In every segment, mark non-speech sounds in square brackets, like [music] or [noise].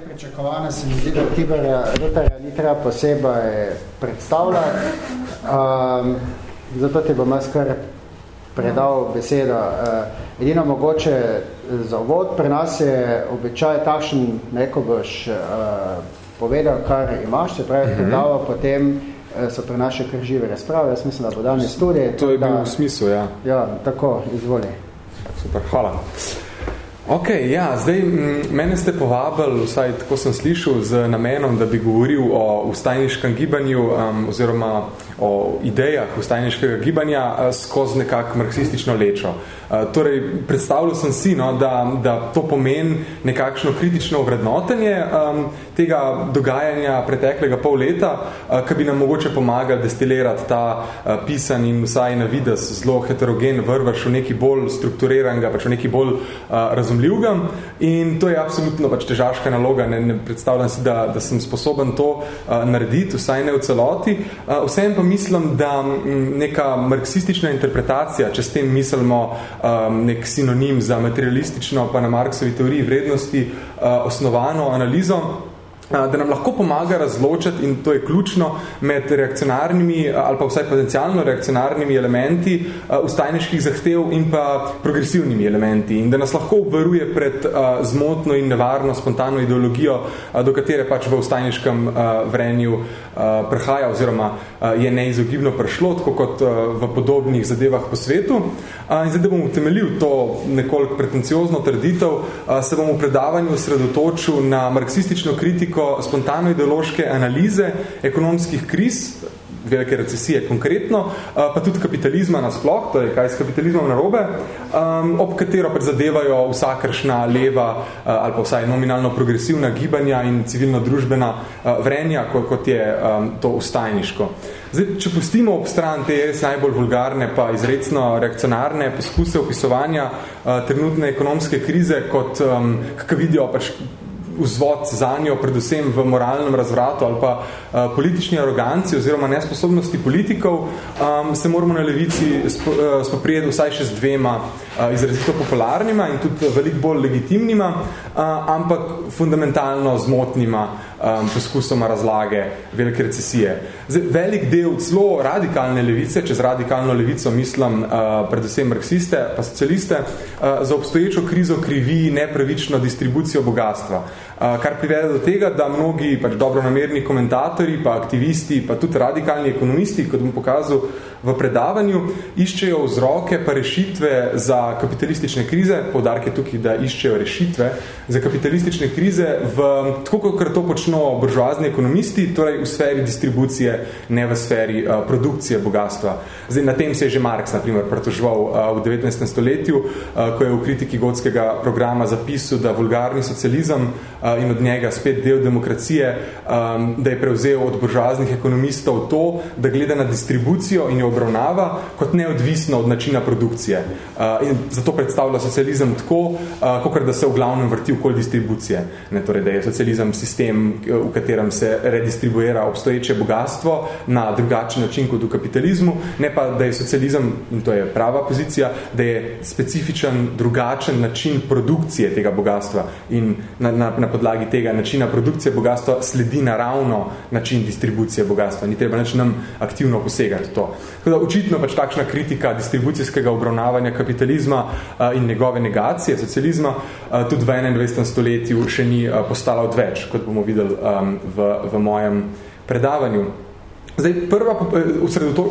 nepričakovane se mi zdi, da Tiberja Rutarja ni treba posebej predstavljati. Um, zato ti bom jaz kar predal besedo. Uh, edino mogoče za uvod pri nas je običaj takšen, neko boš uh, povedal, kar imaš, se pravi, uh mhm. -huh. potem uh, so pri naše kar žive razprave. Jaz mislim, da bo danes tudi. To je bil v smislu, ja. Ja, tako, izvoli. Super, hvala. Ok, ja, zdaj mene ste povabili, vsaj tako sem slišal, z namenom, da bi govoril o ustajniškem gibanju um, oziroma o idejah ustajniškega gibanja skozi nekak marksistično lečo. Torej, predstavljal sem si, no, da, da to pomeni nekakšno kritično vrednotenje um, tega dogajanja preteklega pol leta, uh, ki bi nam mogoče pomagali destilirati ta uh, pisan in vsaj na vides zelo heterogen vrvaš v neki bolj strukturiranega, pač v neki bolj uh, razumljivga. In to je absolutno pač težaška naloga. Ne, ne predstavljam si, da, da sem sposoben to uh, narediti, vsaj ne v celoti. Uh, vsem pa mislim, da neka marksistična interpretacija, če s tem mislimo um, nek sinonim za materialistično, pa na Marksovi teoriji vrednosti uh, osnovano analizo, da nam lahko pomaga razločati, in to je ključno, med reakcionarnimi ali pa vsaj potencialno reakcionarnimi elementi ustajniških zahtev in pa progresivnimi elementi. In da nas lahko obvaruje pred zmotno in nevarno spontano ideologijo, do katere pač v ustajniškem vrenju prehaja oziroma je neizogibno prišlo, tako kot v podobnih zadevah po svetu. In zdaj, da bom utemeljil to nekoliko pretenciozno trditev, se bom v predavanju sredotočil na marksistično kritiko preko spontano-ideološke analize ekonomskih kriz, velike recesije konkretno, pa tudi kapitalizma nasploh, to je kaj s kapitalizmom narobe, um, ob katero predzadevajo vsakršna leva ali pa vsaj nominalno progresivna gibanja in civilno-družbena vrenja, kot je um, to ustajniško. Zdaj, če pustimo ob stran te najbolj vulgarne pa izrecno reakcionarne poskuse opisovanja uh, trenutne ekonomske krize, kot um, kak vidijo pač vzvod za njo, predvsem v moralnem razvratu ali pa uh, politični aroganci oziroma nesposobnosti politikov, um, se moramo na levici spo, uh, spoprijeti vsaj še z dvema uh, izrazito popularnima in tudi veliko bolj legitimnima, uh, ampak fundamentalno zmotnima um, poskusoma razlage velike recesije. Zdaj, velik del celo radikalne levice, čez radikalno levico mislim uh, predvsem marksiste pa socialiste, uh, za obstoječo krizo krivi nepravično distribucijo bogatstva. Uh, kar privede do tega, da mnogi pač dobronamerni komentatorji, pa aktivisti, pa tudi radikalni ekonomisti, kot bom pokazal v predavanju, iščejo vzroke pa rešitve za kapitalistične krize, podarke tukaj, da iščejo rešitve za kapitalistične krize, v, tako kot to počno buržoazni ekonomisti, torej v sferi distribucije, ne v sferi uh, produkcije bogatstva. Zdaj, na tem se je že Marx, na primer, pretožval uh, v 19. stoletju, uh, ko je v kritiki gotskega programa zapisal, da vulgarni socializem uh, in od njega spet del demokracije, um, da je prevzel od buržoaznih ekonomistov to, da gleda na distribucijo in jo obravnava kot neodvisno od načina produkcije. Uh, in zato predstavlja socializem tako, uh, kakor da se v glavnem vrti okoli distribucije. Ne, torej, da je socializem sistem, v katerem se redistribuira obstoječe bogatstvo na drugačen način kot v kapitalizmu, ne pa, da je socializem, in to je prava pozicija, da je specifičen, drugačen način produkcije tega bogatstva in na, na, na podlagi tega načina produkcije bogatstva sledi naravno način distribucije bogatstva. Ni treba neč nam aktivno posegati to. Tako da očitno pač takšna kritika distribucijskega obravnavanja kapitalizma uh, in njegove negacije socializma uh, tudi v 21. stoletju še ni uh, postala odveč, kot bomo videli um, v, v mojem predavanju. Zdaj, prva,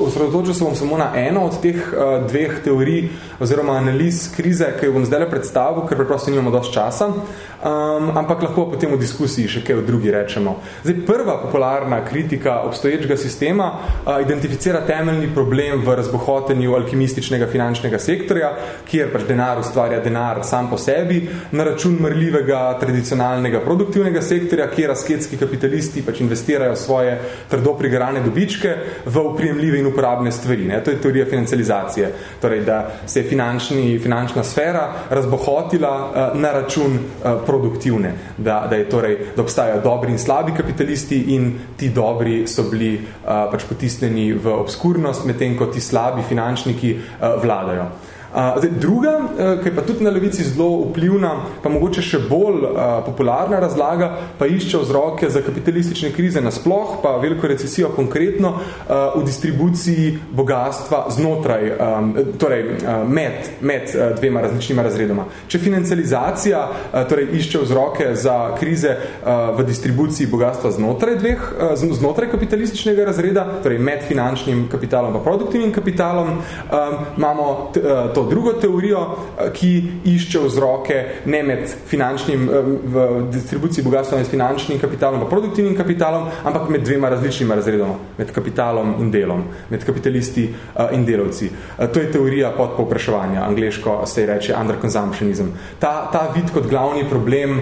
osredotočil se bom samo na eno od teh uh, dveh teorij oziroma analiz krize, ki jo bom zdaj predstavil, ker preprosto nimamo dosti časa, um, ampak lahko potem v diskusiji še kaj v drugi rečemo. Zdaj, prva popularna kritika obstoječega sistema uh, identificira temeljni problem v razbohotenju alkimističnega finančnega sektorja, kjer pač denar ustvarja denar sam po sebi, na račun mrljivega tradicionalnega produktivnega sektorja, kjer asketski kapitalisti pač investirajo svoje trdo prigarane dobičke v uprijemljive in uporabne stvari. Ne? To je teorija financializacije. Torej, da se je finančni, finančna sfera razbohotila uh, na račun uh, produktivne. Da, da, je torej, da obstajajo dobri in slabi kapitalisti in ti dobri so bili uh, pač potisneni v obskurnost, medtem ko ti slabi finančniki uh, vladajo. Zdaj, druga, uh, ki je pa tudi na levici zelo vplivna, pa mogoče še bolj uh, popularna razlaga, pa išče vzroke za kapitalistične krize nasploh, pa veliko recesijo konkretno uh, v distribuciji bogatstva znotraj, um, torej uh, med, med uh, dvema različnima razredoma. Če financializacija uh, torej išče vzroke za krize uh, v distribuciji bogatstva znotraj dveh, uh, znotraj kapitalističnega razreda, torej med finančnim kapitalom pa produktivnim kapitalom, um, imamo t, uh, to drugo teorijo, uh, ki išče vzroke ne med finančnim, um, v distribuciji bogatstva med finančnim kapitalom pa produktivnim kapitalom, ampak med dvema različnima razredoma, med kapitalom in delom, med kapitalisti uh, in delavci. Uh, to je teorija podpovpraševanja, angliško se reče under consumptionism. Ta, ta vid kot glavni problem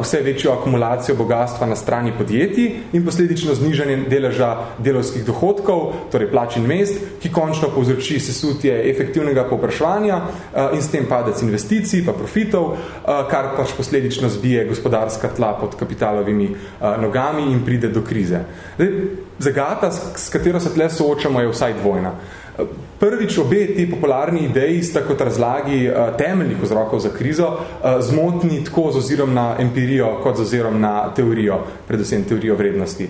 vse večjo akumulacijo bogatstva na strani podjetij in posledično znižanje deleža delovskih dohodkov, torej plač in mest, ki končno povzroči sesutje efektivnega povpraševanja uh, in s tem padec investicij pa profitov, uh, kar pač posledično zbije gospodarska tla pod kapitalovimi uh, nogami in pride do krize. Zdaj, zagata, s katero se tle soočamo, je vsaj dvojna. Prvič obe ti popularni ideji sta kot razlagi uh, temeljnih vzrokov za krizo uh, zmotni tako z ozirom na empirijo kot z ozirom na teorijo, predvsem teorijo vrednosti.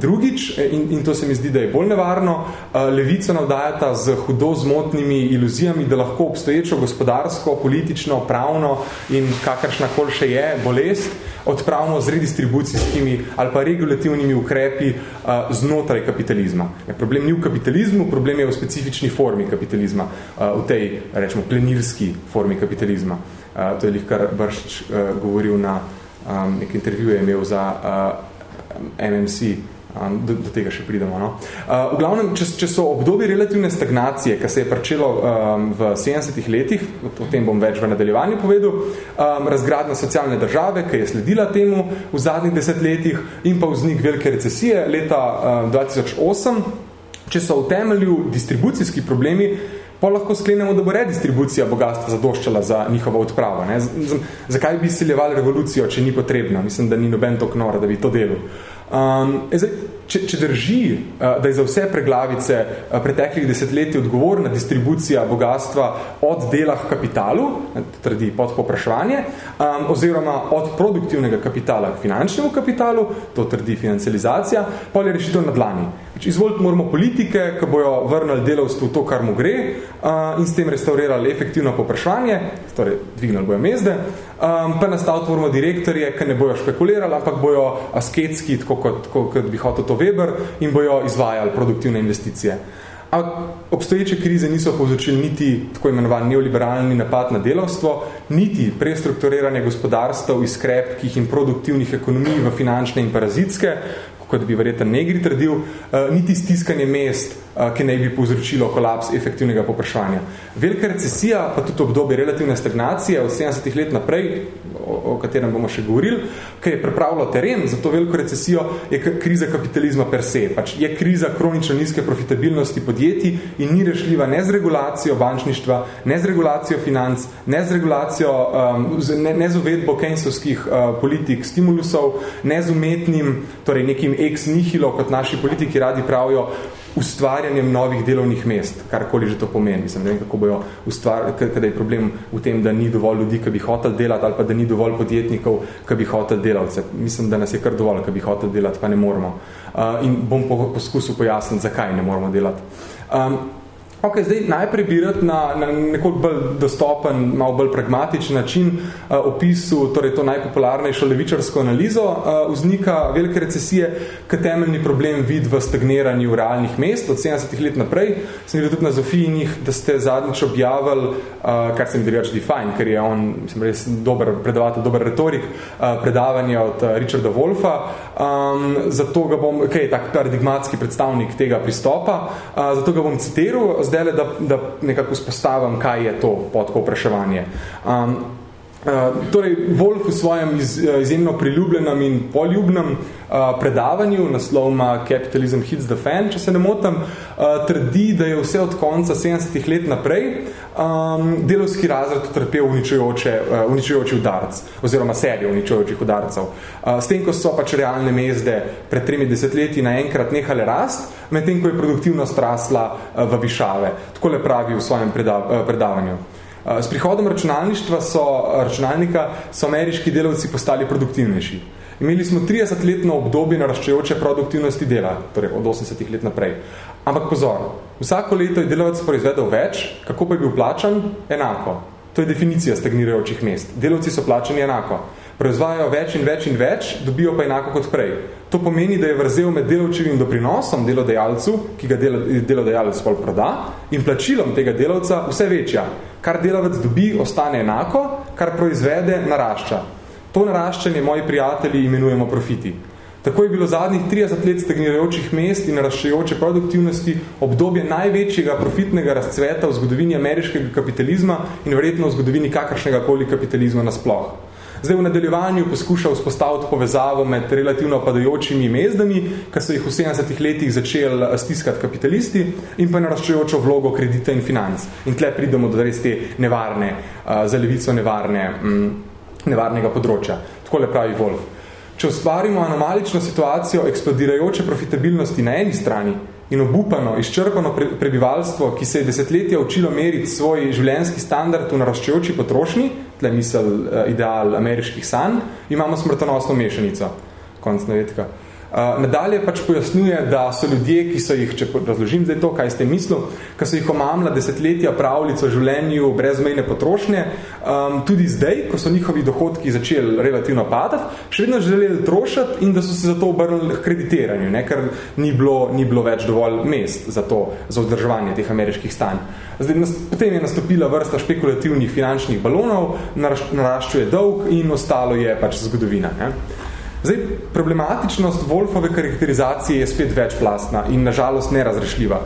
Drugič, in, in to se mi zdi, da je bolj nevarno, levica navdajata z hudo zmotnimi iluzijami, da lahko obstoječo gospodarsko, politično, pravno in kakršnakoli še je bolest, odpravimo z redistribucijskimi ali pa regulativnimi ukrepi uh, znotraj kapitalizma. Ja, problem ni v kapitalizmu, problem je v specifični formi kapitalizma, uh, v tej, rečemo, plenirski formi kapitalizma. Uh, to je lih kar Bršč uh, govoril na um, nek intervju je imel za uh, MMC, Um, do, do tega še pridemo. No? Uh, v glavnem, če, če so obdobje relativne stagnacije, ki se je pričelo um, v 70-ih letih, o tem bom več v nadaljevanju povedal, um, razgradna socialne države, ki je sledila temu v zadnjih desetletjih in pa vznik velike recesije leta um, 2008, če so v temelju distribucijski problemi, pa lahko sklenemo, da bo redistribucija bogatstva zadoščala za njihovo odpravo. Ne? Z, z, zakaj bi izseljevali revolucijo, če ni potrebna? Mislim, da ni noben tok nora, da bi to delal. Um, zdaj, če, če drži, uh, da je za vse preglavice uh, preteklih desetletij odgovorna distribucija bogatstva od dela k kapitalu, trdi pod popraševanje, um, oziroma od produktivnega kapitala k finančnemu kapitalu, to trdi financializacija, pa je rešitev na dlani. Izvoliti moramo politike, ki bojo vrnili delovstvu to, kar mu gre uh, in s tem restaurirali efektivno popraševanje, torej dvignali bojo mezde, um, pa nastaviti moramo direktorje, ki ne bojo špekulirali, ampak bojo asketski, tako kot, kot, kot bi hotel to Weber, in bojo izvajali produktivne investicije. A obstoječe krize niso povzročili niti tako imenovan neoliberalni napad na delovstvo, niti prestrukturiranje gospodarstv iz krepkih in produktivnih ekonomij v finančne in parazitske, kot bi verjetno negri trdil, uh, niti stiskanje mest, uh, ki naj bi povzročilo kolaps efektivnega poprašanja. Velika recesija, pa tudi obdobje relativne stagnacije od 70 let naprej, o katerem bomo še govorili, ki je pripravilo teren za to veliko recesijo, je kriza kapitalizma per se. Pač je kriza kronično nizke profitabilnosti podjetij in ni rešljiva ne z regulacijo bančništva, ne z regulacijo financ, ne z regulacijo, um, ne, ne z uvedbo kensovskih uh, politik, stimulusov, ne z umetnim, torej nekim ex nihilo, kot naši politiki radi pravijo, ustvarjanjem novih delovnih mest, karkoli že to pomeni. Mislim, ne vem, kako bojo kada je problem v tem, da ni dovolj ljudi, ki bi hotel delati, ali pa da ni dovolj podjetnikov, ki bi hotel delavce. Mislim, da nas je kar dovolj, ki bi hotel delati, pa ne moramo. Uh, in bom po, poskusil pojasniti, zakaj ne moramo delati. Um, Ok, zdaj najprej bi rad na, na nekoliko bolj dostopen, malo bolj pragmatičen način uh, opisu, torej to najpopularnejšo levičarsko analizo uh, vznika velike recesije, k temeljni problem vid v stagniranju realnih mest od 70 let naprej. Sem videl tudi na Zofijnih, da ste zadnjič objavili, uh, kar se mi reč define, ker je on, mislim, res dober predavatelj, dober retorik, uh, predavanje od uh, Richarda Wolfa. Um, zato ga bom, ok, tak paradigmatski predstavnik tega pristopa, uh, zato ga bom citiral, zdaj, da, da nekako spostavim, kaj je to podpovpraševanje. Um, Uh, torej, Wolf v svojem iz, uh, izjemno priljubljenem in poljubnem uh, predavanju, naslovma Capitalism Hits the Fan, če se ne motam, uh, trdi, da je vse od konca 70-ih let naprej um, delovski razred utrpel uničujoče, uh, uničujoči udarc, oziroma serijo uničujočih udarcev. Uh, s tem, ko so pač realne mezde pred tremi desetletji naenkrat nehale rast, medtem ko je produktivnost rasla uh, v višave. Tako le pravi v svojem predav, uh, predavanju. S prihodom računalništva so, računalnika so ameriški delavci postali produktivnejši. Imeli smo 30-letno obdobje naraščajoče produktivnosti dela, torej od 80 let naprej. Ampak pozor, vsako leto je delavec proizvedel več, kako pa je bil plačan? Enako. To je definicija stagnirajočih mest. Delavci so plačani enako. Proizvajajo več in več in več, dobijo pa enako kot prej. To pomeni, da je vrzel med delovčivim doprinosom delodajalcu, ki ga delodajalec pol proda, in plačilom tega delavca vse večja kar delavec dobi, ostane enako, kar proizvede, narašča. To naraščanje moji prijatelji imenujemo profiti. Tako je bilo zadnjih 30 let stagnirajočih mest in naraščajoče produktivnosti obdobje največjega profitnega razcveta v zgodovini ameriškega kapitalizma in verjetno v zgodovini kakršnega koli kapitalizma nasploh. Zdaj v nadaljevanju poskuša vzpostaviti povezavo med relativno padajočimi mezdami, ki so jih v 70 letih začeli eh, stiskati kapitalisti in pa naraščajočo vlogo kredita in financ. In tle pridemo do res te nevarne, uh, za levico nevarne, um, nevarnega področja. Tako le pravi Wolf. Če ustvarimo anomalično situacijo eksplodirajoče profitabilnosti na eni strani in obupano, izčrpano prebivalstvo, ki se je desetletja učilo meriti svoj življenjski standard v naraščajoči potrošnji, tle misel uh, ideal ameriških sanj, imamo smrtonosno mešanico. Konc navedka. Nadalje pač pojasnjuje, da so ljudje, ki so jih, če razložim zdaj to, kaj ste mislil, ki so jih omamla desetletja pravljico življenju brezmejne potrošnje, um, tudi zdaj, ko so njihovi dohodki začeli relativno padati, še vedno želeli trošati in da so se zato obrnili k kreditiranju, ne, ker ni bilo, ni bilo več dovolj mest za to, za vzdrževanje teh ameriških stanj. Zdaj, nas, potem je nastopila vrsta špekulativnih finančnih balonov, naraščuje dolg in ostalo je pač zgodovina. Ne. Zdaj, problematičnost Wolfove karakterizacije je spet večplastna in nažalost nerazrešljiva.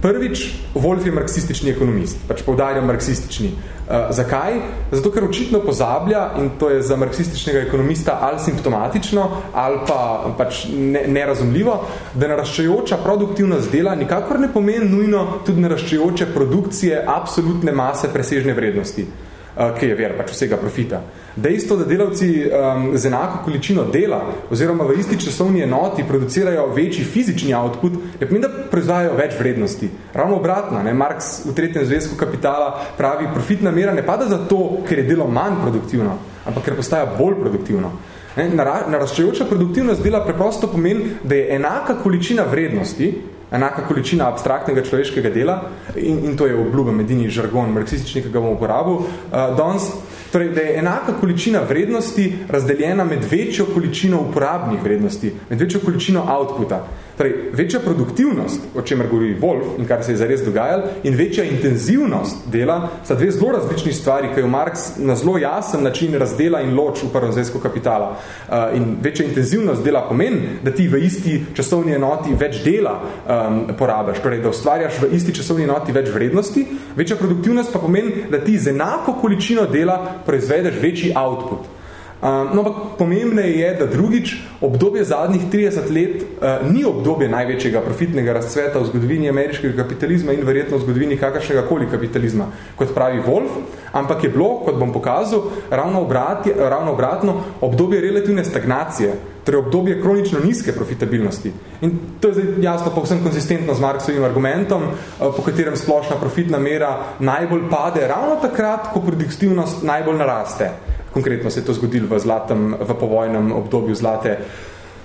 Prvič, Wolf je marksistični ekonomist, pač povdarjam marksistični. Uh, zakaj? Zato, ker očitno pozablja, in to je za marksističnega ekonomista ali simptomatično, ali pa pač ne, nerazumljivo, da naraščajoča produktivnost dela nikakor ne pomeni nujno tudi naraščajoče produkcije absolutne mase presežne vrednosti. Eh, ki je ver pač vsega profita. Dejstvo, da delavci um, z enako količino dela oziroma v isti časovni enoti producirajo večji fizični output, je pomeni, da proizvajajo več vrednosti. Ravno obratno, ne? Marx v tretjem zvezku kapitala pravi, profitna mera ne pada zato, ker je delo manj produktivno, ampak ker postaja bolj produktivno. Naraščajoča produktivnost dela preprosto pomeni, da je enaka količina vrednosti, enaka količina abstraktnega človeškega dela in, in to je obljuben edini žargon marksistični, ki ga bom uporabil, uh, danes, torej, da je enaka količina vrednosti razdeljena med večjo količino uporabnih vrednosti, med večjo količino outputa. Torej, večja produktivnost, o čemer govori Wolf in kar se je zares dogajal, in večja intenzivnost dela sta dve zelo različni stvari, ki jo Marx na zelo jasen način razdela in loč v prvozvesko kapitala. Uh, in večja intenzivnost dela pomeni, da ti v isti časovni enoti več dela um, porabiš, torej, da ustvarjaš v isti časovni enoti več vrednosti, večja produktivnost pa pomeni, da ti z enako količino dela proizvedeš večji output. No, ampak pomembneje je, da drugič, obdobje zadnjih 30 let uh, ni obdobje največjega profitnega razcveta v zgodovini ameriškega kapitalizma in verjetno v zgodovini kakršnega koli kapitalizma, kot pravi Wolf, ampak je bilo, kot bom pokazal, ravno, obrati, ravno obratno obdobje relativne stagnacije, torej obdobje kronično nizke profitabilnosti. In to je zdaj jasno povsem konsistentno z Marksovim argumentom, po katerem splošna profitna mera najbolj pade ravno takrat, ko produktivnost najbolj naraste konkretno se je to zgodilo v, zlatem, v povojnem obdobju zlate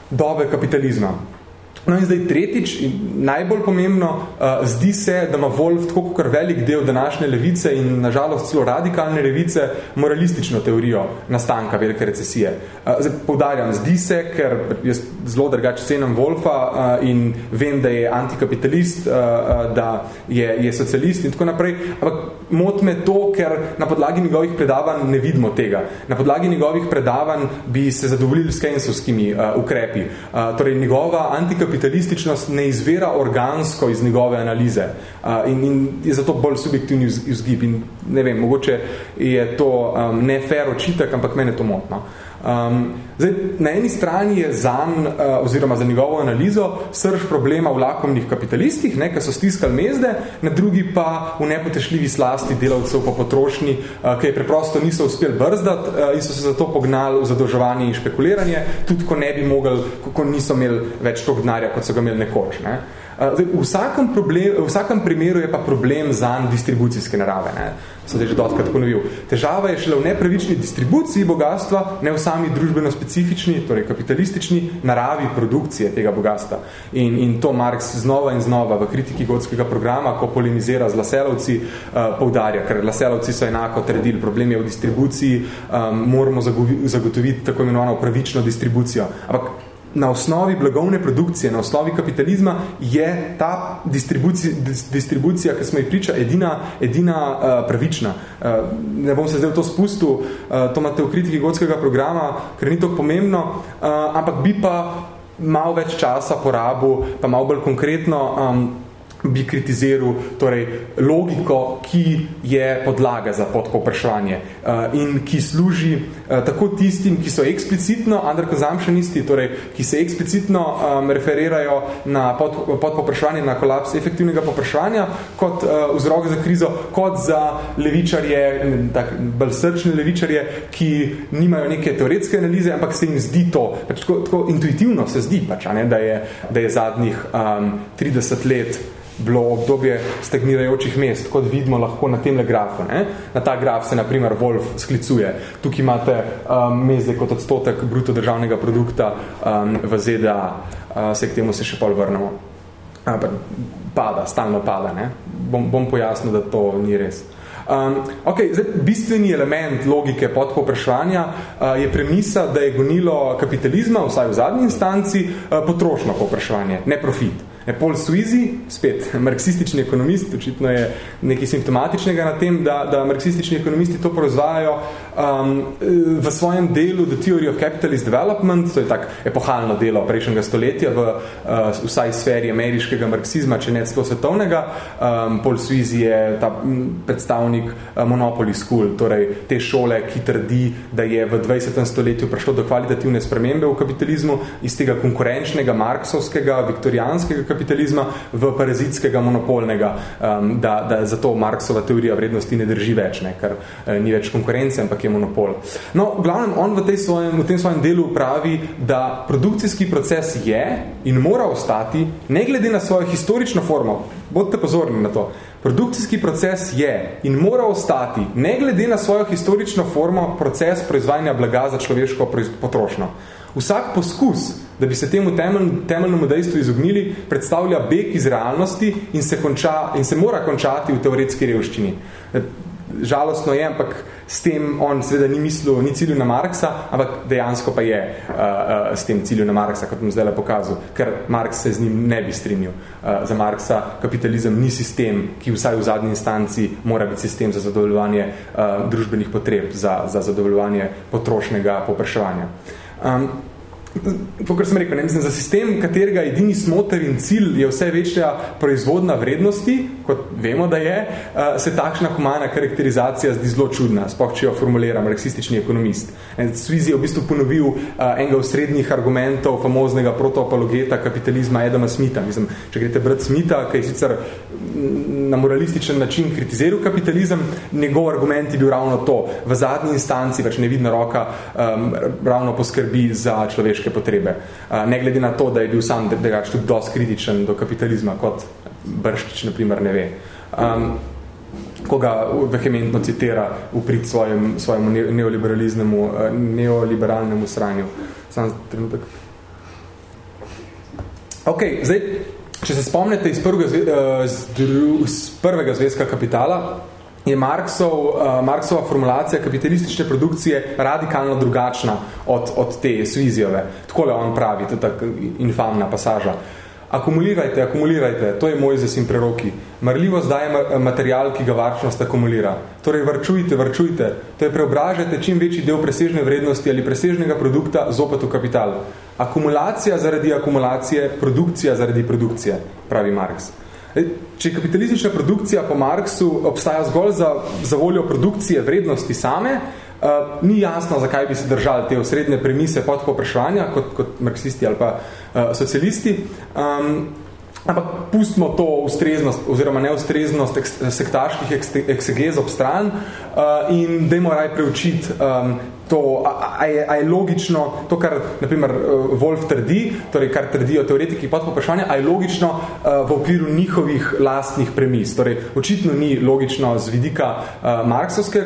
dobe kapitalizma. No in zdaj tretjič, in najbolj pomembno, uh, zdi se, da ima Wolf tako kot velik del današnje levice in nažalost celo radikalne levice moralistično teorijo nastanka velike recesije. Uh, zdaj povdarjam, zdi se, ker jaz zelo drugače cenem Wolfa uh, in vem, da je antikapitalist, uh, uh, da je, je socialist in tako naprej, ampak mot me to, ker na podlagi njegovih predavanj ne vidimo tega. Na podlagi njegovih predavanj bi se zadovoljili s keynesovskimi uh, ukrepi. Uh, torej, njegova antikapitalističnost ne izvira organsko iz njegove analize uh, in, in je zato bolj subjektivni vzgib. In ne vem, mogoče je to um, ne fair očitek, ampak mene to motno. Uh, Um, zdaj, na eni strani je zan, uh, oziroma za njegovo analizo, srž problema v lakomnih kapitalistih, ne, ki so stiskali mezde, na drugi pa v nepotešljivi slasti delavcev po potrošnji, uh, ki je preprosto niso uspeli brzdati uh, in so se zato pognali v zadolževanje in špekuliranje, tudi ko ne bi mogli, ko niso imeli več tog denarja, kot so ga imeli nekoč. Ne. Zdaj, v, vsakem problem, v vsakem primeru je pa problem za distribucijske narave. Ne. Sem že dotkrat ponovil. Težava je šele v nepravični distribuciji bogatstva, ne v sami družbeno-specifični, torej kapitalistični naravi produkcije tega bogatstva. In, in to Marx znova in znova v kritiki gotskega programa, ko polemizira z laselovci, uh, poudarja, ker laselovci so enako trdili, problem je v distribuciji, um, moramo zagotoviti tako imenovano pravično distribucijo. Ampak na osnovi blagovne produkcije, na osnovi kapitalizma je ta distribucija, distribucija ki smo jih priča, edina, edina uh, pravična. Uh, ne bom se zdaj v to spustil, uh, to imate v kritiki gotskega programa, ker ni to pomembno, uh, ampak bi pa malo več časa porabil, pa malo bolj konkretno, um, bi kritiziral torej, logiko, ki je podlaga za podpoprašanje uh, in ki služi uh, tako tistim, ki so eksplicitno underconsumptionisti, torej, ki se eksplicitno um, referirajo na pod, podpoprašanje, na kolaps efektivnega poprašanja, kot uh, vzrok za krizo, kot za levičarje, tak, bolj srčne levičarje, ki nimajo neke teoretske analize, ampak se jim zdi to, pač tako, tako intuitivno se zdi, pač, ne, da, je, da je zadnjih um, 30 let bilo obdobje stagnirajočih mest, kot vidimo lahko na tem grafu. Ne? Na ta graf se, na primer, Wolf sklicuje. Tukaj imate um, mezde kot odstotek bruto državnega produkta um, v ZDA. Uh, se k temu se še pol vrnemo. Uh, pada, stalno pada. Ne? Bom, bom pojasnil, da to ni res. Um, ok, zdaj, bistveni element logike podpopraševanja uh, je premisa, da je gonilo kapitalizma, vsaj v zadnji instanci, uh, potrošno popraševanje, ne profit. Paul Suizi, spet [laughs] marksistični ekonomist, očitno je nekaj simptomatičnega na tem, da, da marksistični ekonomisti to proizvajajo um, v svojem delu The Theory of Capitalist Development, to je tak epohalno delo prejšnjega stoletja v uh, vsaj sferi ameriškega marksizma, če ne celo svetovnega. Um, Paul Suizi je ta predstavnik uh, Monopoly School, torej te šole, ki trdi, da je v 20. stoletju prišlo do kvalitativne spremembe v kapitalizmu iz tega konkurenčnega, marksovskega, viktorijanskega kapitalizma v parazitskega monopolnega, um, da, da zato Marksova teorija vrednosti ne drži več, ne, ker uh, ni več konkurence, ampak je monopol. No, v glavnem, on v, tej svojem, v tem svojem delu pravi, da produkcijski proces je in mora ostati, ne glede na svojo historično formo, bodite pozorni na to, produkcijski proces je in mora ostati, ne glede na svojo historično formo, proces proizvajanja blaga za človeško potrošnjo. Vsak poskus, da bi se temu temelj, temeljnemu dejstvu izognili, predstavlja beg iz realnosti in se, konča, in se mora končati v teoretski revščini. Žalostno je, ampak s tem on seveda ni mislil, ni cilju na Marksa, ampak dejansko pa je uh, uh, s tem cilju na Marksa, kot bom zdaj pokazal, ker Marks se z njim ne bi strinil. Uh, za Marksa kapitalizem ni sistem, ki vsaj v zadnji instanci mora biti sistem za zadovoljevanje uh, družbenih potreb, za, za zadovoljevanje potrošnega popraševanja. Um, To, kar sem rekel, ne, mislim, za sistem, katerega edini smoter in cilj je vse večja proizvodna vrednosti, kot vemo, da je, se takšna humana karakterizacija zdi zelo čudna, spoh, če jo formulira marksistični ekonomist. Svizi je v bistvu ponovil enega v srednjih argumentov famoznega protoapologeta kapitalizma Edama Smitha. Mislim, če greste brat Smitha, ki je sicer na moralističen način kritiziral kapitalizem, njegov argument je bil ravno to. V zadnji instanci več nevidna roka um, ravno poskrbi za človeške potrebe. Uh, ne glede na to, da je bil sam drugač tudi dosti kritičen do kapitalizma, kot Brščič, na primer, ne ve. Um, ko ga vehementno citira v prid svojem, svojemu neoliberalizmu, uh, neoliberalnemu sranju. Sam trenutek. Ok, zdaj, Če se spomnite iz prvega, uh, iz prvega zvezka kapitala, je Marksov, uh, Marksova formulacija kapitalistične produkcije radikalno drugačna od, od te Svizijove. Takole on pravi, to je tak infamna pasaža. Akumulirajte, akumulirajte, to je moj zasim preroki. Marljivo zdaj je material, ki ga varčnost akumulira. Torej, varčujte, varčujte. To je preobražajte čim večji del presežne vrednosti ali presežnega produkta zopet v kapital. Akumulacija zaradi akumulacije, produkcija zaradi produkcije, pravi Marx. Če kapitalistična produkcija po Marksu obstaja zgolj za, za voljo produkcije vrednosti same, Uh, ni jasno, zakaj bi se držali te osrednje premise pod poprašanja, kot, kot marksisti ali pa uh, socialisti. Um, ampak pustimo to ustreznost oziroma neustreznost sektaških eksegez ob stran uh, in dajmo raj preučiti um, to, a, a, je, a je logično, to, kar naprimer Wolf trdi, torej kar trdijo teoretiki pod poprašanja, a je logično uh, v okviru njihovih lastnih premis. Torej, očitno ni logično z vidika uh, marksovske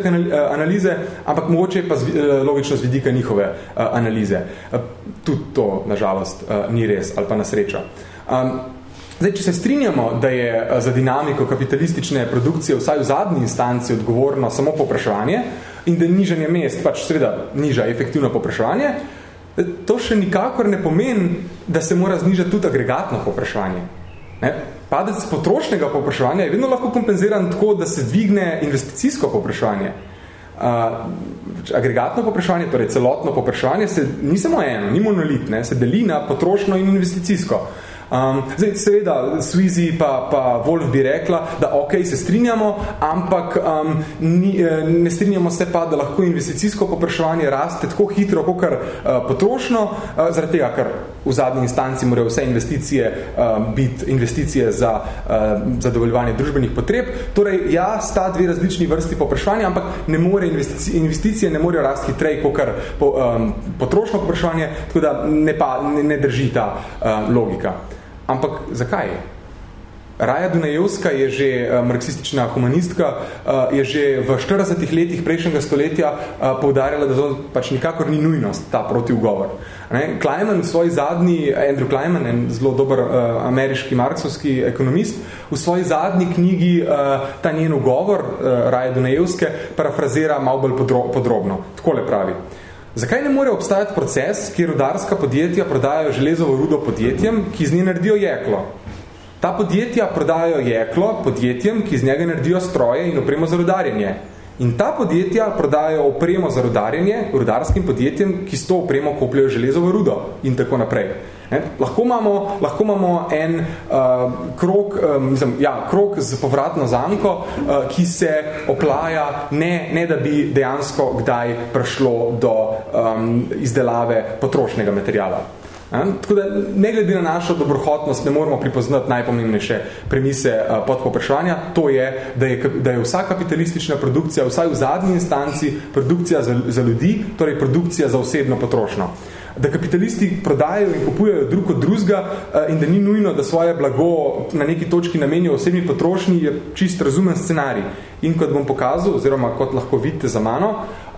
analize, ampak mogoče je pa z, uh, logično z vidika njihove uh, analize. Uh, tudi to, nažalost, uh, ni res ali pa na srečo. Um, Zdaj, če se strinjamo, da je za dinamiko kapitalistične produkcije vsaj v zadnji instanci odgovorno samo popraševanje, in da nižanje mest pač seveda niža efektivno popraševanje, to še nikakor ne pomeni, da se mora znižati tudi agregatno popraševanje. Ne? Padec potrošnega popraševanja je vedno lahko kompenziran tako, da se dvigne investicijsko popraševanje. Uh, agregatno popraševanje, torej celotno popraševanje, se ni samo eno, ni monolit, ne? se deli na potrošno in investicijsko. Uh, Um, zdaj, seveda, Swizi pa, pa Wolf bi rekla, da ok, se strinjamo, ampak um, ni, eh, ne strinjamo se pa, da lahko investicijsko popraševanje raste tako hitro, kot kar uh, potrošno, uh, zaradi tega, ker v zadnji instanci morajo vse investicije uh, biti investicije za uh, zadovoljevanje družbenih potreb. Torej, ja, sta dve različni vrsti popraševanja, ampak ne more investicije, investicije ne morejo rasti hitrej, kot kar po, um, potrošno popraševanje, tako da ne, pa, ne, ne drži ta uh, logika. Ampak zakaj? Raja Dunajevska je že uh, marksistična humanistka, uh, je že v 40 letih prejšnjega stoletja uh, poudarjala, da to pač nikakor ni nujnost, ta protivgovor. Kleiman v svoji zadnji, Andrew Kleiman, en zelo dober ameriški marksovski ekonomist, v svoji zadnji knjigi ta njen ugovor, uh, Raja Dunajevske, parafrazira malo bolj podro podrobno. Takole pravi. Zakaj ne more obstajati proces, kjer rudarska podjetja prodajajo železovo rudo podjetjem, ki z nje naredijo jeklo? Ta podjetja prodajajo jeklo podjetjem, ki z njega naredijo stroje in opremo za rudarjenje. In ta podjetja prodajajo opremo za rudarjenje rudarskim podjetjem, ki s to opremo kopljajo železovo rudo in tako naprej. Ne? Lahko, imamo, lahko imamo en uh, krok, um, mislim, ja, krok z povratno zanko, uh, ki se oplaja, ne, ne da bi dejansko kdaj prišlo do um, izdelave potrošnega materijala. Ja? Tako da, ne glede na našo dobrohotnost, ne moramo pripoznati najpomembnejše premise uh, podpopraševanja, to je da, je, da je vsa kapitalistična produkcija, vsaj v zadnji instanci, produkcija za, za ljudi, torej produkcija za osebno potrošnjo da kapitalisti prodajajo in kupujejo drug od drugega eh, in da ni nujno, da svoje blago na neki točki namenijo osebni potrošnji, je čist razumen scenarij. In kot bom pokazal, oziroma kot lahko vidite za mano,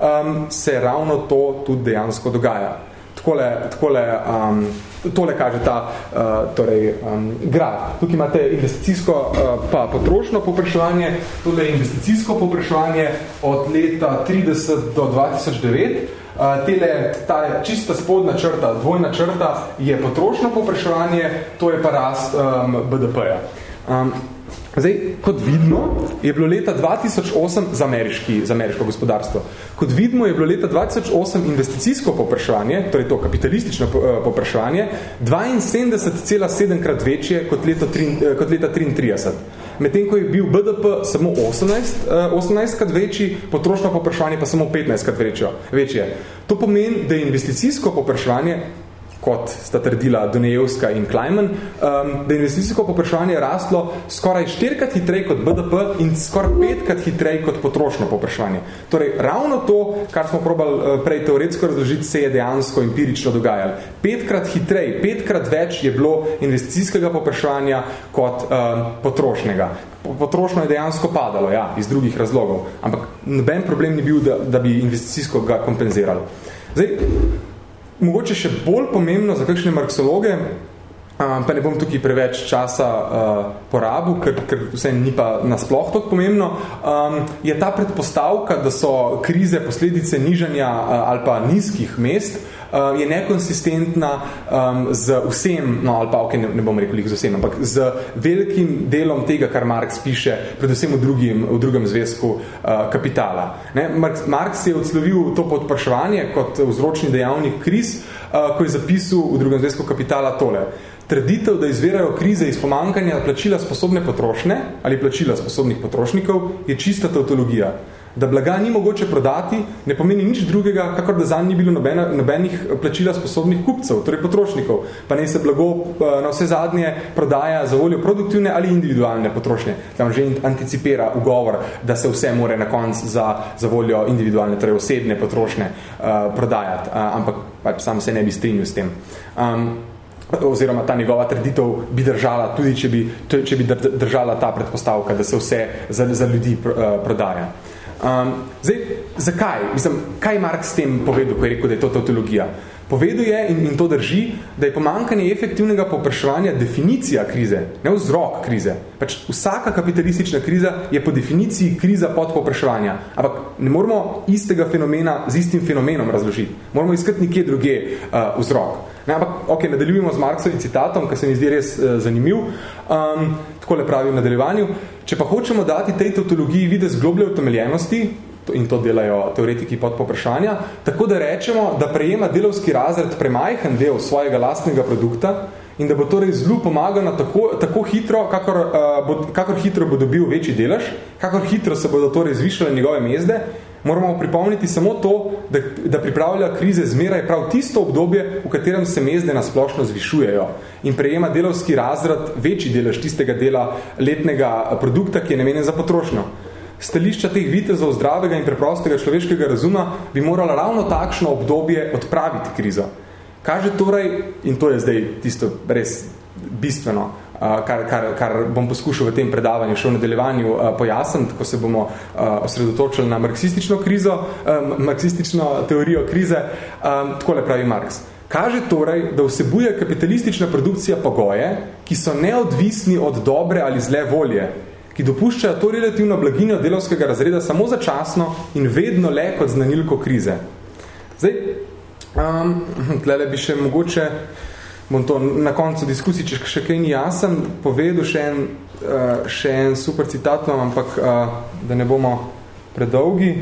um, se ravno to tudi dejansko dogaja. Takole, takole, um, tole kaže ta uh, torej, um, graf. Tukaj imate investicijsko uh, pa potrošno popraševanje, tole je investicijsko popraševanje od leta 30 do 2009, Uh, tele, ta čista spodna črta, dvojna črta je potrošno popraševanje, to je pa rast um, BDP-ja. Um, zdaj, kot vidno, je bilo leta 2008 za, ameriški, za ameriško gospodarstvo. Kot vidno, je bilo leta 2008 investicijsko popraševanje, torej to kapitalistično popraševanje, 72,7 krat večje kot, leto, kot leta 33 medtem ko je bil BDP samo 18, 18 eh, krat večji, potrošno popraševanje pa samo 15 krat večje. To pomeni, da je investicijsko popraševanje kot sta trdila Dunajevska in Kleiman, um, da je investicijsko popraševanje rastlo skoraj štirikrat hitrej kot BDP in skoraj petkrat hitrej kot potrošno popraševanje. Torej, ravno to, kar smo probali uh, prej teoretsko razložiti, se je dejansko empirično dogajalo. Petkrat hitrej, petkrat več je bilo investicijskega popraševanja kot um, potrošnega. Potrošno je dejansko padalo, ja, iz drugih razlogov, ampak noben problem ni bil, da, da bi investicijsko ga kompenziralo. Zdaj, mogoče še bolj pomembno za kakšne marksologe, pa ne bom tukaj preveč časa uh, porabil, ker, ker vse ni pa nasploh tako pomembno, um, je ta predpostavka, da so krize posledice nižanja uh, ali pa nizkih mest, uh, je nekonsistentna um, z vsem, no ali pa ok, ne, ne bom rekel z vsem, ampak z velikim delom tega, kar Marx piše, predvsem v, drugim, v drugem zvezku uh, kapitala. Ne? Marx, Marx je odslovil to podpraševanje kot vzročni dejavnik kriz, uh, ko je zapisal v drugem zvezku kapitala tole. Trditev, da izvirajo krize iz pomankanja plačila sposobne potrošne ali plačila sposobnih potrošnikov, je čista tautologija. Da blaga ni mogoče prodati, ne pomeni nič drugega, kakor da zanj ni bilo nobena, nobenih plačila sposobnih kupcev, torej potrošnikov, pa ne se blago eh, na vse zadnje prodaja za voljo produktivne ali individualne potrošnje. Tam že anticipira ugovor, da se vse more na konc za, za voljo individualne, torej osebne potrošnje uh, prodajati, uh, ampak pač sam se ne bi strinil s tem. Um, oziroma ta njegova trditev bi držala, tudi če bi, če bi držala ta predpostavka, da se vse za, za ljudi uh, prodaja. Um, zdaj, zakaj? Mislim, kaj je Marx s tem povedal, ko je rekel, da je to tautologija? Povedal je, in, in to drži, da je pomankanje efektivnega popraševanja definicija krize, ne vzrok krize. Pač vsaka kapitalistična kriza je po definiciji kriza pod popraševanja. Ampak ne moramo istega fenomena z istim fenomenom razložiti. Moramo iskati nekje druge uh, vzrok. Ne, ampak, ok, nadaljujemo z Marksovim citatom, ki se mi zdi res uh, zanimiv. Um, tako le pravi v nadaljevanju. Če pa hočemo dati tej tautologiji videz globlje utemeljenosti, in to delajo teoretiki pod poprašanja, tako da rečemo, da prejema delovski razred premajhen del svojega lastnega produkta in da bo torej zlu pomagano tako, tako hitro, kakor, uh, bo, kakor hitro bo dobil večji delež, kakor hitro se bodo torej zvišale njegove mezde, moramo pripomniti samo to, da, da pripravlja krize zmeraj prav tisto obdobje, v katerem se mezde nasplošno zvišujejo in prejema delovski razred večji delež tistega dela letnega produkta, ki je namenjen za potrošnjo. Stališča teh vitezov zdravega in preprostega človeškega razuma bi morala ravno takšno obdobje odpraviti krizo. Kaže torej, in to je zdaj tisto res bistveno, kar, kar, kar bom poskušal v tem predavanju še v nadaljevanju pojasniti, ko se bomo osredotočili na marksistično krizo, marksistično teorijo krize. Takole pravi Marx. Kaže torej, da vsebuje kapitalistična produkcija pogoje, ki so neodvisni od dobre ali zle volje, ki dopuščajo to relativno blaginjo delovskega razreda samo začasno in vedno le kot znanilko krize. Zdaj, um, tlele bi še mogoče bom to na koncu diskusiji, če še kaj ni jasen, povedal še en, uh, še en super citat, ampak uh, da ne bomo predolgi.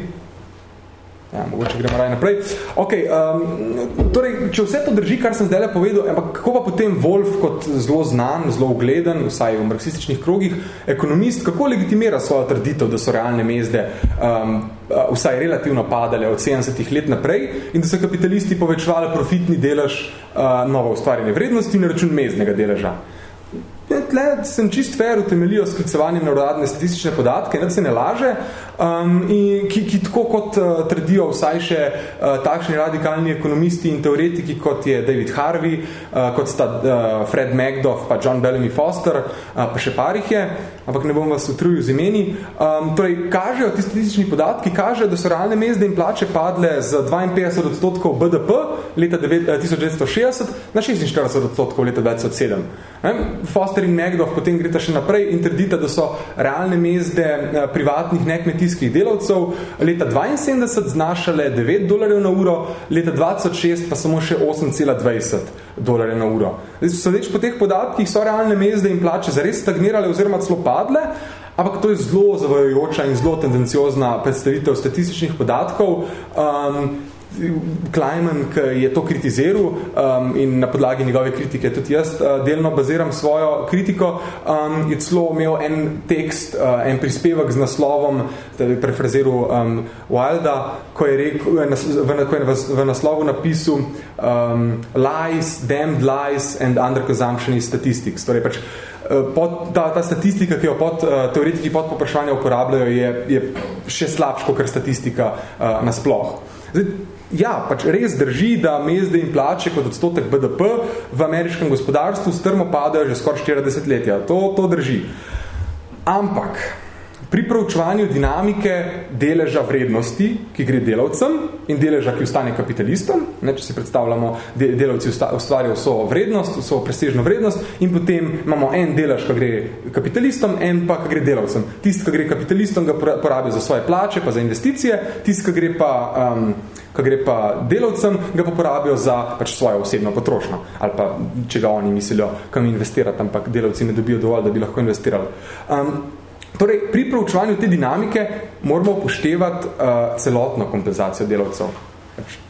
Ja, mogoče gremo raj naprej. Ok, um, torej, če vse to drži, kar sem zdaj povedal, ampak kako pa potem Wolf kot zelo znan, zelo ugleden, vsaj v marksističnih krogih, ekonomist, kako legitimira svojo trditev, da so realne mezde um, vsaj relativno padale od 70 let naprej in da so kapitalisti povečevali profitni delež uh, novo ustvarjene vrednosti na račun meznega deleža. Ja, tle sem čist fair utemelijo sklicevanje na uradne statistične podatke, ne, da se ne laže, um, in ki, ki tako kot uh, trdijo vsaj še uh, takšni radikalni ekonomisti in teoretiki, kot je David Harvey, uh, kot sta uh, Fred Magdoff, pa John Bellamy Foster, uh, pa še parih je, ampak ne bom vas utrujil z imeni. Um, torej, kažejo, ti statistični podatki kažejo, da so realne mezde in plače padle z 52 odstotkov BDP leta 1960 na 46 odstotkov leta 2007. Foster in Megdov potem greta še naprej in trdita, da so realne mezde privatnih nekmetijskih delavcev leta 72 znašale 9 dolarjev na uro, leta 2006 pa samo še 8,20 dolarjev na uro. Sodeč po teh podatkih so realne mezde in plače zares stagnirale oziroma celo padle, ampak to je zelo zavajajoča in zelo tendenciozna predstavitev statističnih podatkov, um, Kleiman, ki je to kritiziral um, in na podlagi njegove kritike tudi jaz uh, delno baziram svojo kritiko, um, je celo imel en tekst, uh, en prispevek z naslovom, da bi prefraziral um, Wilda, ko je, rekel, v, ko je v, v naslovu napisal um, Lies, Damned Lies and Underconsumption Statistics. Torej pač, uh, pod, ta, ta statistika, ki jo pod, uh, teoretiki pod poprašanja uporabljajo, je, je še slabško, kar statistika uh, nasploh. Zdaj, Ja, pač res drži, da mezde in plače kot odstotek BDP v ameriškem gospodarstvu strmo padajo že skoraj 40 letja. To, to drži. Ampak, pri proučevanju dinamike deleža vrednosti, ki gre delavcem in deleža, ki ostane kapitalistom, ne, če si predstavljamo, de, delavci ustvarjajo vso vrednost, vso presežno vrednost in potem imamo en delež, ki gre kapitalistom, en pa, ki gre delavcem. Tist, ki gre kapitalistom, ga porabijo za svoje plače, pa za investicije, tist, ki gre pa um, ko gre pa delavcem, ga pa porabijo za pač svojo osebno potrošnjo. Ali pa, če ga oni mislijo, kam investirati, ampak delavci ne dobijo dovolj, da bi lahko investirali. Um, torej, pri proučevanju te dinamike moramo upoštevati uh, celotno kompenzacijo delavcev.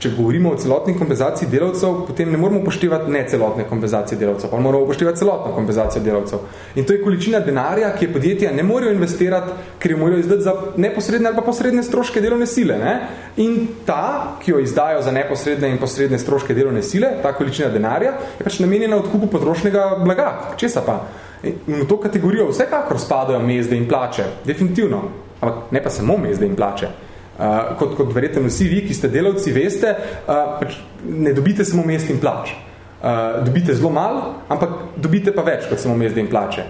Če govorimo o celotni kompenzaciji delavcev, potem ne moramo upoštevati ne celotne kompenzacije delavcev, pa moramo upoštevati celotno kompenzacijo delavcev. In to je količina denarja, ki je podjetja ne morajo investirati, ker jo morajo izdati za neposredne ali pa posredne stroške delovne sile. Ne? In ta, ki jo izdajo za neposredne in posredne stroške delovne sile, ta količina denarja, je pač namenjena odkupu potrošnega blaga. Česa pa? In v to kategorijo vsekakor spadajo mezde in plače, definitivno. Ampak ne pa samo mezde in plače. Uh, kot, kot verjetno vsi vi, ki ste delavci, veste, uh, pač ne dobite samo mest in plač. Uh, dobite zelo malo, ampak dobite pa več kot samo mest in plače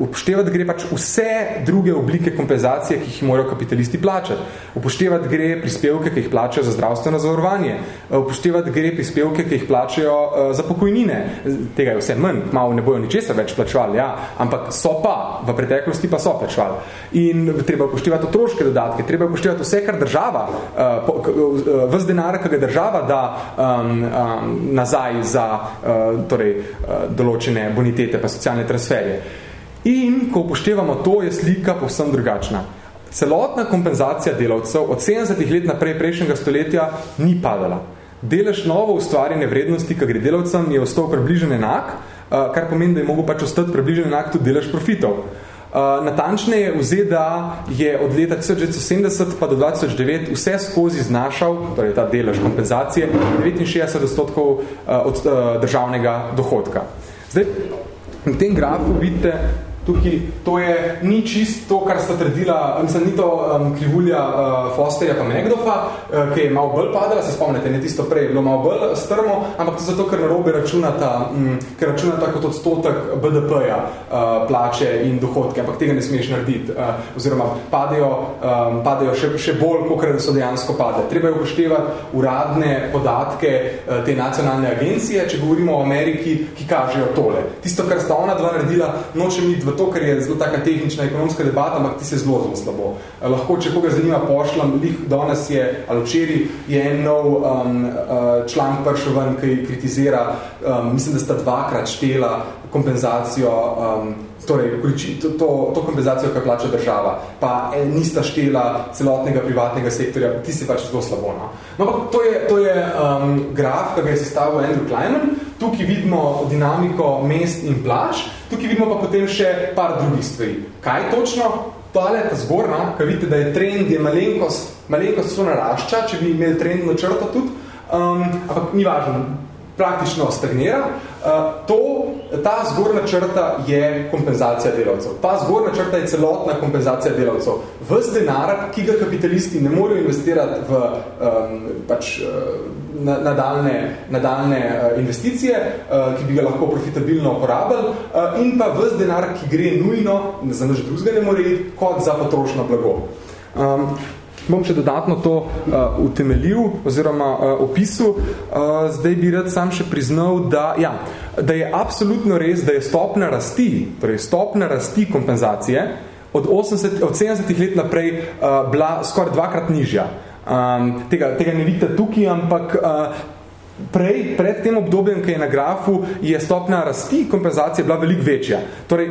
upoštevati gre pač vse druge oblike kompenzacije, ki jih morajo kapitalisti plačati. Upoštevati gre prispevke, ki jih plačajo za zdravstveno zavarovanje. Upoštevati gre prispevke, ki jih plačajo uh, za pokojnine. Tega je vse manj, malo ne bojo ničesar več plačevali, ja, ampak so pa, v preteklosti pa so plačevali. In treba upoštevati otroške dodatke, treba upoštevati vse, kar država, uh, po, uh, vse denar, ki ga država da um, um, nazaj za uh, torej, uh, določene bonitete pa socialne transferje. In ko upoštevamo to, je slika povsem drugačna. Celotna kompenzacija delavcev od 70 let naprej prejšnjega stoletja ni padala. Delež novo ustvarjene vrednosti, ki gre delavcem, je ostal približen enak, eh, kar pomeni, da je mogel pač ostati približen enak tudi delež profitov. Uh, natančneje v ZDA je od leta 1970 pa do 2009 vse skozi znašal, torej ta delež kompenzacije, 69 odstotkov uh, od državnega dohodka. Zdaj, na tem grafu vidite, tukaj, to je ni čist to, kar sta trdila, mislim, ni to um, krivulja uh, Fosterja pa Megdofa, uh, ki je malo bolj padala, se spomnite, ne tisto prej, bilo malo bolj strmo, ampak to zato, ker narobe računata, um, ker računata kot odstotek BDP-ja uh, plače in dohodke, ampak tega ne smeš narediti, uh, oziroma padejo, um, padejo še, še bolj, kot so dejansko pade. Treba je upoštevati uradne podatke uh, te nacionalne agencije, če govorimo o Ameriki, ki kažejo tole. Tisto, kar sta ona dva naredila, nočem iti v to, ker je zelo taka tehnična ekonomska debata, ampak ti se zelo, zelo slabo. Eh, lahko, če koga zanima, pošljam, lih danes je, ali včeri je en nov um, uh, član pršel ven, ki kritizira, um, mislim, da sta dvakrat štela kompenzacijo, um, torej to, to, to kompenzacijo, ki plača država, pa eh, nista štela celotnega privatnega sektorja, ti se pač zelo slabo. No? No, to je, to je um, graf, ki ga je sestavil Andrew Kleinman, tukaj vidimo dinamiko mest in plač, tukaj vidimo pa potem še par drugih stvari. Kaj točno? Tale ta zgorna, ki vidite, da je trend, je malenkost, malenkost so narašča, če bi imeli trendno črto tudi, um, ampak ni važno, praktično stagnira. Uh, to, ta zgornja črta je kompenzacija delavcev. Ta zgornja črta je celotna kompenzacija delavcev. Ves denar, ki ga kapitalisti ne morejo investirati v um, pač, uh, nadaljne, nadaljne uh, investicije, uh, ki bi ga lahko profitabilno uporabili uh, in pa vse denar, ki gre nujno, za nič drugega ne more iti, kot za potrošno blago. Um, bom še dodatno to uh, utemeljil oziroma uh, opisu. Uh, zdaj bi rad sam še priznal, da, ja, da je absolutno res, da je stopna rasti, torej stopna rasti kompenzacije od, 80, od 70 let naprej uh, bila skoraj dvakrat nižja. Um, tega, tega ne vidite tukaj, ampak uh, prej, pred tem obdobjem, ki je na grafu, je stopna rasti kompenzacije bila veliko večja. Torej,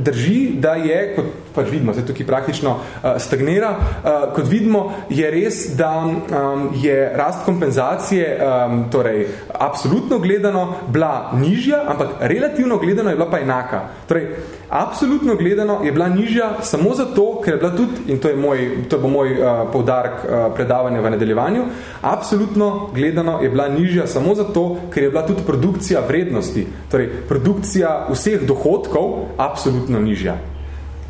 drži, da je, kot pač vidimo, zdaj tukaj praktično uh, stagnira, uh, kot vidimo, je res, da um, je rast kompenzacije, um, torej, absolutno gledano, bila nižja, ampak relativno gledano je bila pa enaka. Torej, Absolutno gledano je bila nižja samo zato, ker je bila tudi, in to, je moj, to bo moj uh, poudarek uh, predavanja v nadaljevanju, absolutno gledano je bila nižja samo zato, ker je bila tudi produkcija vrednosti, torej produkcija vseh dohodkov absolutno nižja.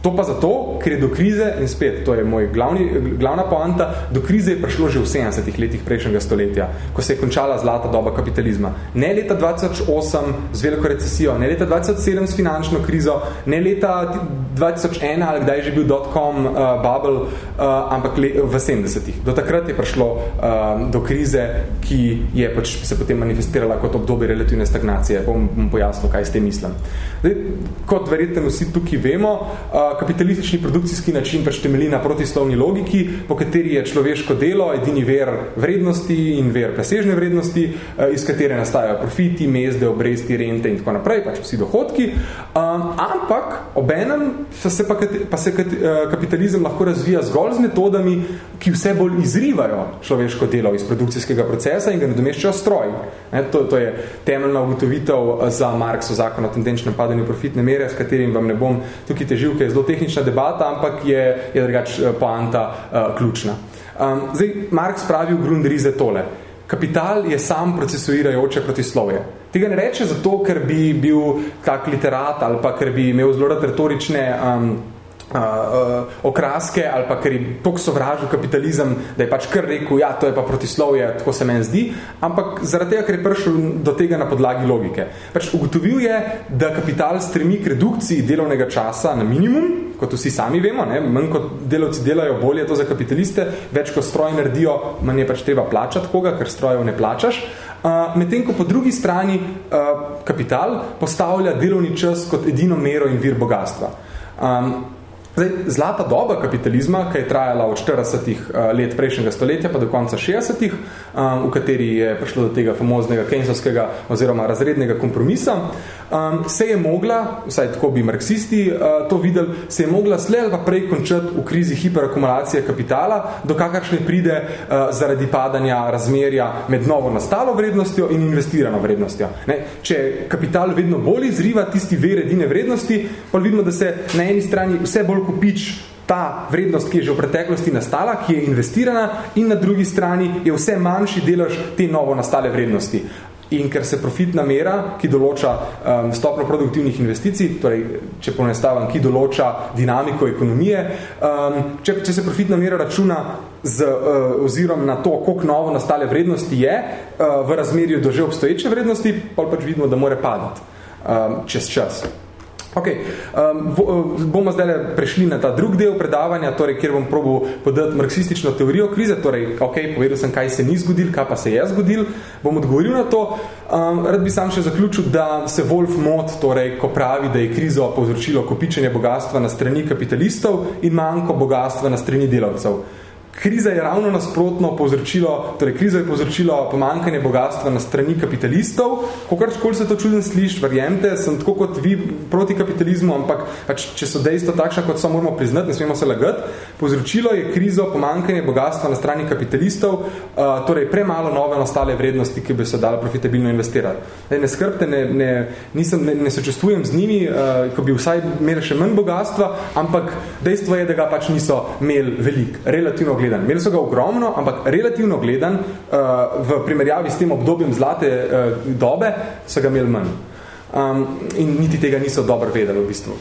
To pa zato, ker je do krize, in spet, to je moj glavni, glavna poanta, do krize je prišlo že v 70 letih prejšnjega stoletja, ko se je končala zlata doba kapitalizma. Ne leta 2008 z veliko recesijo, ne leta 2007 s finančno krizo, ne leta 2001 ali kdaj je že bil dot-com uh, bubble, uh, ampak le, v 70-ih. Do takrat je prišlo uh, do krize, ki je pač se potem manifestirala kot obdobje relativne stagnacije. Bom, bom pojasnil, kaj s tem mislim. Zdaj, kot verjetno vsi tukaj vemo, uh, kapitalistični produkcijski način pač temelji na protislovni logiki, po kateri je človeško delo edini ver vrednosti in ver presežne vrednosti, eh, iz katere nastajajo profiti, mezde, obresti, rente in tako naprej, pač vsi dohodki. Um, ampak obenem pa se, pa, pa se eh, kapitalizem lahko razvija zgolj z metodami, ki vse bolj izrivajo človeško delo iz produkcijskega procesa in ga nadomeščajo stroj. Ne, to, to je temeljna ugotovitev za Marksu zakon o tendenčnem padanju profitne mere, s katerim vam ne bom tukaj je zelo tehnična debata, ampak je, je drugač eh, poanta uh, ključna. Um, zdaj, Marx pravi v Grundrize tole. Kapital je sam procesuirajoče protislovje. Tega ne reče zato, ker bi bil kak literat ali pa ker bi imel zelo retorične um, uh, okraske ali pa ker je tok sovražil kapitalizem, da je pač kar rekel, ja, to je pa protislovje, tako se meni zdi, ampak zaradi tega, ker je prišel do tega na podlagi logike. Pač ugotovil je, da kapital stremi k redukciji delovnega časa na minimum, kot vsi sami vemo, ne? manj kot delavci delajo bolje to za kapitaliste, več kot stroj naredijo, manj je pač treba plačati koga, ker strojev ne plačaš. Uh, Medtem, ko po drugi strani uh, kapital postavlja delovni čas kot edino mero in vir bogatstva. Um, Zdaj, zlata doba kapitalizma, ki je trajala od 40 eh, let prejšnjega stoletja pa do konca 60 eh, v kateri je prišlo do tega famoznega keynesovskega oziroma razrednega kompromisa, um, se je mogla, vsaj tako bi marksisti uh, to videli, se je mogla slej ali pa prej končati v krizi hiperakumulacije kapitala, do kakršne pride uh, zaradi padanja razmerja med novo nastalo vrednostjo in investirano vrednostjo. Ne? Če kapital vedno bolj izriva tisti ver edine vrednosti, pa vidimo, da se na eni strani vse bolj kupič ta vrednost, ki je že v preteklosti nastala, ki je investirana in na drugi strani je vse manjši delež te novo nastale vrednosti in ker se profitna mera, ki določa um, stopno produktivnih investicij, torej, če ponestavim, ki določa dinamiko ekonomije, um, če, če se profitna mera računa z uh, ozirom na to, koliko novo nastale vrednosti je uh, v razmerju do že obstoječe vrednosti, pa pač vidimo, da more padati um, čez čas. Ok, um, uh, bomo zdaj prešli na ta drug del predavanja, torej, kjer bom probal podati marksistično teorijo krize, torej, ok, povedal sem, kaj se ni zgodil, kaj pa se je zgodil, bom odgovoril na to. Um, rad bi sam še zaključil, da se Wolf Mott, torej, ko pravi, da je krizo povzročilo kopičenje bogatstva na strani kapitalistov in manjko bogatstva na strani delavcev. Kriza je ravno nasprotno povzročilo, torej kriza je povzročilo pomankanje bogatstva na strani kapitalistov. Kolikor se to čuden sliš, verjemte, sem tako kot vi proti kapitalizmu, ampak pač, če so dejstva takšna, kot so moramo priznati, ne smemo se lagati, povzročilo je krizo pomankanje bogatstva na strani kapitalistov, uh, torej premalo nove nastale vrednosti, ki bi se dala profitabilno investirati. Ne, ne skrbte, ne, ne, nisem, ne, ne sočustvujem z njimi, uh, ko bi vsaj imeli še manj bogatstva, ampak dejstvo je, da ga pač niso imeli veliko, relativno gledan. Imeli so ga ogromno, ampak relativno gledan uh, v primerjavi s tem obdobjem zlate uh, dobe so ga imeli manj. Um, in niti tega niso dobro vedeli v bistvu.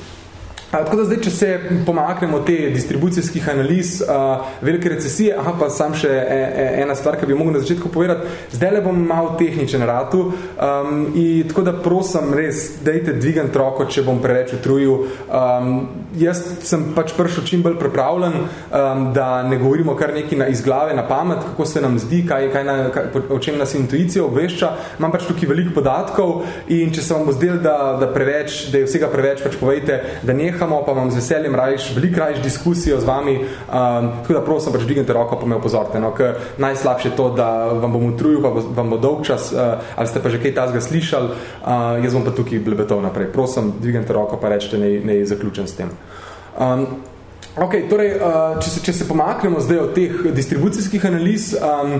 Tako da zdaj, če se pomaknemo te distribucijskih analiz uh, velike recesije, aha, pa sam še e, e, ena stvar, ki bi mogel na začetku povedati, zdaj le bom malo tehničen ratu um, in tako da prosim res, dejte dvigan troko, če bom preveč utrujil. Um, jaz sem pač prišel čim bolj pripravljen, um, da ne govorimo kar neki na izglave, na pamet, kako se nam zdi, kaj, kaj na, kaj, o čem nas intuicija obvešča. Imam pač tukaj veliko podatkov in če se vam bo zdel, da, da, preveč, da je vsega preveč, pač povejte, da neha nehamo, pa vam z veseljem rajš, veliko rajš diskusijo z vami, um, tako da prosim, pač dignite roko, pa me opozorite. No, najslabše je to, da vam bom utrujil, pa vam bo dolg čas, uh, ali ste pa že kaj tazga slišali, uh, jaz bom pa tukaj blebetov naprej. Prosim, dvignite roko, pa rečete, ne, ne zaključen s tem. Um, Ok, torej, če se, če se pomaknemo zdaj od teh distribucijskih analiz um,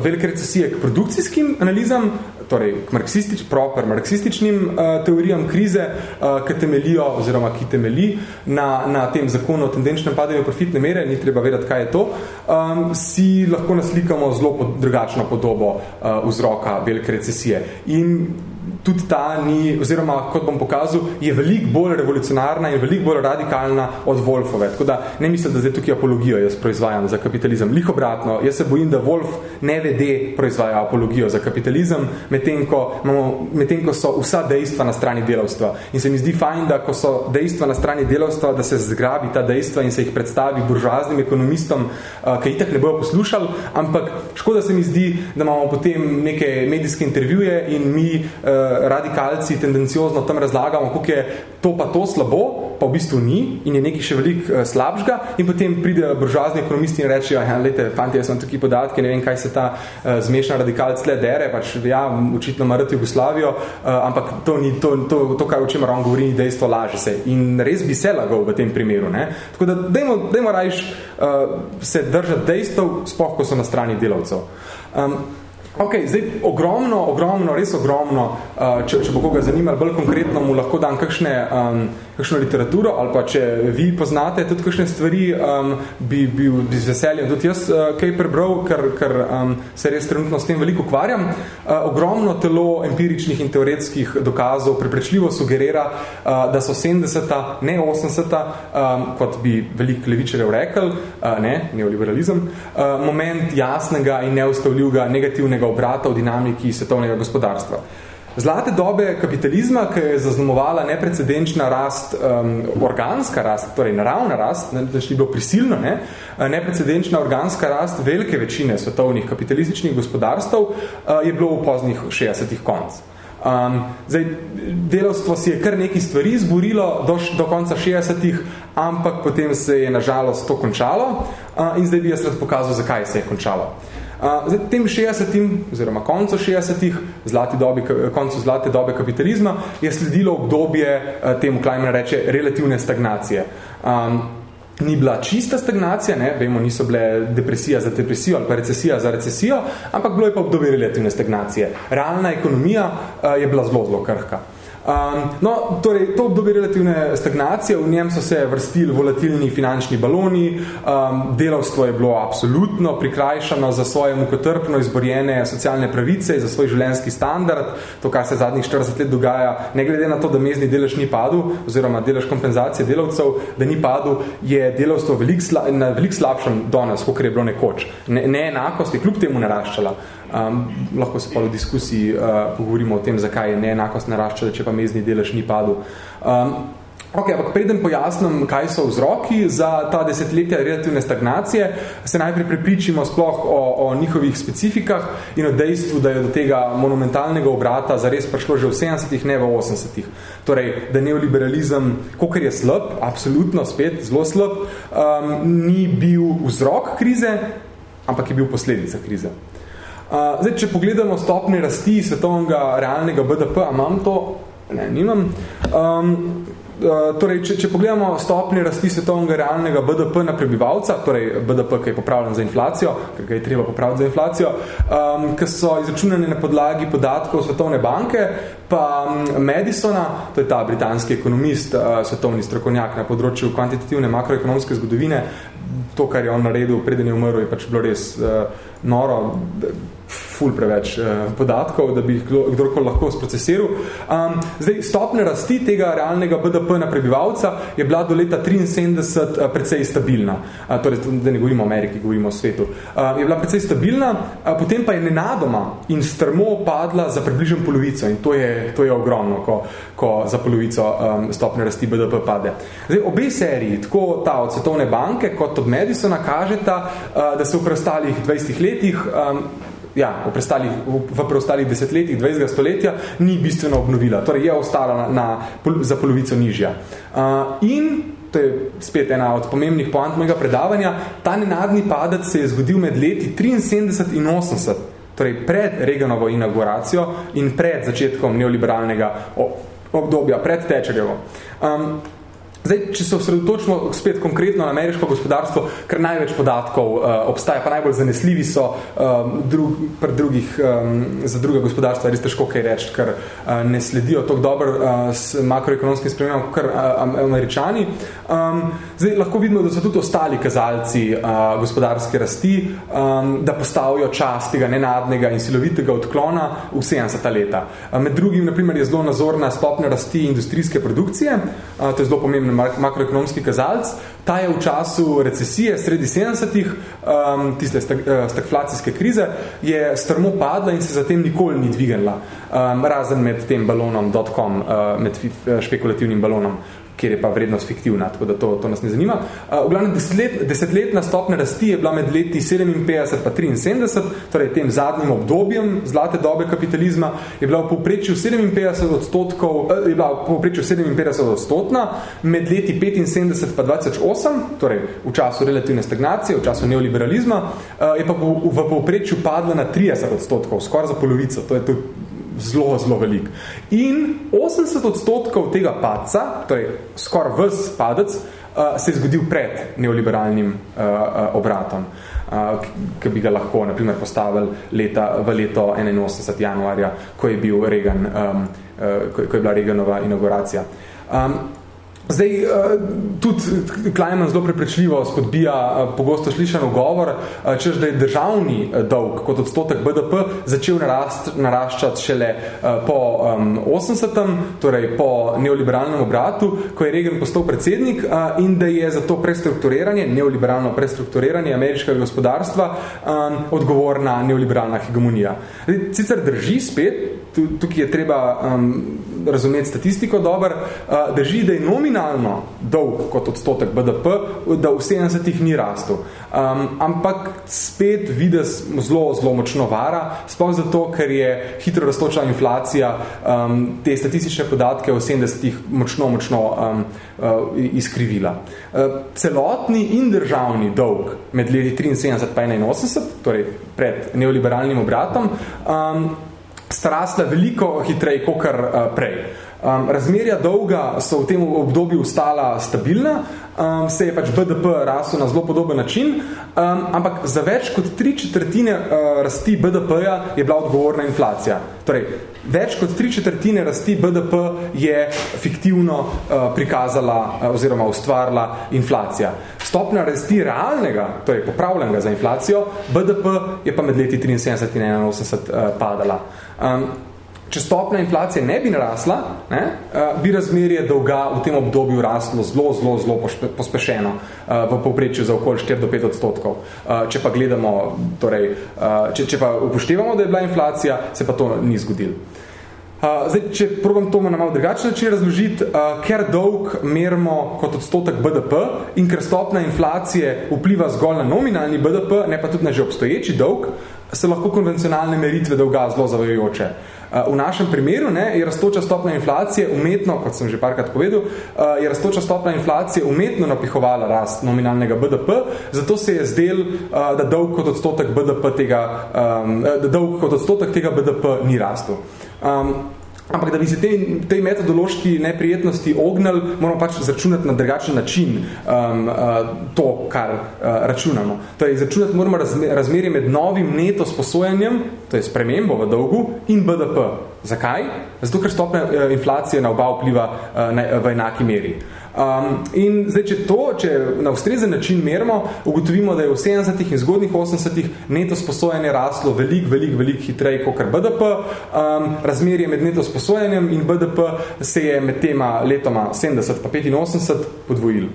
velike recesije k produkcijskim analizam, torej k marksistič, proper marksističnim uh, teorijam krize, uh, ki temelijo oziroma ki temeli na, na tem zakonu o tendenčnem padanju profitne mere, ni treba vedeti, kaj je to, um, si lahko naslikamo zelo pod, drugačno podobo uh, vzroka velike recesije. In tudi ta ni, oziroma kot bom pokazal, je veliko bolj revolucionarna in veliko bolj radikalna od Wolfove. Tako da ne mislim, da zdaj tukaj apologijo jaz proizvajam za kapitalizem. Lih obratno, jaz se bojim, da Wolf ne vede proizvaja apologijo za kapitalizem, medtem ko, med ko so vsa dejstva na strani delavstva. In se mi zdi fajn, da ko so dejstva na strani delavstva, da se zgrabi ta dejstva in se jih predstavi buržoaznim ekonomistom, uh, ki itak ne bojo poslušali, ampak škoda se mi zdi, da imamo potem neke medijske intervjuje in mi uh, radikalci tendenciozno tam razlagamo, kako je to pa to slabo, pa v bistvu ni in je nekaj še veliko uh, slabšega in potem pride buržoazni ekonomisti in rečejo, ja, lejte, fanti, jaz sem tukaj podatke, ne vem, kaj se ta uh, zmešna radikalc tle dere, pač ja, očitno marati Jugoslavijo, uh, ampak to, ni, to, to, to kaj o čemer on govori, ni dejstvo, laže se. In res bi se lagal v tem primeru. Ne? Tako da dajmo, dajmo rajš uh, se držati dejstev, spoh, ko so na strani delavcev. Um, Ok, zdaj ogromno, ogromno, res ogromno, uh, če, če bo koga zanimali, bolj konkretno mu lahko dam kakšne, um, kakšno literaturo ali pa če vi poznate tudi kakšne stvari, um, bi bil bi z veseljem tudi jaz uh, kaj prebral, ker, ker um, se res trenutno s tem veliko ukvarjam. Uh, ogromno telo empiričnih in teoretskih dokazov preprečljivo sugerira, uh, da so 70-ta, ne 80-ta, um, kot bi veliko levičarjev rekel, uh, ne, neoliberalizem, uh, moment jasnega in neustavljivega negativnega obrata v dinamiki svetovnega gospodarstva. Zlate dobe kapitalizma, ki je zaznamovala neprecedenčna rast, um, organska rast, torej naravna rast, ne, da še bilo prisilno, ne, neprecedenčna organska rast velike večine svetovnih kapitalističnih gospodarstv uh, je bilo v poznih 60-ih konc. Um, zdaj, delovstvo si je kar nekaj stvari izborilo do, do konca 60-ih, ampak potem se je nažalost to končalo uh, in zdaj bi jaz rad pokazal, zakaj se je končalo. Zdaj, tem 60 oziroma koncu 60 zlati dobi, koncu zlate dobe kapitalizma je sledilo obdobje temu, Kleiman reče, relativne stagnacije. Um, ni bila čista stagnacija, ne, vemo, niso bile depresija za depresijo ali pa recesija za recesijo, ampak bilo je pa obdobje relativne stagnacije. Realna ekonomija uh, je bila zelo, zelo krhka. Um, no, torej, to obdobje relativne stagnacije, v njem so se vrstili volatilni finančni baloni, um, delavstvo je bilo absolutno prikrajšano za svoje mukotrpno izborjene socialne pravice, za svoj življenjski standard, to, kar se zadnjih 40 let dogaja, ne glede na to, da mezni delež ni padel, oziroma delež kompenzacije delavcev, da ni padel, je delavstvo velik sla, na velik slabšem danes, kot je bilo nekoč. Ne, neenakost je kljub temu naraščala. Um, lahko se pa v diskusiji uh, pogovorimo o tem, zakaj je neenakost naraščala, če pa mezni delež ni padel. Um, ok, ampak preden pojasnim, kaj so vzroki za ta desetletja relativne stagnacije, se najprej prepričimo sploh o, o njihovih specifikah in o dejstvu, da je do tega monumentalnega obrata zares prišlo že v 70-ih, ne v 80-ih. Torej, da neoliberalizem, kokar je slab, absolutno spet zelo slab, um, ni bil vzrok krize, ampak je bil posledica krize. Uh, zdaj, če pogledamo stopne rasti svetovnega realnega BDP, a imam to? Ne, nimam. Um, uh, torej, če, če pogledamo stopne rasti svetovnega realnega BDP na prebivalca, torej BDP, ki je popravljen za inflacijo, ker ga je treba popraviti za inflacijo, um, ki so izračunane na podlagi podatkov Svetovne banke, pa Madisona, to je ta britanski ekonomist, uh, svetovni strokovnjak na področju kvantitativne makroekonomske zgodovine, to, kar je on naredil, preden je umrl, je pač bilo res uh, noro, ful preveč uh, podatkov, da bi jih kdorkoli lahko sprocesiral. Um, zdaj, stopne rasti tega realnega BDP na prebivalca je bila do leta 73 uh, precej stabilna. Uh, torej, da ne govorimo o Ameriki, govorimo o svetu. Uh, je bila precej stabilna, uh, potem pa je nenadoma in strmo padla za približno polovico in to je, to je ogromno, ko, ko za polovico um, stopne rasti BDP pade. Zdaj, obe seriji, tako ta od Svetovne banke kot od Madisona, kažeta, uh, da se v preostalih 20 letih um, ja, v, prestalih, v, v preostalih desetletjih 20. stoletja ni bistveno obnovila. Torej je ostala na, na, za polovico nižja. Uh, in to je spet ena od pomembnih poant mojega predavanja, ta nenadni padec se je zgodil med leti 73 in 80, torej pred Reganovo inauguracijo in pred začetkom neoliberalnega obdobja, pred Tečerjevo. Um, Zdaj, če se osredotočimo spet konkretno na ameriško gospodarstvo, ker največ podatkov uh, obstaja, pa najbolj zanesljivi so um, drug, drugih, um, za druga gospodarstva, res težko kaj reči, ker uh, ne sledijo tako dobro uh, s makroekonomskim spremljanjem kot uh, američani. Um, zdaj, lahko vidimo, da so tudi ostali kazalci uh, gospodarske rasti, um, da postavijo čas tega nenadnega in silovitega odklona v 70 leta. Uh, med drugim, naprimer, je zelo nazorna stopnja rasti industrijske produkcije, uh, to je zelo pomembno makroekonomski kazalc. Ta je v času recesije sredi 70-ih, um, tiste eh, stagflacijske krize, je strmo padla in se zatem nikoli ni dvignila, um, razen med tem balonom .com, uh, med eh, špekulativnim balonom kjer je pa vrednost fiktivna, tako da to, to nas ne zanima. Uh, v glavnem desetlet, desetletna stopna rasti je bila med leti 57 pa 73, torej tem zadnjim obdobjem zlate dobe kapitalizma, je bila v povprečju 57 odstotkov, uh, je bila v povprečju 57 odstotna, med leti 75 pa 28, torej v času relativne stagnacije, v času neoliberalizma, uh, je pa v, povprečju padla na 30 odstotkov, skoraj za polovico, to je to zelo, zelo velik. In 80 odstotkov tega padca, torej skoraj ves padec, uh, se je zgodil pred neoliberalnim uh, uh, obratom, uh, ki bi ga lahko naprimer postavili leta, v leto 81. januarja, ko je bil Reagan, um, uh, ko, ko je bila Reaganova inauguracija. Um, Zdaj, eh, tudi Klajman zelo preprečljivo spodbija eh, pogosto slišan govor, eh, češ, da je državni dolg kot odstotek BDP začel narast, naraščati šele po 80. torej po neoliberalnem obratu, ko je Reagan postal predsednik in da je za to prestrukturiranje, neoliberalno prestrukturiranje ameriškega gospodarstva odgovorna neoliberalna hegemonija. Sicer drži spet, tukaj je treba razumeti statistiko dober, drži, da je nominalno dolg kot odstotek BDP, da v 70-ih ni rastel. Um, ampak spet vides zelo, zelo močno vara, sploh zato, ker je hitro rastoča inflacija um, te statistične podatke v 70-ih močno, močno um, uh, izkrivila. Uh, celotni in državni dolg med leti 73 pa 81, torej pred neoliberalnim obratom, um, strasla veliko hitreje kot uh, prej. Um, razmerja dolga so v tem obdobju ostala stabilna, um, se je pač BDP rasel na zelo podoben način, um, ampak za več kot tri četrtine uh, rasti BDP-ja je bila odgovorna inflacija. Torej, več kot tri četrtine rasti BDP je fiktivno uh, prikazala uh, oziroma ustvarila inflacija. Stopna rasti realnega, torej popravljenega za inflacijo, BDP je pa med leti 73 in 81 uh, padala. Um, če stopna inflacije ne bi narasla, ne, uh, bi razmerje dolga v tem obdobju raslo zelo, zelo, zelo pospešeno uh, v povprečju za okoli 4 do 5 odstotkov. Uh, če pa gledamo, torej, uh, če, če pa upoštevamo, da je bila inflacija, se pa to ni zgodilo. Uh, zdaj, če probam to na malo drugačen način razložiti, uh, ker dolg merimo kot odstotek BDP in ker stopna inflacije vpliva zgolj na nominalni BDP, ne pa tudi na že obstoječi dolg, se lahko konvencionalne meritve dolga zelo zavajajoče. V našem primeru ne, je rastoča stopna inflacije umetno, kot sem že parkrat povedal, je rastoča stopna inflacije umetno napihovala rast nominalnega BDP, zato se je zdel, da dolg kot odstotek BDP tega, da dolg kot odstotek tega BDP ni rastel. Ampak da bi se tej, tej metodološki neprijetnosti ognali, moramo pač zračunati na drugačen način um, uh, to, kar uh, računamo. Torej, zračunati moramo razmerje med novim neto sposojanjem, to je spremembo v dolgu, in BDP. Zakaj? Zato, ker stopne uh, inflacije na oba vpliva uh, na, v enaki meri. Um, in zdaj, če to, če na ustrezen način merimo, ugotovimo, da je v 70-ih in zgodnih 80-ih neto sposojanje raslo veliko, veliko, veliko hitreje kot BDP. Um, razmerje med neto sposojanjem in BDP se je med tema letoma 70 pa 85 podvojil.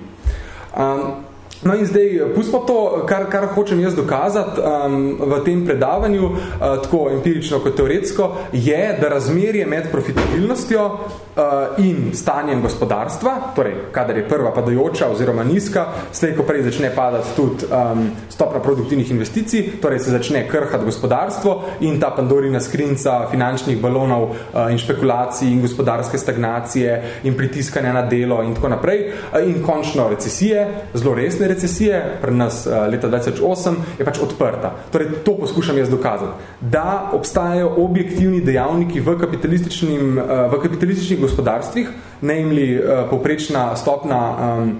Um, No in zdaj, pustimo to, kar, kar hočem jaz dokazati um, v tem predavanju, uh, tako empirično kot teoretsko, je, da razmerje med profitabilnostjo uh, in stanjem gospodarstva, torej, kadar je prva padajoča oziroma nizka, slej, ko prej začne padati tudi um, stopna produktivnih investicij, torej se začne krhati gospodarstvo in ta pandorina skrinca finančnih balonov uh, in špekulacij in gospodarske stagnacije in pritiskanja na delo in tako naprej uh, in končno recesije, zelo resne recesije, pri nas uh, leta 2008, je pač odprta. Torej, to poskušam jaz dokazati. Da obstajajo objektivni dejavniki v, kapitalističnim, uh, v kapitalističnih gospodarstvih, namely uh, poprečna stopna um,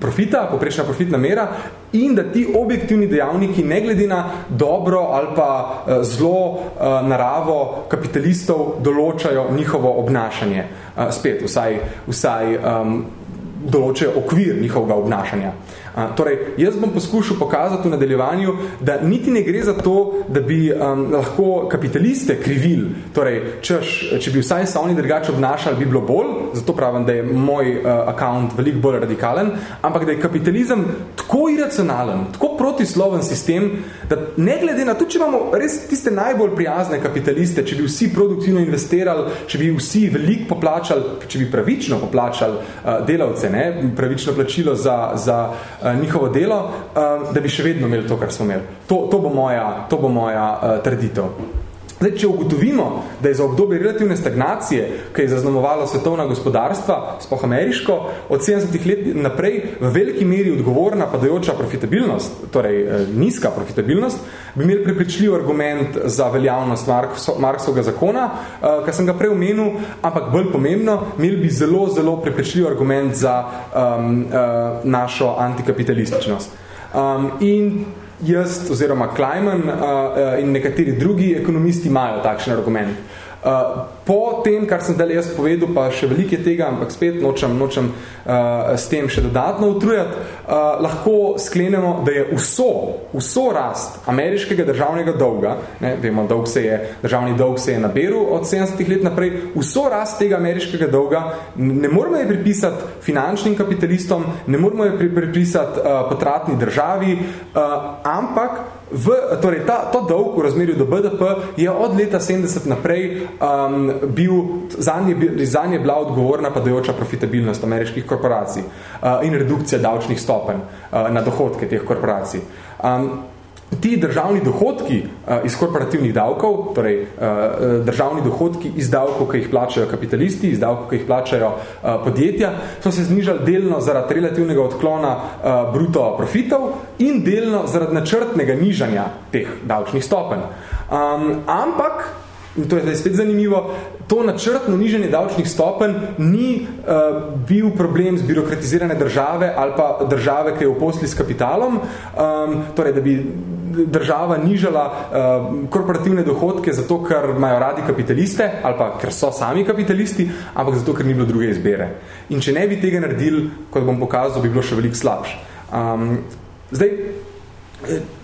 profita, poprečna profitna mera, in da ti objektivni dejavniki, ne glede na dobro ali pa zlo naravo kapitalistov, določajo njihovo obnašanje. Spet, vsaj, vsaj um, določajo okvir njihovega obnašanja. Torej, jaz bom poskušal pokazati v nadaljevanju, da niti ne gre za to, da bi um, lahko kapitaliste krivili, torej, češ, če bi vsaj se oni drugače obnašali, bi bilo bolj, zato pravim, da je moj uh, account veliko bolj radikalen, ampak da je kapitalizem tako iracionalen, tako protisloven sistem, da ne glede na to, če imamo res tiste najbolj prijazne kapitaliste, če bi vsi produktivno investirali, če bi vsi veliko poplačali, če bi pravično poplačali uh, delavce, ne, pravično plačilo za, za uh, njihovo delo, uh, da bi še vedno imeli to, kar smo imeli. To, to bo moja, to bo moja uh, trditev. Zdaj, če ugotovimo, da je za obdobje relativne stagnacije, ki je zaznamovalo svetovna gospodarstva, spoh ameriško, od 70 let naprej v veliki meri odgovorna padajoča profitabilnost, torej eh, nizka profitabilnost, bi imeli prepričljiv argument za veljavnost Marksovega zakona, eh, kar sem ga prej omenil, ampak bolj pomembno, imeli bi zelo, zelo prepričljiv argument za um, uh, našo antikapitalističnost. Um, in jaz oziroma Kleiman uh, uh, in nekateri drugi ekonomisti imajo takšen argument. Uh, po tem, kar sem dalje jaz povedal, pa še veliko tega, ampak spet nočem, nočem uh, s tem še dodatno utrujati, uh, lahko sklenemo, da je vso, vso rast ameriškega državnega dolga, ne, vemo, dolg se je, državni dolg se je naberil od 70 let naprej, vso rast tega ameriškega dolga ne moramo je pripisati finančnim kapitalistom, ne moramo je pripisati uh, potratni državi, uh, ampak v, torej ta, to dolg v razmerju do BDP je od leta 70 naprej um, bil, zanje, zanje bila odgovorna padajoča profitabilnost ameriških korporacij uh, in redukcija davčnih stopenj uh, na dohodke teh korporacij. Um, ti državni dohodki uh, iz korporativnih davkov, torej uh, državni dohodki iz davkov, ki jih plačajo kapitalisti, iz davkov, ki jih plačajo podjetja, so se znižali delno zaradi relativnega odklona bruto profitov in delno zaradi načrtnega nižanja teh davčnih stopenj. Um, ampak, in to je zdaj spet zanimivo, to načrtno nižanje davčnih stopenj ni uh, bil problem z birokratizirane države ali pa države, ki je v posli s kapitalom, um, torej da bi država nižala uh, korporativne dohodke zato, ker imajo radi kapitaliste ali pa ker so sami kapitalisti, ampak zato, ker ni bilo druge izbere. In če ne bi tega naredili, kot bom pokazal, bi bilo še veliko slabše. Um, zdaj,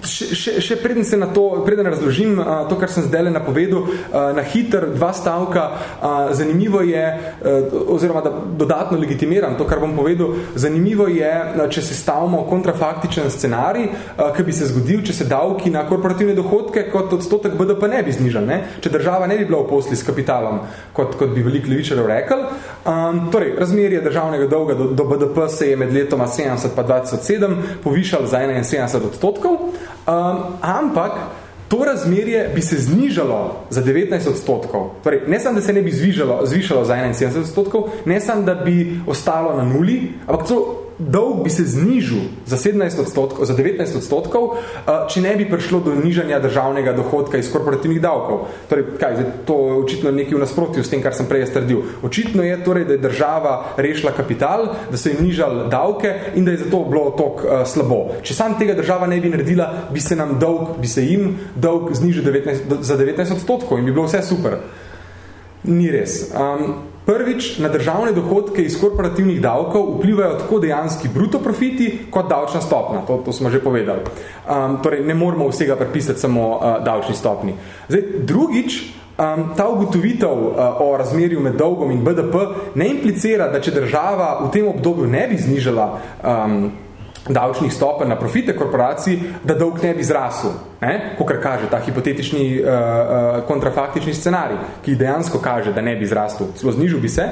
Še, še, še preden se na to, preden razložim a, to, kar sem zdaj napovedal, a, na hiter dva stavka, a, zanimivo je, a, oziroma da dodatno legitimiram to, kar bom povedal, zanimivo je, a, če se stavimo kontrafaktičen scenarij, a, ki bi se zgodil, če se davki na korporativne dohodke kot odstotek BDP ne bi znižal, ne? če država ne bi bila v posli s kapitalom, kot, kot bi veliko levičarov rekel. A, torej, razmerje državnega dolga do, do BDP se je med letoma 70 pa 2007 povišal za 71 odstotkov, odstotkov, um, ampak to razmerje bi se znižalo za 19 odstotkov. Torej, ne samo, da se ne bi zvižalo, zvišalo za 71 odstotkov, ne samo, da bi ostalo na nuli, ampak to dolg bi se znižil za 17 odstotkov, za 19 odstotkov, eh, če ne bi prišlo do nižanja državnega dohodka iz korporativnih davkov. Torej, kaj, zdaj, to je očitno nekaj v nasprotju s tem, kar sem prej strdil. Očitno je torej, da je država rešila kapital, da so jim nižali davke in da je zato bilo tok uh, slabo. Če sam tega država ne bi naredila, bi se nam dolg, bi se jim dolg znižil 19, za 19 odstotkov in bi bilo vse super. Ni res. Um, Prvič, na državne dohodke iz korporativnih davkov vplivajo tako dejanski bruto profiti kot davčna stopna. To, to smo že povedali. Um, torej, ne moramo vsega prepisati samo uh, davčni stopni. Zdaj, drugič, um, ta ugotovitev uh, o razmerju med dolgom in BDP ne implicira, da če država v tem obdobju ne bi znižala um, davčnih stopenj na profite korporacij, da dolg ne bi zrasel, ne? kakor kaže ta hipotetični uh, uh, kontrafaktični scenarij, ki dejansko kaže, da ne bi zrastel, celo znižil bi se,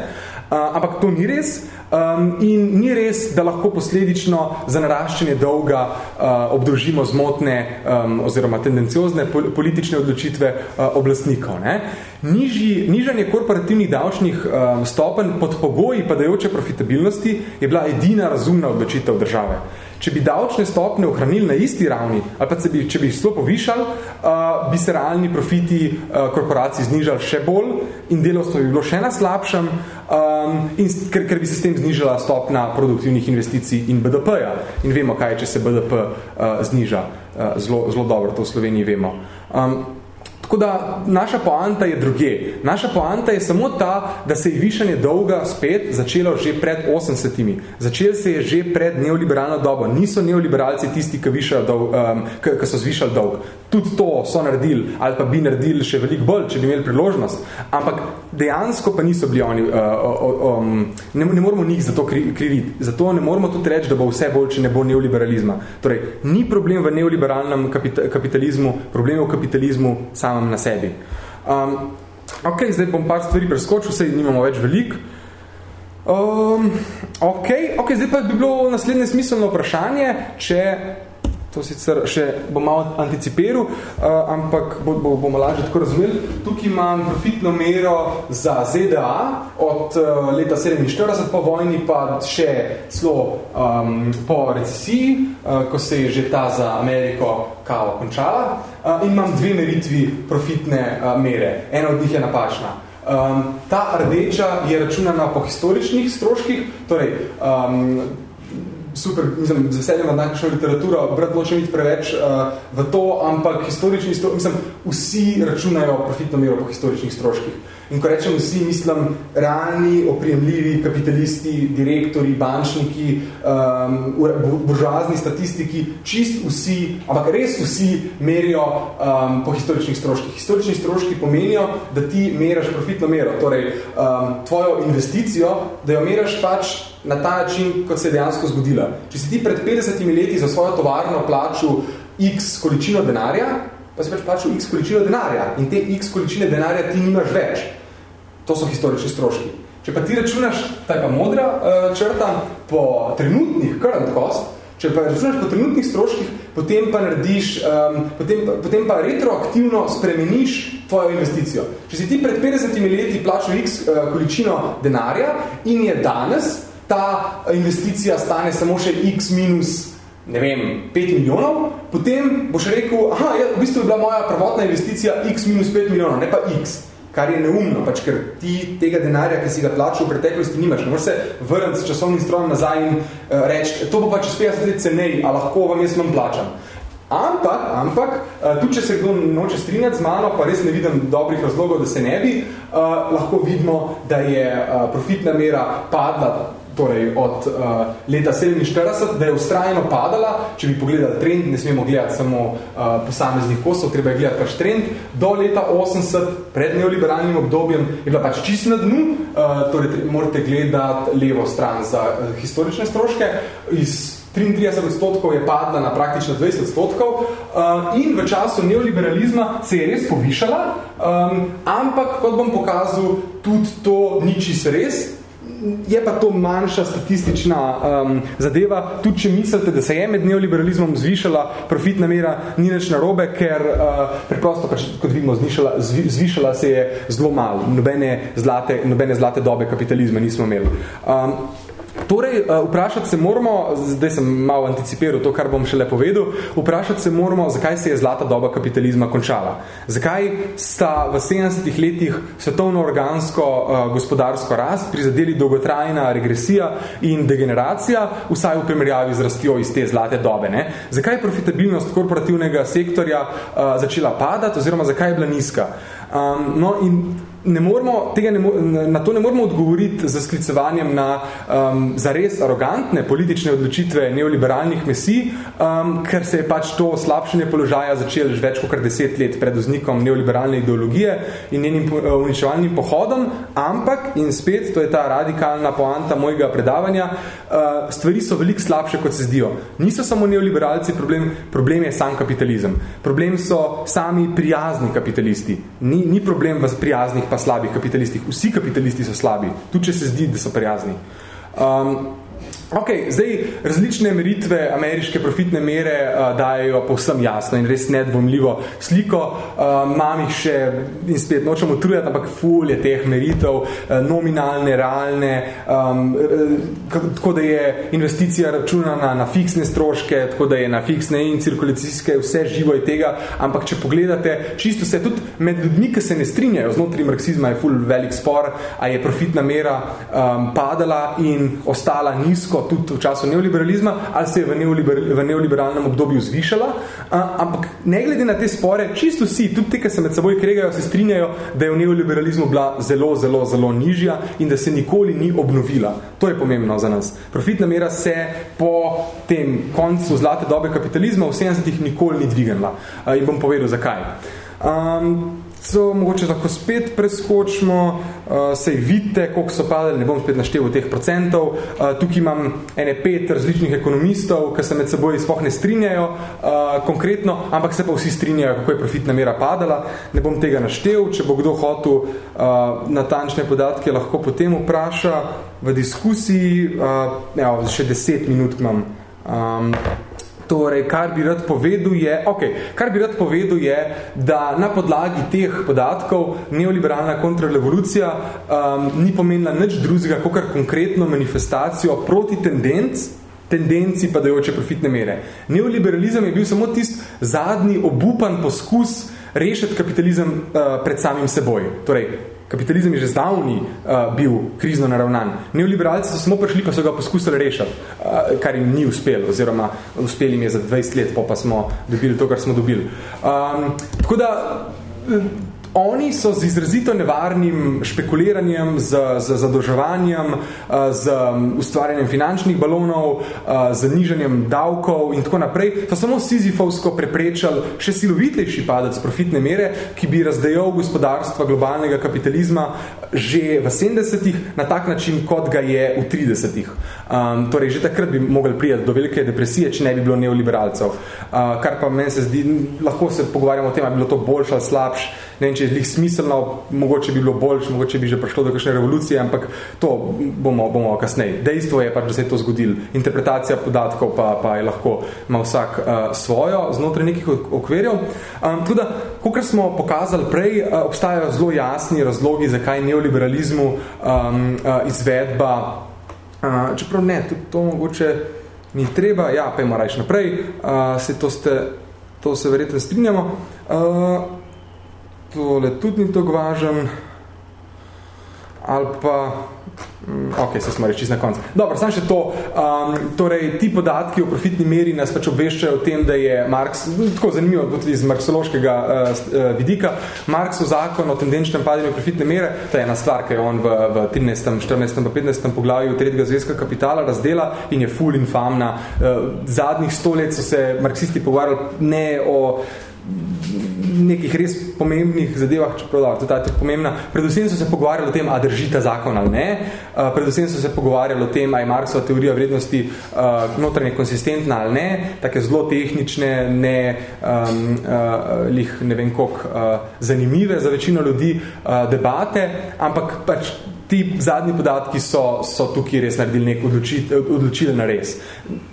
uh, ampak to ni res um, in ni res, da lahko posledično za naraščanje dolga uh, obdolžimo zmotne um, oziroma tendenciozne politične odločitve uh, oblastnikov. Ne? Nižji, nižanje korporativnih davčnih um, stopenj pod pogoji padajoče profitabilnosti je bila edina razumna odločitev države. Če bi davčne stopne ohranili na isti ravni, ali pa bi, če bi jih zelo povišali, uh, bi se realni profiti uh, korporacij znižali še bolj in delovstvo bi bilo še na slabšem, um, in, ker, ker bi se s tem znižala stopna produktivnih investicij in BDP-ja. In vemo, kaj če se BDP uh, zniža. Uh, zelo, zelo dobro, to v Sloveniji vemo. Um, Tako da naša poanta je druge. Naša poanta je samo ta, da se je višanje dolga spet začelo že pred 80-imi. Začel se je že pred neoliberalno dobo. Niso neoliberalci tisti, ki, dolg, um, ki, ki so zvišali dolg. Tudi to so naredili ali pa bi naredili še veliko bolj, če bi imeli priložnost. Ampak dejansko pa niso bili oni, uh, um, ne, ne moramo njih za to kriviti. Zato ne moramo tudi reči, da bo vse bolj, če ne bo neoliberalizma. Torej, ni problem v neoliberalnem kapitalizmu, problem v kapitalizmu samo samem na sebi. Um, ok, zdaj bom par stvari preskočil, sej nimamo več velik. Um, ok, ok, zdaj pa bi bilo naslednje smiselno vprašanje, če to sicer še bom malo anticipiral, uh, ampak bo, bo, bomo lažje tako razumeli. Tukaj imam profitno mero za ZDA od uh, leta 47 po vojni, pa še celo um, po recesiji, uh, ko se je že ta za Ameriko kao končala. Uh, in imam dve meritvi profitne uh, mere. Ena od njih je napačna. Um, ta rdeča je računana po historičnih stroških, torej um, super, mislim, z veseljem na kakšno literaturo, brat noče biti preveč uh, v to, ampak historični mislim, vsi računajo profitno mero po historičnih stroških. In ko rečem vsi, mislim, realni, oprijemljivi kapitalisti, direktori, bančniki, um, buržoazni statistiki, čist vsi, ampak res vsi merijo um, po historičnih stroških. Historični stroški pomenijo, da ti meraš profitno mero, torej um, tvojo investicijo, da jo meraš pač na ta način, kot se je dejansko zgodila. Če si ti pred 50 leti za svojo tovarno plačil x količino denarja, pa si pač plačil x količino denarja in te x količine denarja ti nimaš več. To so historični stroški. Če pa ti računaš, ta je pa modra uh, črta, po trenutnih current cost, če pa računaš po trenutnih stroških, potem pa narediš, um, potem, potem pa retroaktivno spremeniš tvojo investicijo. Če si ti pred 50 leti plačal x uh, količino denarja in je danes ta investicija stane samo še x minus ne vem, 5 milijonov, potem boš rekel, aha, ja, v bistvu je bila moja prvotna investicija x minus 5 milijonov, ne pa x kar je neumno, pač, ker ti tega denarja, ki si ga plačal v preteklosti, nimaš. Ne moreš se vrniti s časovnim strojem nazaj in uh, reči, to bo pač 50 let cenej, a lahko vam jaz manj plačam. Ampak, ampak, uh, tudi če se kdo noče strinjati z mano, pa res ne vidim dobrih razlogov, da se ne bi, uh, lahko vidimo, da je uh, profitna mera padla torej od uh, leta 47, da je ustrajno padala, če bi pogledali trend, ne smemo gledati samo uh, posameznih kosov, treba je gledati pač trend, do leta 80, pred neoliberalnim obdobjem, je bila pač čist na dnu, uh, torej morate gledati levo stran za uh, historične stroške, iz 33 odstotkov je padla na praktično 20 odstotkov uh, in v času neoliberalizma se je res povišala, um, ampak, kot bom pokazal, tudi to ni čisto res, je pa to manjša statistična um, zadeva, tudi če mislite, da se je med neoliberalizmom zvišala profitna mera, ni nič narobe, ker uh, preprosto, pač, kot vidimo, zvišala, zvišala se je zelo malo, nobene zlate, nobene zlate dobe kapitalizma nismo imeli. Um, Torej, eh, vprašati se moramo, zdaj sem malo anticipiral to, kar bom šele povedal, vprašati se moramo, zakaj se je zlata doba kapitalizma končala. Zakaj sta v 70-ih letih svetovno organsko uh, gospodarsko rast prizadeli dolgotrajna regresija in degeneracija, vsaj v primerjavi z rastjo iz te zlate dobe. Ne? Zakaj je profitabilnost korporativnega sektorja uh, začela padati oziroma zakaj je bila nizka? Um, no in ne moramo, tega ne, na to ne moramo odgovoriti z sklicevanjem na um, zares arogantne politične odločitve neoliberalnih mesij, um, ker se je pač to slabšenje položaja začelo že več kot deset let pred vznikom neoliberalne ideologije in njenim uh, uničevalnim pohodom, ampak, in spet, to je ta radikalna poanta mojega predavanja, uh, stvari so veliko slabše, kot se zdijo. Niso samo neoliberalci problem, problem je sam kapitalizem. Problem so sami prijazni kapitalisti. Ni, ni problem v prijaznih pa slabih kapitalistih. Vsi kapitalisti so slabi, tudi če se zdi, da so prijazni. Um, Ok, zdaj različne meritve ameriške profitne mere uh, dajo povsem jasno in res nedvomljivo sliko. Uh, mam jih še in spet nočem utrujati, ampak ful je teh meritev, uh, nominalne, realne, um, tako da je investicija računana na fiksne stroške, tako da je na fiksne in cirkulacijske, vse živo je tega, ampak če pogledate, čisto se tudi med ljudmi, ki se ne strinjajo, znotraj marksizma je ful velik spor, a je profitna mera um, padala in ostala nizko nizko tudi v času neoliberalizma, ali se je v, neoliber, v neoliberalnem obdobju zvišala, a, ampak ne glede na te spore, čisto vsi, tudi te, ki se med seboj kregajo, se strinjajo, da je v neoliberalizmu bila zelo, zelo, zelo nižja in da se nikoli ni obnovila. To je pomembno za nas. Profitna mera se po tem koncu zlate dobe kapitalizma v 70-ih nikoli ni dvignila. In bom povedal, zakaj. Um, mogoče lahko spet preskočimo, uh, sej vidite, koliko so padali, ne bom spet naštel teh procentov. Uh, tukaj imam ene pet različnih ekonomistov, ki se med seboj spoh ne strinjajo uh, konkretno, ampak se pa vsi strinjajo, kako je profitna mera padala. Ne bom tega naštel, če bo kdo hotel uh, natančne podatke, lahko potem vpraša v diskusiji. Uh, ja, še deset minut imam. Um, Torej, kar bi rad povedal je, okay, kar bi rad povedal je, da na podlagi teh podatkov neoliberalna kontrarevolucija um, ni pomenila nič drugega, kot konkretno manifestacijo proti tendenc, tendenci padajoče profitne mere. Neoliberalizem je bil samo tist zadnji obupan poskus rešiti kapitalizem uh, pred samim seboj. Torej, Kapitalizem je že zdavni uh, bil krizno naravnan. Neoliberalci so samo prišli, pa so ga poskusili rešiti, uh, kar jim ni uspelo, oziroma uspeli jim je za 20 let, pa, pa smo dobili to, kar smo dobili. Um, tako da, Oni so z izrazito nevarnim špekuliranjem, z, z zadolževanjem, eh, z ustvarjanjem finančnih balonov, eh, z nižanjem davkov in tako naprej, so samo sizifovsko preprečali še silovitejši padec profitne mere, ki bi razdejal gospodarstva globalnega kapitalizma že v 70-ih na tak način, kot ga je v 30-ih. Um, torej, že takrat bi mogli prijeti do velike depresije, če ne bi bilo neoliberalcev. Uh, kar pa meni se zdi, lahko se pogovarjamo o tem, ali bilo to boljše ali slabše, ne vem, če je smiselno, mogoče bi bilo boljše, mogoče bi že prišlo do kakšne revolucije, ampak to bomo, bomo kasneje. Dejstvo je pač, da se je to zgodilo. Interpretacija podatkov pa, pa je lahko ima vsak uh, svojo znotraj nekih okvirjev. Um, tudi, kot smo pokazali prej, uh, obstajajo zelo jasni razlogi, zakaj neoliberalizmu um, uh, izvedba, uh, čeprav ne, tudi to mogoče ni treba, ja, ima rajš naprej, uh, se to, ste, to se verjetno strinjamo. Uh, tole tudi ni tako važen, ali pa, mm, ok, se smo reči na koncu. Dobro, samo še to, um, torej, ti podatki o profitni meri nas pač obveščajo o tem, da je Marx, tako zanimivo, tudi iz marksološkega uh, uh vidika, Marxov zakon o tendenčnem padanju profitne mere, to je ena stvar, ki je on v, v 13., 14., pa 15. poglavju tretjega zvezka kapitala razdela in je ful infamna. Uh, zadnjih sto let so se marksisti pogovarjali ne o nekih res pomembnih zadevah, čeprav da, tudi ta je pomembna. Predvsem so se pogovarjali o tem, a drži ta zakon ali ne. Uh, predvsem so se pogovarjali o tem, a je Marksova teorija vrednosti uh, notranje konsistentna ali ne. Take zelo tehnične, ne, um, uh, lih, ne vem koliko, uh, zanimive za večino ljudi uh, debate, ampak pač ti zadnji podatki so, so tukaj res naredili nek odločilen res.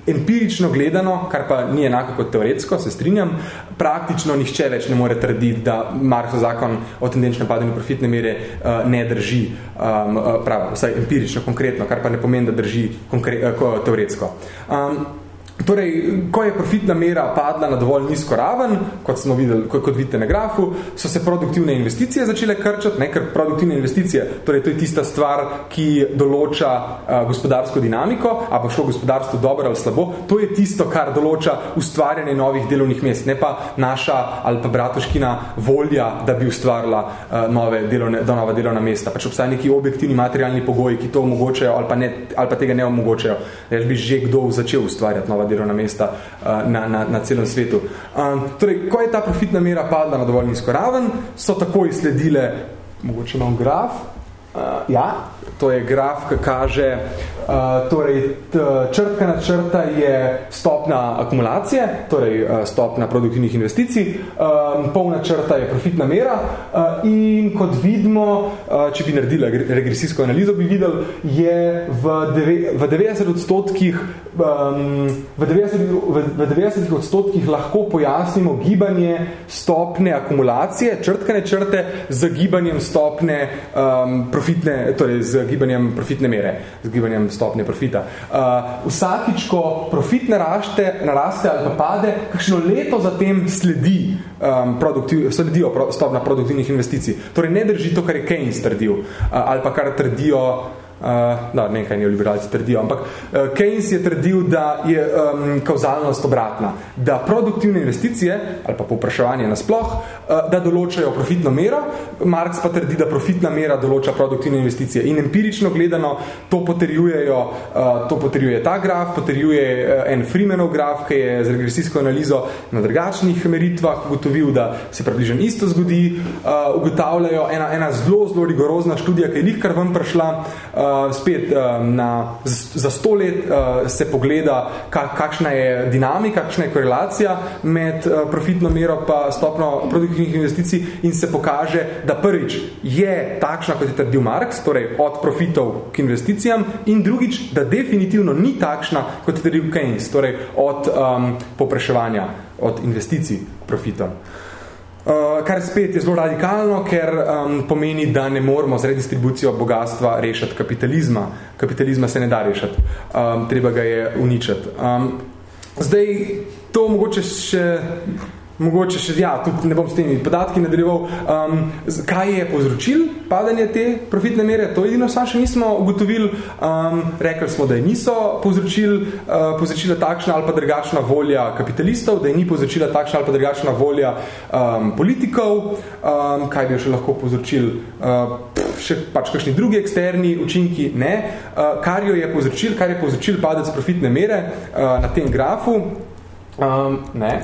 Empirično gledano, kar pa ni enako kot teoretsko, se strinjam, praktično nihče več ne more trditi, da Marksov zakon o tendenčnem padanju profitne mere uh, ne drži, um, uh, prav, vsaj empirično, konkretno, kar pa ne pomeni, da drži konkre, uh, teoretsko. Um, Torej, ko je profitna mera padla na dovolj nizko raven, kot smo videli, kot, kot vidite na grafu, so se produktivne investicije začele krčati, ne, ker produktivne investicije, torej to je tista stvar, ki določa uh, gospodarsko dinamiko, a pa šlo gospodarstvo dobro ali slabo, to je tisto, kar določa ustvarjanje novih delovnih mest, ne pa naša ali pa bratoškina volja, da bi ustvarila uh, nove delovne, do nova delovna mesta. Pač obstaja neki objektivni materialni pogoji, ki to omogočajo ali pa, ne, ali pa tega ne omogočajo. Jaz bi že kdo začel ustvarjati nova delovna mesta uh, na, na, na celem svetu. Um, torej, ko je ta profitna mera padla na dovolj nizko raven, so takoj sledile, mogoče imam graf, uh, ja, to je graf, ki kaže, uh, torej, črtka na črta je stopna akumulacije, torej uh, stopna produktivnih investicij, um, polna črta je profitna mera uh, in kot vidimo, uh, če bi naredila regresijsko analizo, bi videli, je v, deve, v 90 odstotkih um, v, 90, v, v 90 odstotkih lahko pojasnimo gibanje stopne akumulacije, črtkane črte z gibanjem stopne um, profitne, torej z gibanjem profitne mere, z gibanjem stopne profita. Uh, vsakič, ko profit naraste, naraste ali pa pade, kakšno leto zatem sledi um, produktiv, sledijo pro, stopna produktivnih investicij. Torej ne drži to, kar je Keynes trdil, uh, ali pa kar trdijo Uh, no, ne, kaj neoliberalci trdijo, ampak uh, Keynes je trdil, da je um, kauzalnost obratna, da produktivne investicije, ali pa popraševanje nasploh, uh, da določajo profitno mero, Marx pa trdi, da profitna mera določa produktivne investicije. In empirično gledano to potrjujejo, uh, to potrjuje ta graf, potrjuje uh, en Freemanov graf, ki je z regresijsko analizo na drugačnih meritvah ugotovil, da se približno isto zgodi, uh, ugotavljajo ena, ena zelo, zelo rigorozna študija, ki je lih kar ven prišla, uh, uh, spet uh, na, za sto let uh, se pogleda, ka, kakšna je dinamika, kakšna je korelacija med uh, profitno mero pa stopno produktivnih investicij in se pokaže, da prvič je takšna, kot je trdil Marx, torej od profitov k investicijam in drugič, da definitivno ni takšna, kot je trdil Keynes, torej od um, popraševanja, od investicij k profitom. Uh, kar spet je zelo radikalno, ker um, pomeni, da ne moramo z redistribucijo bogatstva rešiti kapitalizma. Kapitalizma se ne da rešiti. Um, treba ga je uničiti. Um, zdaj, to mogoče še Mogoče še, ja, tudi ne bom s temi podatki nadaljeval, um, kaj je povzročil padanje te profitne mere, to edino sam še nismo ugotovili, um, rekli smo, da je niso povzročil, uh, povzročila takšna ali pa drugačna volja kapitalistov, da je ni povzročila takšna ali pa drugačna volja um, politikov, um, kaj bi jo še lahko povzročil, uh, še pač kakšni drugi eksterni učinki, ne, uh, kar jo je povzročil, kar je povzročil padec profitne mere uh, na tem grafu, um, ne,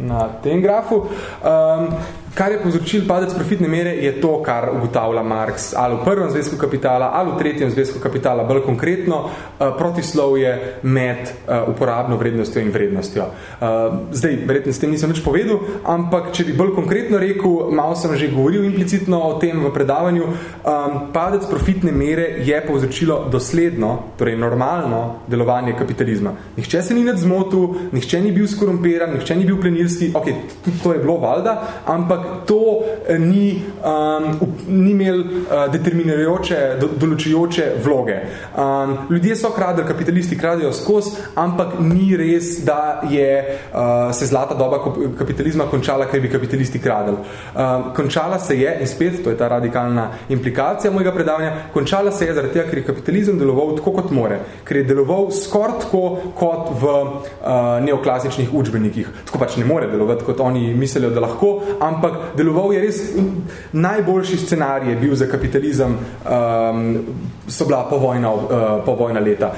na tem grafu. Um, Kar je povzročil padec profitne mere, je to, kar ugotavlja Marx ali v prvem zvezku kapitala ali v tretjem zvezku kapitala, bolj konkretno uh, protislovje med uh, uporabno vrednostjo in vrednostjo. Uh, zdaj, verjetno s tem nisem več povedal, ampak če bi bolj konkretno rekel, malo sem že govoril implicitno o tem v predavanju, padec profitne mere je povzročilo dosledno, torej normalno delovanje kapitalizma. Nihče se ni nad zmotil, nihče ni bil skorumpiran, nihče ni bil plenilski, ok, to je bilo valda, ampak ampak to eh, ni, um, ni imel uh, determinirajoče, do, določujoče vloge. Um, ljudje so kradili, kapitalisti kradijo skozi, ampak ni res, da je uh, se zlata doba kapitalizma končala, ker bi kapitalisti kradili. Um, končala se je, in spet, to je ta radikalna implikacija mojega predavanja, končala se je zaradi tega, ker je kapitalizem deloval tako, kot more. Ker je deloval skor tako, kot v uh, neoklasičnih učbenikih. Tako pač ne more delovati, kot oni mislijo, da lahko, ampak ampak deloval je res najboljši scenarij je bil za kapitalizem um, so bila povojna, uh, povojna leta.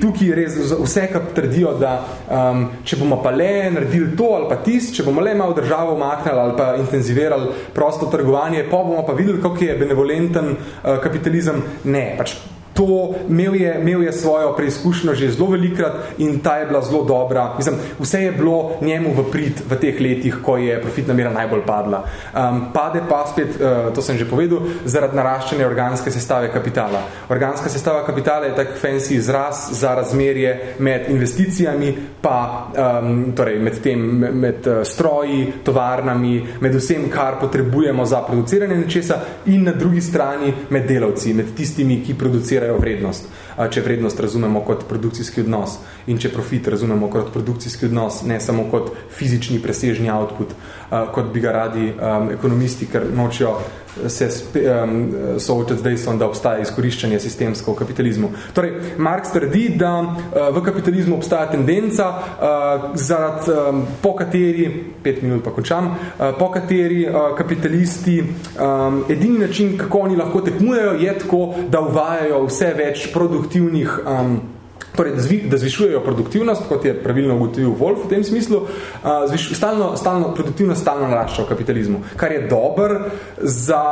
Tukaj res vse, kar trdijo, da um, če bomo pa le naredili to ali pa tist, če bomo le malo državo omaknili ali pa intenzivirali prosto trgovanje, pa bomo pa videli, kako je benevolenten uh, kapitalizem. Ne, pač to, imel je, imel je svojo preizkušnjo že zelo velikrat in ta je bila zelo dobra. Mislim, vse je bilo njemu v prid v teh letih, ko je profitna mera najbolj padla. Um, pade pa spet, uh, to sem že povedal, zaradi naraščanja organske sestave kapitala. Organska sestava kapitala je tak fancy izraz za razmerje med investicijami, pa um, torej med, tem, med uh, stroji, tovarnami, med vsem, kar potrebujemo za produciranje nečesa in na drugi strani med delavci, med tistimi, ki producirajo vrednost, če vrednost razumemo kot produkcijski odnos in če profit razumemo kot produkcijski odnos, ne samo kot fizični presežni output, kot bi ga radi um, ekonomisti, ker nočijo se um, soočati z dejstvom, da obstaja izkoriščanje sistemsko v kapitalizmu. Torej, Marx trdi, da uh, v kapitalizmu obstaja tendenca, uh, zaradi, um, po kateri, pet minut pa končam, uh, po kateri uh, kapitalisti, um, edini način, kako oni lahko tekmujejo, je tako, da uvajajo vse več produktivnih um, torej, da, zvi, da zvišujejo produktivnost, kot je pravilno ugotovil Wolf v tem smislu, uh, zviš, stalno, stalno, produktivnost stalno narašča v kapitalizmu, kar je dober za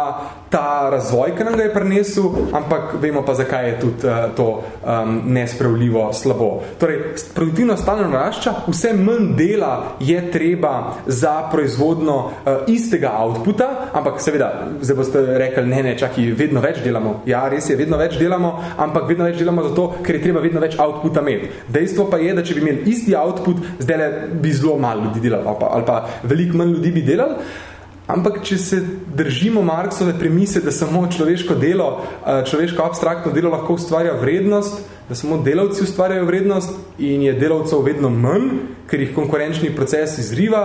ta razvoj, ki nam ga je prinesel, ampak vemo pa, zakaj je tudi uh, to um, nespravljivo slabo. Torej, produktivnost stalno narašča, vse manj dela je treba za proizvodno uh, istega outputa, ampak seveda, zdaj boste rekli, ne, ne, čaki, vedno več delamo. Ja, res je, vedno več delamo, ampak vedno več delamo zato, ker je treba vedno več outputa imeti. Dejstvo pa je, da če bi imeli isti output, zdaj bi zelo malo ljudi delali, ali pa, ali pa veliko manj ljudi bi delali, Ampak, če se držimo Marksove premise, da samo človeško delo, človeško abstraktno delo lahko ustvarja vrednost, da samo delavci ustvarjajo vrednost in je delavcev vedno manj, ker jih konkurenčni proces izriva,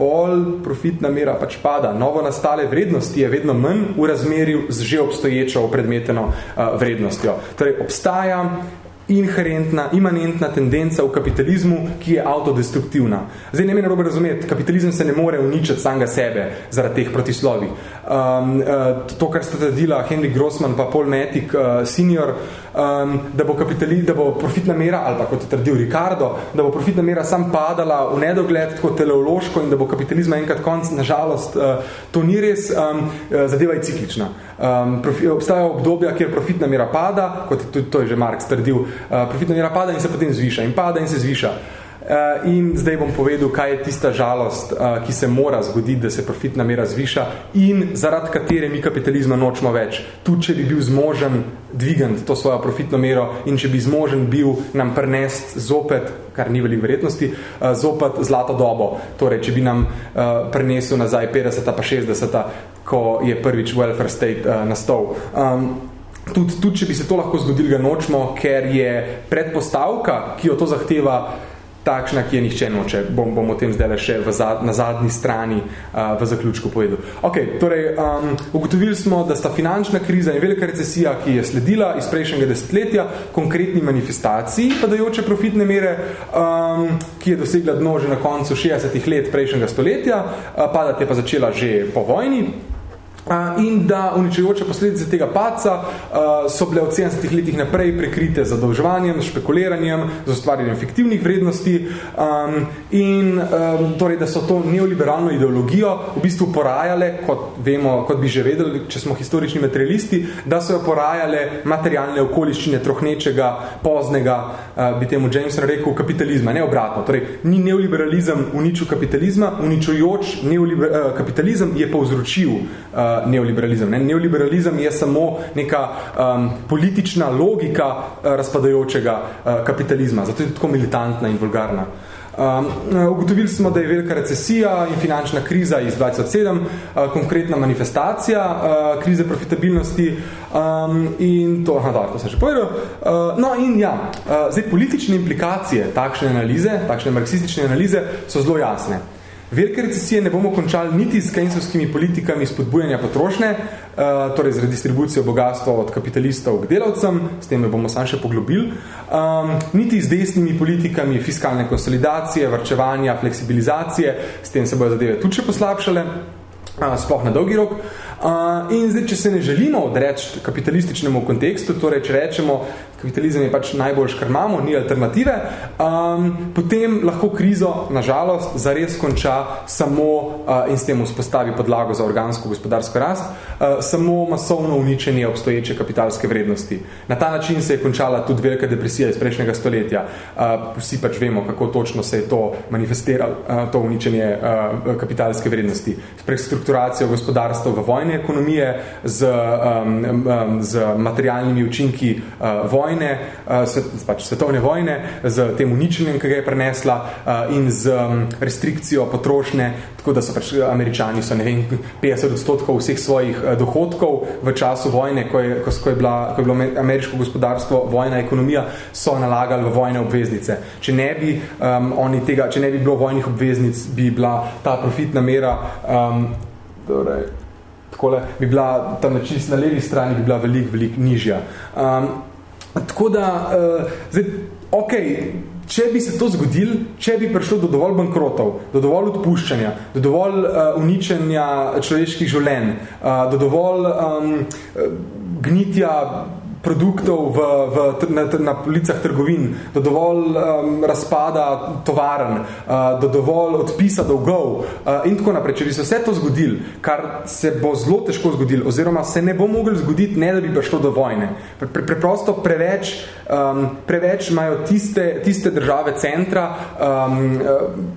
pol profitna mera pač pada. Novo nastale vrednosti je vedno manj v razmerju z že obstoječo predmeteno vrednostjo. Torej, obstaja inherentna, imanentna tendenca v kapitalizmu, ki je autodestruktivna. Zdaj, ne meni robe razumeti, kapitalizem se ne more uničiti samega sebe zaradi teh protislovi. Um, uh, to, kar sta trdila Henry Grossman pa Paul Matic uh, senior, um, da, bo da bo profitna mera, ali pa kot je trdil Ricardo, da bo profitna mera sam padala v nedogled, tako teleološko in da bo kapitalizma enkrat konc, nažalost, uh, to ni res, um, zadeva je ciklična. Um, profi, obstajajo obdobja, kjer profitna mera pada, kot je tudi to je že Marx trdil, uh, profitna mera pada in se potem zviša in pada in se zviša. Uh, in zdaj bom povedal, kaj je tista žalost, uh, ki se mora zgoditi, da se profitna mera zviša in zaradi katere mi kapitalizma nočemo več. Tudi, če bi bil zmožen dvigant to svojo profitno mero in če bi zmožen bil nam prenest zopet, kar ni veliko verjetnosti, uh, zopet zlato dobo. Torej, če bi nam uh, prenesel nazaj 50 pa 60 ko je prvič welfare state uh, nastal. Um, tudi, tudi, če bi se to lahko zgodilo, ga nočemo, ker je predpostavka, ki jo to zahteva, takšna, ki je nihče noče. Bom, bom o tem zdaj še v zad, na zadnji strani uh, v zaključku povedal. Ok, torej, um, ugotovili smo, da sta finančna kriza in velika recesija, ki je sledila iz prejšnjega desetletja, konkretni manifestaciji padajoče profitne mere, um, ki je dosegla dno že na koncu 60 let prejšnjega stoletja, uh, padati je pa začela že po vojni, in da uničujoče posledice tega paca so bile v 70 letih naprej prekrite z zadolževanjem, špekuliranjem, z ustvarjanjem fiktivnih vrednosti in torej, da so to neoliberalno ideologijo v bistvu porajale, kot vemo, kot bi že vedeli, če smo historični materialisti, da so jo porajale materialne okoliščine trohnečega, poznega, bi temu Jameson rekel, kapitalizma, ne obratno. Torej, ni neoliberalizem uničil kapitalizma, uničujoč neoliber, kapitalizem je povzročil neoliberalizem. Ne? Neoliberalizem je samo neka um, politična logika uh, razpadajočega uh, kapitalizma, zato je tako militantna in vulgarna. Um, ugotovili smo, da je velika recesija in finančna kriza iz 27 uh, konkretna manifestacija uh, krize profitabilnosti um, in to, aha, da, to sem že povedal. Uh, no in ja, uh, zdaj politične implikacije takšne analize, takšne marksistične analize so zelo jasne. Velike recesije ne bomo končali niti s keynesovskimi politikami spodbujanja potrošnje, uh, torej z redistribucijo bogatstva od kapitalistov k delavcem, s tem bomo sam še poglobili, um, niti z desnimi politikami fiskalne konsolidacije, vrčevanja, fleksibilizacije, s tem se bojo zadeve tudi še poslabšale, uh, sploh na dolgi rok. Uh, in zdaj, če se ne želimo odreči kapitalističnemu kontekstu, torej, če rečemo, kapitalizem je pač najboljš, kar imamo, ni alternative, um, potem lahko krizo, nažalost, zares konča samo uh, in s tem vzpostavi podlago za organsko gospodarsko rast, uh, samo masovno uničenje obstoječe kapitalske vrednosti. Na ta način se je končala tudi velika depresija iz prejšnjega stoletja. Uh, vsi pač vemo, kako točno se je to manifestiralo, uh, to uničenje uh, kapitalske vrednosti. S prestrukturacijo gospodarstva v vojne ekonomije, z, um, um, z materialnimi učinki uh, vojne, uh, svet, pač svetovne vojne, z tem uničenjem, ki ga je prenesla uh, in z um, restrikcijo potrošnje, tako da so pač američani so, ne vem, 50 odstotkov vseh svojih uh, dohodkov v času vojne, ko je, ko, ko, je bila, ko je bilo ameriško gospodarstvo, vojna ekonomija, so nalagali v vojne obveznice. Če ne bi, um, oni tega, če ne bi bilo vojnih obveznic, bi bila ta profitna mera um, torej, takole, bi bila tam na čist na levi strani, bi bila veliko, veliko nižja. Um, Tako da, uh, zdaj, ok, če bi se to zgodil, če bi prišlo do dovolj bankrotov, do dovolj odpuščanja, do dovolj uh, uničenja človeških življenj, uh, do dovolj um, gnitja produktov v, v, na, na policah trgovin, do dovolj um, razpada tovaren, uh, do dovolj odpisa dolgov uh, in tako naprej. Če bi se vse to zgodil, kar se bo zelo težko zgodil, oziroma se ne bo mogel zgoditi, ne da bi prišlo do vojne. Pre, pre, preprosto preveč, um, preveč imajo tiste, tiste države centra, um,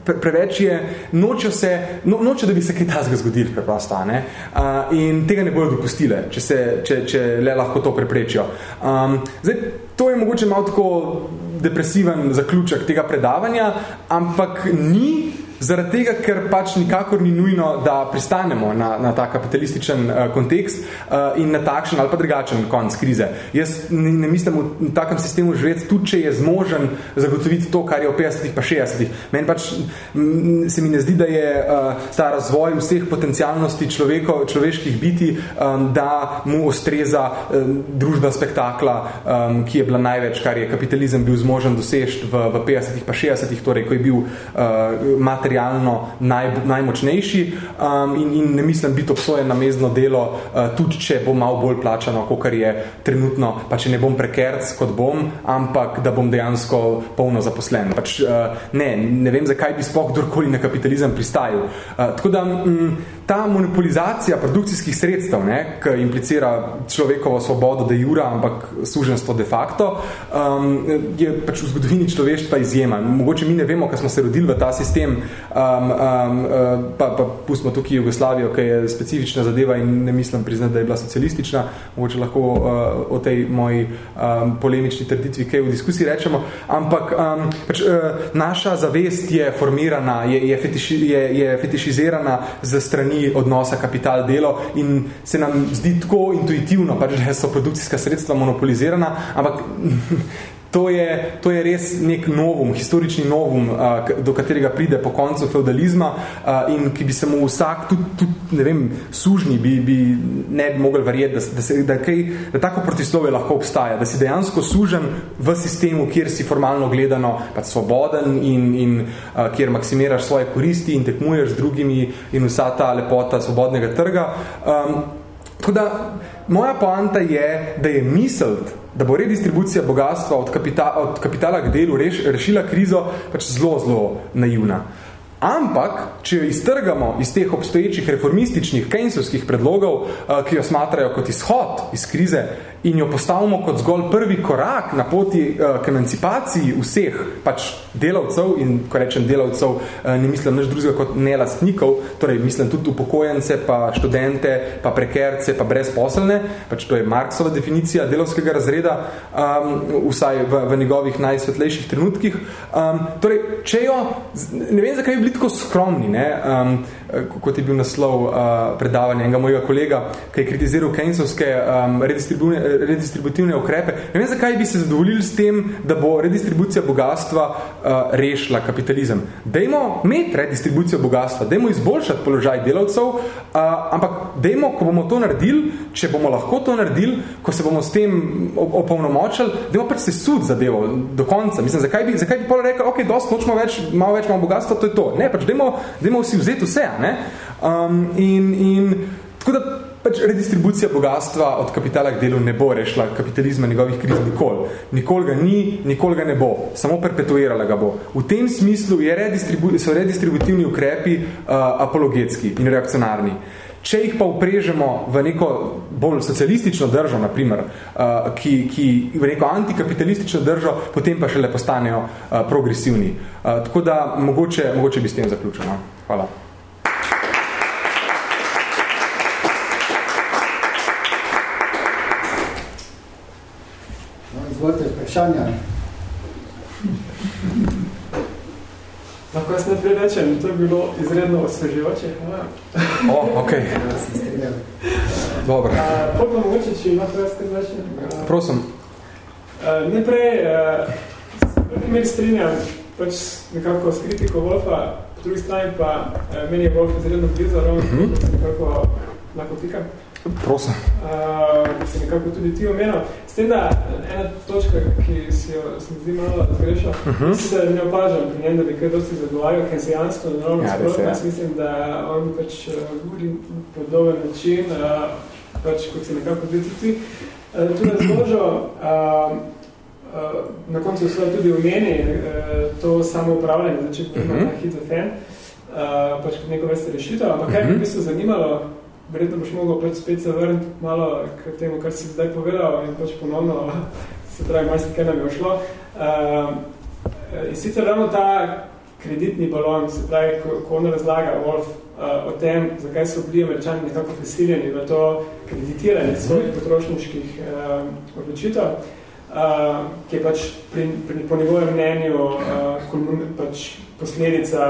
pre, preveč je, nočejo se, no, noče, da bi se kaj tazga zgodil preprosto, ne? Uh, in tega ne bojo dopustile, če, se, če, če le lahko to preprečijo. Um, zdaj, to je mogoče malo tako depresiven zaključek tega predavanja, ampak ni Zaradi tega, ker pač nikakor ni nujno, da pristanemo na, na ta kapitalističen uh, kontekst uh, in na takšen ali pa drugačen konc krize. Jaz ne, ne mislim v takem sistemu živeti, tudi če je zmožen zagotoviti to, kar je v 50-ih pa 60-ih. Meni pač m, se mi ne zdi, da je uh, ta razvoj vseh potencialnosti človeko, človeških biti, um, da mu ustreza um, družba spektakla, um, ki je bila največ, kar je kapitalizem bil zmožen dosežiti v, v 50-ih pa 60-ih, torej, ko je bil uh, mater materialno naj, najmočnejši um, in, in ne mislim biti obsojen na mezno delo, uh, tudi če bo malo bolj plačano, kot je trenutno, pa če ne bom prekerc, kot bom, ampak da bom dejansko polno zaposlen. Pač, uh, ne, ne vem, zakaj bi spoh kdorkoli na kapitalizem pristajil. Uh, tako da m, ta monopolizacija produkcijskih sredstev, ne, ki implicira človekovo svobodo de jura, ampak suženstvo de facto, um, je pač v zgodovini človeštva izjema. Mogoče mi ne vemo, ko smo se rodili v ta sistem, Um, um, uh, pa, pa pustimo tukaj Jugoslavijo, ki je specifična zadeva in ne mislim priznati, da je bila socialistična. Mogoče lahko uh, o tej moji um, polemični trditvi kaj v diskusiji rečemo. Ampak um, pač, uh, naša zavest je formirana, je, je, fetiši, je, je fetišizirana z strani odnosa kapital-delo in se nam zdi tako intuitivno, pač, da so produkcijska sredstva monopolizirana, ampak To je, to je res nek novum, historični novum, do katerega pride po koncu feudalizma in ki bi se mu vsak, tudi, tudi ne vem, sužni, bi, bi ne bi mogli verjeti, da, da, se, da, kaj, da tako protislove lahko obstaja, da si dejansko sužen v sistemu, kjer si formalno gledano pač svoboden in, in kjer maksimiraš svoje koristi in tekmuješ z drugimi in vsa ta lepota svobodnega trga. Um, tako da, moja poanta je, da je misel da bo redistribucija bogatstva od, kapita, od kapitala k delu reš, rešila krizo, pač zelo, zelo naivna. Ampak, če jo iztrgamo iz teh obstoječih reformističnih keynesovskih predlogov, eh, ki jo smatrajo kot izhod iz krize, in jo postavimo kot zgolj prvi korak na poti uh, k emancipaciji vseh pač delavcev in ko rečem delavcev, uh, ne mislim nič drugega kot nelastnikov, torej mislim tudi upokojence, pa študente, pa prekerce, pa brezposelne, pač to je Marksova definicija delovskega razreda, um, vsaj v, v njegovih najsvetlejših trenutkih. Um, torej, če jo, ne vem, zakaj bi bili tako skromni, ne, um, kot je bil naslov uh, predavanja enega mojega kolega, ki je kritiziral Keynesovske um, redistributivne ukrepe. Ne vem, zakaj bi se zadovoljili s tem, da bo redistribucija bogatstva uh, rešila kapitalizem. Dejmo imeti redistribucijo bogatstva, dejmo izboljšati položaj delavcev, uh, ampak dejmo, ko bomo to naredili, če bomo lahko to naredili, ko se bomo s tem opolnomočili, dejmo pač se sud zadevo do konca. Mislim, zakaj bi, zakaj bi pol rekel, ok, dost, nočemo več, malo več imamo bogatstva, to je to. Ne, pač dejmo, dejmo vsi vzeti vse, ne? Um, in, in tako da pač redistribucija bogatstva od kapitala k delu ne bo rešila kapitalizma njegovih kriz nikoli. Nikoli ga ni, nikoli ga ne bo. Samo perpetuirala ga bo. V tem smislu je redistribu so redistributivni ukrepi uh, apologetski in reakcionarni. Če jih pa uprežemo v neko bolj socialistično držo, naprimer, uh, ki, ki v neko antikapitalistično držo, potem pa šele postanejo uh, progresivni. Uh, tako da mogoče, mogoče bi s tem zaključil. No? Hvala. Izvolite vprašanja. Lahko jaz najprej rečem, to je bilo izredno osveževače. O, ok. Dobro. Potem mogoče, če lahko jaz kaj rečem. Prosim. Najprej, v primer strinjam pač nekako s kritiko Wolfa, po drugi strani pa meni je Wolf izredno blizu, ravno uh -huh. nekako lahko tikam. Prosim. Uh, se nekako tudi ti omenil. S tem, da ena točka, ki si jo sem zdi malo zgrešal, uh -huh. se ne opažam pri njem, da bi kaj dosti zagovarjal kensijansko, naravno ja, sprotno. Jaz mislim, da on pač uh, govori podoben način, uh, pač kot si nekako bil tudi tu razložil, uh, uh, na koncu so tudi omeni uh, to samo upravljanje, znači uh -huh. na hit fan, uh, pač kot neko vrste rešitev, ampak kaj uh -huh. bi v bistvu zanimalo, verjetno boš mogel pač spet se vrniti malo k temu, kar si zdaj povedal in pač ponovno [laughs] se pravi, malo kaj nam je ošlo. Uh, in sicer ravno ta kreditni balon, se pravi, ko, ko on razlaga Wolf uh, o tem, zakaj so bili američani nekako prisiljeni v to kreditiranje svojih potrošniških uh, odločitev, uh, ki je pač pri, pri, po njegovem mnenju uh, pač posledica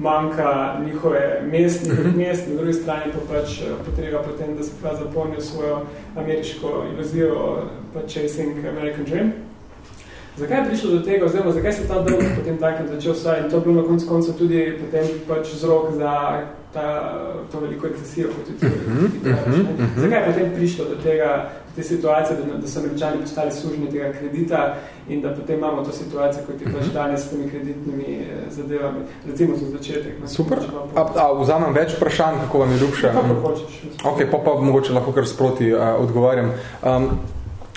manjka njihove mest, mhm. mest, na drugi strani pa pač potreba potem, da se prav zapolnijo svojo ameriško iluzijo pa chasing American Dream. Zakaj je prišlo do tega, oziroma zakaj se ta dolg potem takem začel vsaj in to je bilo na koncu konca tudi potem pač vzrok za ta, to veliko ekscesijo, kot je tudi. Uh -huh, uh -huh, uh -huh. Zakaj je potem prišlo do tega, te situacije, da, da so američani postali sužni tega kredita in da potem imamo to situacijo, kot je pač mhm. danes s temi kreditnimi eh, zadevami, recimo za začetek. Super. A, a vzamem več vprašanj, kako vam je ljubše? Kako hočeš. Ok, pa pa mogoče lahko kar sproti uh, odgovarjam. Um,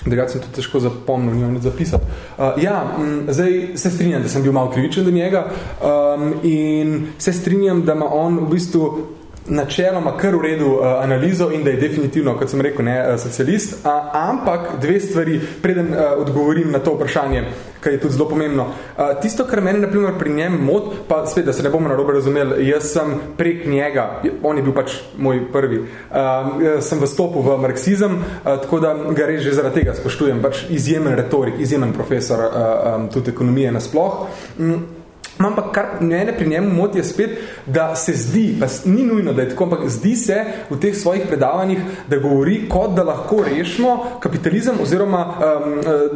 Drugač sem to težko zapomnil, nimam nič zapisati. Uh, ja, m, zdaj se strinjam, da sem bil malo krivičen do njega um, in se strinjam, da ima on v bistvu načeloma kar v redu uh, analizo in da je definitivno, kot sem rekel, ne, uh, socialist, uh, ampak dve stvari, preden uh, odgovorim na to vprašanje, kar je tudi zelo pomembno. Uh, tisto, kar meni naprimer pri njem mod, pa spet, da se ne bomo narobe razumeli, jaz sem prek njega, on je bil pač moj prvi, uh, sem v stopu v marksizem, uh, tako da ga res že zaradi tega spoštujem, pač izjemen retorik, izjemen profesor uh, um, tudi ekonomije nasploh. Mm. Ampak kar mene pri njemu moti je spet, da se zdi, pa ni nujno, da je tako, ampak zdi se v teh svojih predavanjih, da govori, kot da lahko rešimo kapitalizem, oziroma, um,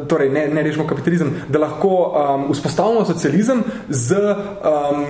torej ne, ne rešimo kapitalizem, da lahko um, vzpostavimo socializem z um,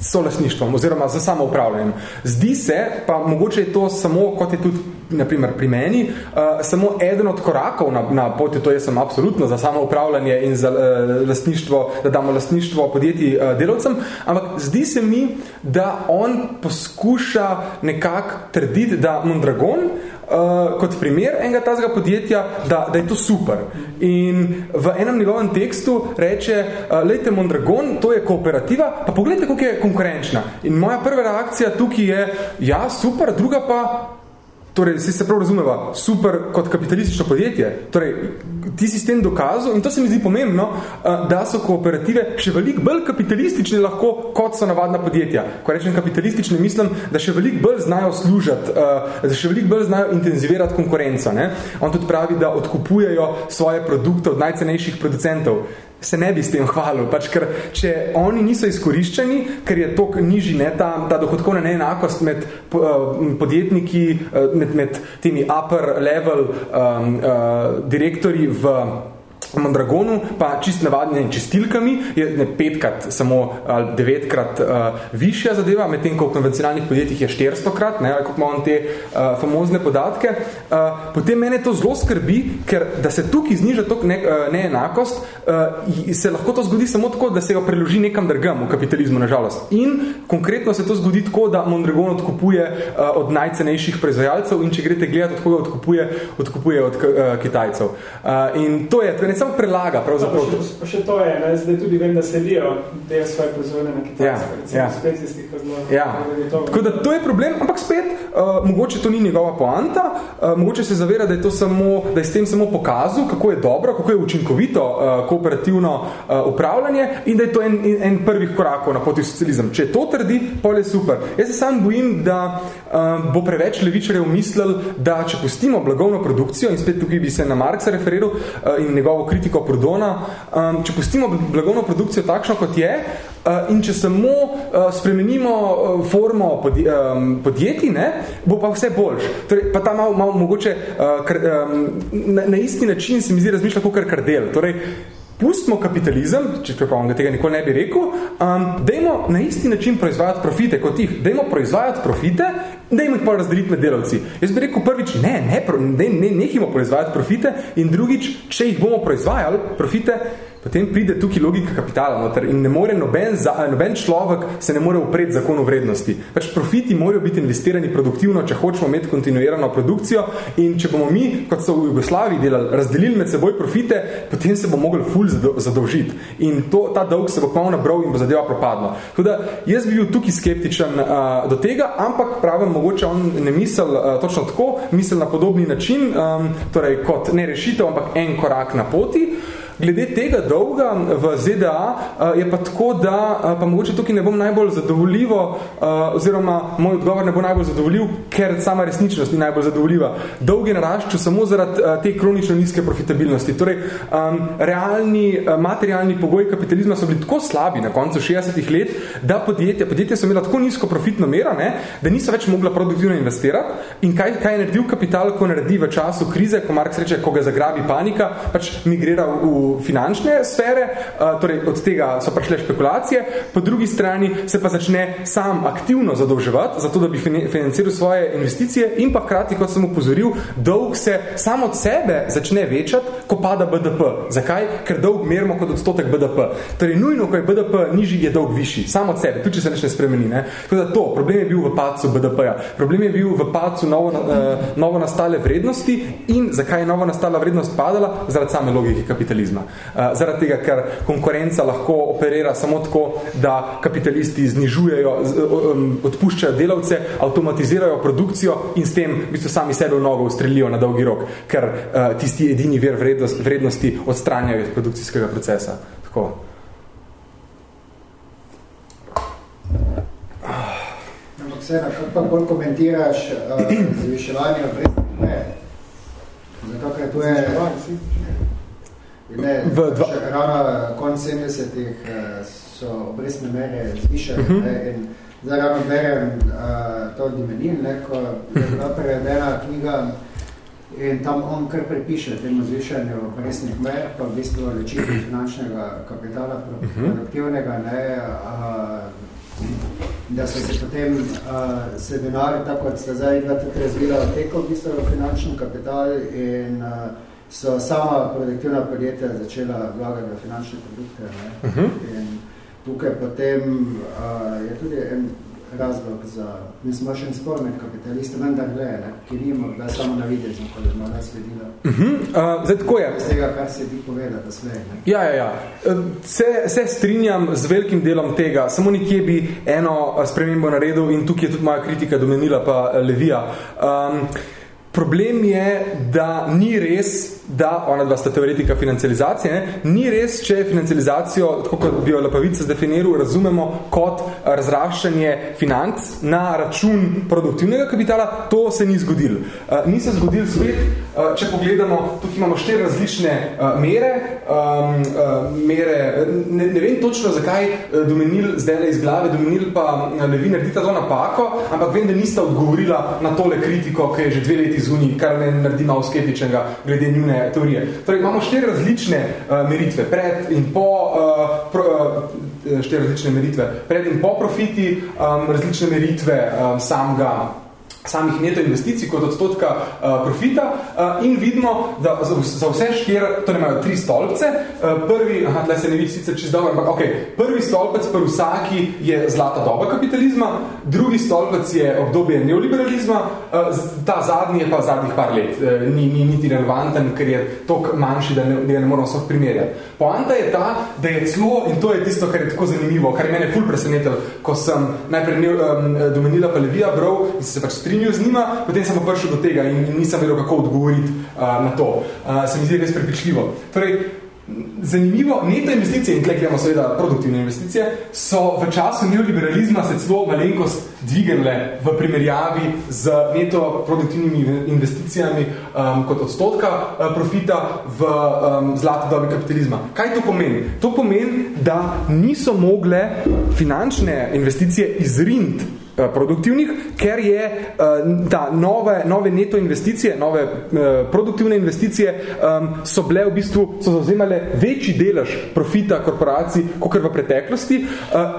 solasništvom, oziroma z samoupravljanjem. Zdi se, pa mogoče je to samo, kot je tudi naprimer pri meni, uh, samo eden od korakov na, na poti, to je sem absolutno za samo upravljanje in za uh, lastništvo, da damo lastništvo podjetij uh, delovcem, ampak zdi se mi, da on poskuša nekako trditi, da Mondragon uh, kot primer enega tazga podjetja, da, da je to super. In v enem njegovem tekstu reče, uh, lejte Mondragon, to je kooperativa, pa pogledajte, koliko je konkurenčna. In moja prva reakcija tukaj je, ja, super, druga pa, Torej, si se prav razumeva, super kot kapitalistično podjetje. Torej, ti si s tem dokazal, in to se mi zdi pomembno, eh, da so kooperative še veliko bolj kapitalistične lahko, kot so navadna podjetja. Ko rečem kapitalistične, mislim, da še veliko bolj znajo služati, eh, da še veliko bolj znajo intenzivirati konkurenco. Ne? On tudi pravi, da odkupujejo svoje produkte od najcenejših producentov se ne bi s tem hvalil, pač, ker če oni niso izkoriščeni, ker je tok nižji ne, ta, ta dohodkovna neenakost med uh, podjetniki, uh, med, med temi upper level um, uh, direktori v Mondragonu, pa čist navadnimi čistilkami, je ne petkrat, samo ali devetkrat uh, višja zadeva, medtem ko v konvencionalnih podjetjih je 400 krat, ne, kako imamo te uh, famozne podatke. Uh, potem mene to zelo skrbi, ker da se tukaj zniža tok ne, uh, neenakost, uh, se lahko to zgodi samo tako, da se ga preloži nekam drgam v kapitalizmu, nažalost. In konkretno se to zgodi tako, da Mondragon odkupuje uh, od najcenejših proizvajalcev in če greste gledati, od koga odkupuje, odkupuje od uh, Kitajcev. Uh, in to je, to je samo prelaga. Pa še, pa še to je, ne? zdaj tudi vem, da sedijo del svoje proizvodne na Kitajsko, ja, recimo ja. spet iz tih razlogov. Ja. Tako da to je problem, ampak spet, uh, mogoče to ni njegova poanta, uh, mogoče se zavera, da je to samo, da je s tem samo pokazal, kako je dobro, kako je učinkovito uh, kooperativno uh, upravljanje in da je to en, en prvih korakov na poti socializem. Če to trdi, pol je super. Jaz se sam bojim, da uh, bo preveč levičarjev mislil, da če pustimo blagovno produkcijo in spet tukaj bi se na Marksa referiral uh, in njegovo kritiko Prodona, um, če pustimo blagovno produkcijo takšno, kot je, uh, in če samo uh, spremenimo uh, formo podje, um, podjetij, ne, bo pa vse boljš. Torej, pa ta malo, malo mogoče uh, kar, um, na, na isti način se mi zdi razmišlja kot kar kardel. Torej, pustimo kapitalizem, če pa ga tega nikoli ne bi rekel, um, dajmo na isti način proizvajati profite kot jih. Dajmo proizvajati profite, dajmo jih pa razdeliti med delavci. Jaz bi rekel prvič, ne, ne, ne, ne nehimo proizvajati profite in drugič, če jih bomo proizvajali profite, potem pride tukaj logika kapitala noter in ne more noben, za, noben človek se ne more upreti zakonu vrednosti. Pač profiti morajo biti investirani produktivno, če hočemo imeti kontinuirano produkcijo in če bomo mi, kot so v Jugoslaviji delali, razdelili med seboj profite, potem se bo mogli ful zadolžiti. In to, ta dolg se bo kmalo nabral in bo zadeva propadlo. Tako jaz bi bil tukaj skeptičen uh, do tega, ampak pravim, mogoče on ne misel uh, točno tako, misel na podobni način, um, torej kot ne rešitev, ampak en korak na poti. Glede tega dolga v ZDA je pa tako, da pa mogoče tukaj ne bom najbolj zadovoljivo, oziroma moj odgovor ne bo najbolj zadovoljiv, ker sama resničnost ni najbolj zadovoljiva. Dolg je naraščal samo zaradi te kronično nizke profitabilnosti. Torej, realni, materialni pogoji kapitalizma so bili tako slabi na koncu 60 let, da podjetja, podjetja so imela tako nizko profitno mero, ne, da niso več mogla produktivno investirati. In kaj, kaj je naredil kapital, ko naredi v času krize, ko Marx reče, ko ga zagrabi panika, pač migrira v finančne sfere, torej od tega so prišle špekulacije, po drugi strani se pa začne sam aktivno zadolževati, zato da bi financiral svoje investicije in pa hkrati, kot sem upozoril, dolg se samo od sebe začne večati, ko pada BDP. Zakaj? Ker dolg merimo kot odstotek BDP. Torej, nujno, ko je BDP nižji, je dolg višji. Samo od sebe, tudi če se ne spremeni. Ne? Tako da to, problem je bil v pacu BDP-ja. Problem je bil v pacu novo, uh, novo nastale vrednosti in zakaj je novo nastala vrednost padala? Zaradi same logike kapitalizma kapitalizma. Uh, zaradi tega, ker konkurenca lahko operira samo tako, da kapitalisti znižujejo, odpuščajo delavce, avtomatizirajo produkcijo in s tem v bistvu sami sebe v nogo ustrelijo na dolgi rok, ker uh, tisti edini ver vrednost, vrednosti odstranjajo iz produkcijskega procesa. Tako. Vseeno, kako pa bolj komentiraš uh, [clears throat] zviševanje obrestnih mer? Zato, ker to je... Ne, v dva... ravno konc 70-ih eh, so obrestne mere zvišali uh mhm. -huh. in zdaj ravno berem uh, to dimenil, ne, ko je bila prevedena knjiga in tam on kar prepiše temu zvišanju obrestnih mer, pa v bistvu lečiti finančnega kapitala mhm. produktivnega, ne, uh, da so se potem uh, seminari, tako kot ste zdaj tudi razvila, tekel v bistvu finančni kapital in uh, so sama produktivna podjetja začela vlagati v finančne produkte. Ne? Uh mhm. -huh. In tukaj potem uh, je tudi en razlog za, mislim, še en spor med kapitalistom, vendar gle, ne? ki nima, da je samo navidežno, ko je malo sledila. Uh -huh. uh, zdaj, tako je. Z tega, kar se ti poveda, da sve. Ne? Ja, ja, ja. Se, se strinjam z velikim delom tega, samo nekje bi eno spremembo naredil in tukaj je tudi moja kritika domenila pa Levija. Um, problem je, da ni res, da, ona dva sta teoretika financializacije, ne? ni res, če financializacijo, tako kot bi jo Lepavica zdefiniral, razumemo kot razraščanje financ na račun produktivnega kapitala, to se ni zgodil. Uh, ni se zgodil spet, uh, če pogledamo, tukaj imamo štiri različne uh, mere, um, uh, mere ne, ne vem točno, zakaj uh, domenil zdaj iz glave, domenil pa uh, Levi naredita to napako, ampak vem, da nista odgovorila na tole kritiko, ki je že dve leti zunij, kar ne naredi malo skeptičnega glede njune teorije. Torej, imamo štiri različne uh, meritve, pred in po, uh, pro, uh, štiri različne meritve, pred in po profiti, um, različne meritve um, samega samih neto investicij kot odstotka uh, profita uh, in vidimo, da za, za vse štir, to imajo tri stolpce. Uh, prvi, aha, tle se ne vidi sicer čist dobro, ampak okay, prvi stolpec pri vsaki je zlata doba kapitalizma, drugi stolpec je obdobje neoliberalizma, uh, ta zadnji je pa zadnjih par let. Uh, ni, ni niti relevanten, ker je tok manjši, da ne, da ne moramo vseh primerjati. Poanta je ta, da je celo, in to je tisto, kar je tako zanimivo, kar je mene ful presenetil, ko sem najprej ne, um, domenila pa Levija Brov in se pač strinjal z njima, potem sem pa prišel do tega in, in nisem vedel, kako odgovoriti uh, na to. Uh, se mi zdi res prepričljivo. Torej, zanimivo, neto investicije, in tle gledamo seveda produktivne investicije, so v času neoliberalizma se celo malenkost dvignile v primerjavi z neto produktivnimi investicijami um, kot odstotka uh, profita v um, zlati dobi kapitalizma. Kaj to pomeni? To pomeni, da niso mogle finančne investicije izriniti Eh, produktivnih, ker je ta eh, nove, nove neto investicije, nove eh, produktivne investicije so bile v bistvu, so zauzemale večji delež profita korporacij, kot v preteklosti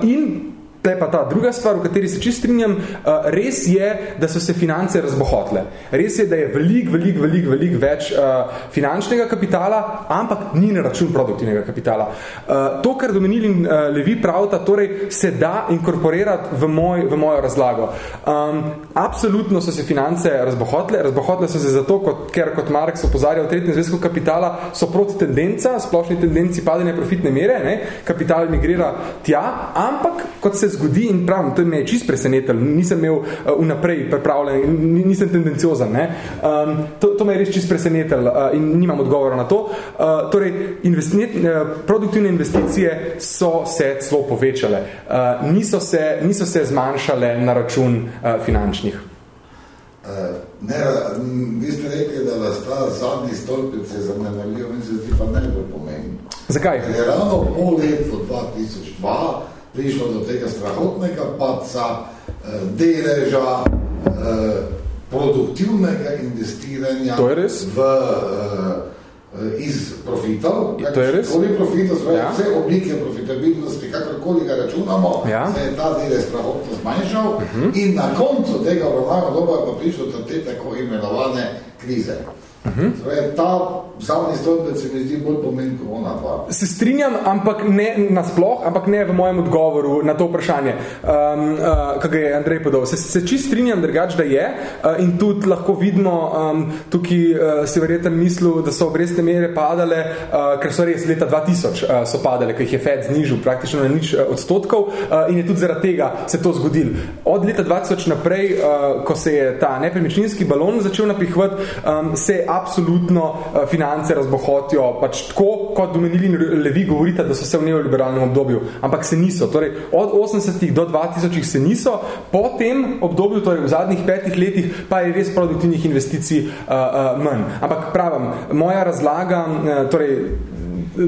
in Tle pa ta druga stvar, v kateri se čist strinjam, uh, res je, da so se finance razbohotle. Res je, da je velik, velik, velik, velik več uh, finančnega kapitala, ampak ni na račun produktivnega kapitala. Uh, to, kar Domenil in Levi pravita, torej se da inkorporirati v, moj, v mojo razlago. Um, absolutno so se finance razbohotle. Razbohotle so se zato, kot, ker kot Marx opozarja v tretjem zvezku kapitala, so proti tendenca, splošni tendenci padanja profitne mere, ne? kapital migrira tja, ampak kot se zgodi in pravim, to me je čist presenetel, nisem imel uh, vnaprej pripravljen, nisem tendenciozen, ne? Um, to, to me je res čist presenetel uh, in nimam odgovora na to. Uh, torej, investinet, uh, produktivne investicije so se celo povečale, uh, niso, se, niso se zmanjšale na račun uh, finančnih. Ne, vi ste rekli, da vas ta zadnji stolpice zanemalijo, in se ti pa ne bo pomeni. Zakaj? Ker je ravno pol letu 2002 prišlo do tega strahotnega paca, eh, deleža, eh, produktivnega investiranja v, eh, iz profitov. To je res? Koli profitov, zve, ja. vse oblike profitabilnosti, kakorkoli ga računamo, ja. se je ta delež strahotno zmanjšal uh mhm. -huh. in na koncu tega obravnava doba pa prišlo do te tako imenovane krize. Uh -huh. Zdaj, ta zadnji stolpec se mi zdi bolj pomen kot ona dva. Se strinjam, ampak ne nasploh, ampak ne v mojem odgovoru na to vprašanje, um, uh, kaj je Andrej podal. Se, se čist strinjam drugač, da je uh, in tudi lahko vidimo, um, tukaj uh, si verjetno mislil, da so obrestne mere padale, uh, ker so res leta 2000 uh, so padale, ker jih je Fed znižil praktično na nič uh, odstotkov uh, in je tudi zaradi tega se to zgodil. Od leta 2000 naprej, uh, ko se je ta nepremičninski balon začel napihvati, um, se absolutno uh, finance razbohotijo, pač tako, kot domenili in levi govorite, da so se v neoliberalnem obdobju, ampak se niso. Torej, od 80 do 2000 se niso, po tem obdobju, torej v zadnjih petih letih, pa je res produktivnih investicij uh, uh, manj. Ampak pravim, moja razlaga, uh, torej,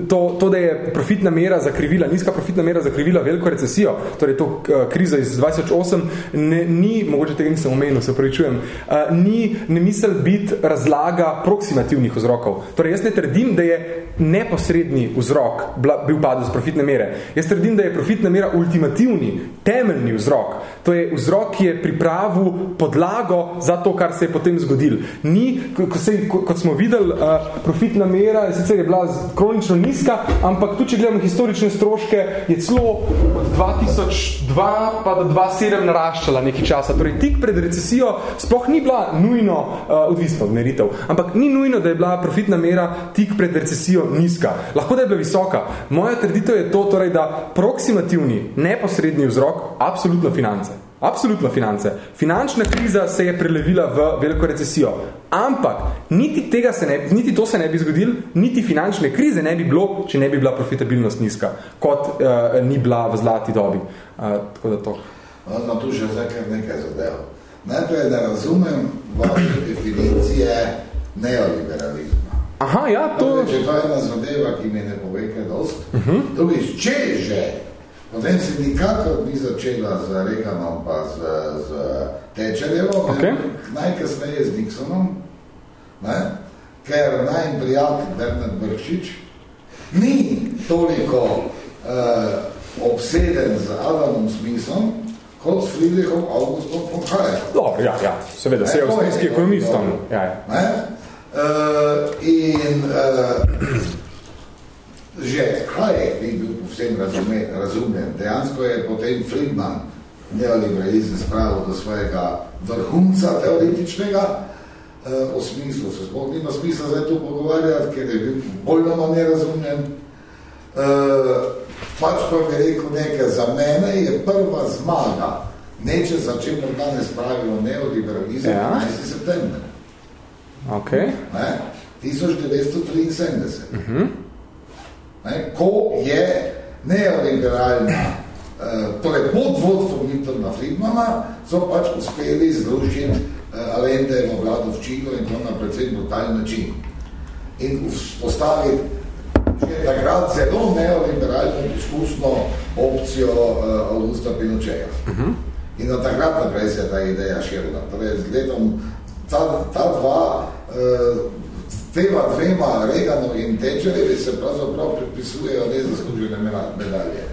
to, to, da je profitna mera zakrivila, nizka profitna mera zakrivila veliko recesijo, torej to eh, krizo iz 2008, ne, ni, mogoče tega nisem omenil, se pravičujem, uh, ni ne misel biti razlaga proksimativnih vzrokov. Torej, jaz ne trdim, da je neposredni vzrok bil padel z profitne mere. Jaz trdim, da je profitna mera ultimativni, temeljni vzrok. To je vzrok, ki je pripravil podlago za to, kar se je potem zgodil. Ni, ko se, kot smo videli, uh, profitna mera, sicer je bila kronično nizka, ampak tudi, če gledamo historične stroške, je celo od 2002 pa do 2007 naraščala nekaj časa. Torej, tik pred recesijo sploh ni bila nujno, uh, odvisno od meritev, ampak ni nujno, da je bila profitna mera tik pred recesijo nizka. Lahko, da je bila visoka. Moja trditev je to, torej, da proksimativni, neposredni vzrok, absolutno finance. Absolutno finance. Finančna kriza se je prelevila v veliko recesijo. Ampak niti, tega se ne, niti to se ne bi zgodil, niti finančne krize ne bi bilo, če ne bi bila profitabilnost nizka, kot uh, ni bila v zlati dobi. Uh, tako da to. No, tu še zdaj kar nekaj zadev. Najprej, da razumem vaše definicije neoliberalizma. Aha, ja, to... Torej, če to je ena zadeva, ki mi ne pove kaj dost. Uh -huh. Drugič, če že Potem se nikakor ni začela z Reaganom pa z, z Tečerjevo, okay. najkasneje z Nixonom, ne? ker najim prijatelj Bernard Brkšič ni toliko uh, obseden z Adamom Smithom, kot s Friedrichom Augustom von Hayek. Dobro, ja, ja, seveda, se je avstrijski ekonomist. Ja, ja. Ne? Uh, in uh, že Hayek ni bil povsem razumljen. Dejansko je potem Friedman neoliberalizem spravil do svojega vrhunca teoretičnega, uh, o smislu se sploh nima smisla zdaj tu pogovarjati, ker je bil bolj nama nerazumljen. Pač pa bi rekel nekaj, za mene je prva zmaga, neče za čem danes pravijo neoliberalizem, ja. 11. september. Okay. Ne? 1973. Uh -huh ne, ko je neoliberalna, eh, torej pod vodstvom Miltona Friedmana, so pač uspeli zrušiti eh, Alendejevo vlado v Čilo in to na predvsem brutalni način. In postaviti že takrat zelo neoliberalno poskusno opcijo eh, Augusta Pinocheja. Uh -huh. In na takrat naprej se je ta ideja širila. Torej, z letom, ta, ta dva eh, tema dvema Reganov in Tečerevi se pravzaprav pripisujejo nezaslužene medalje.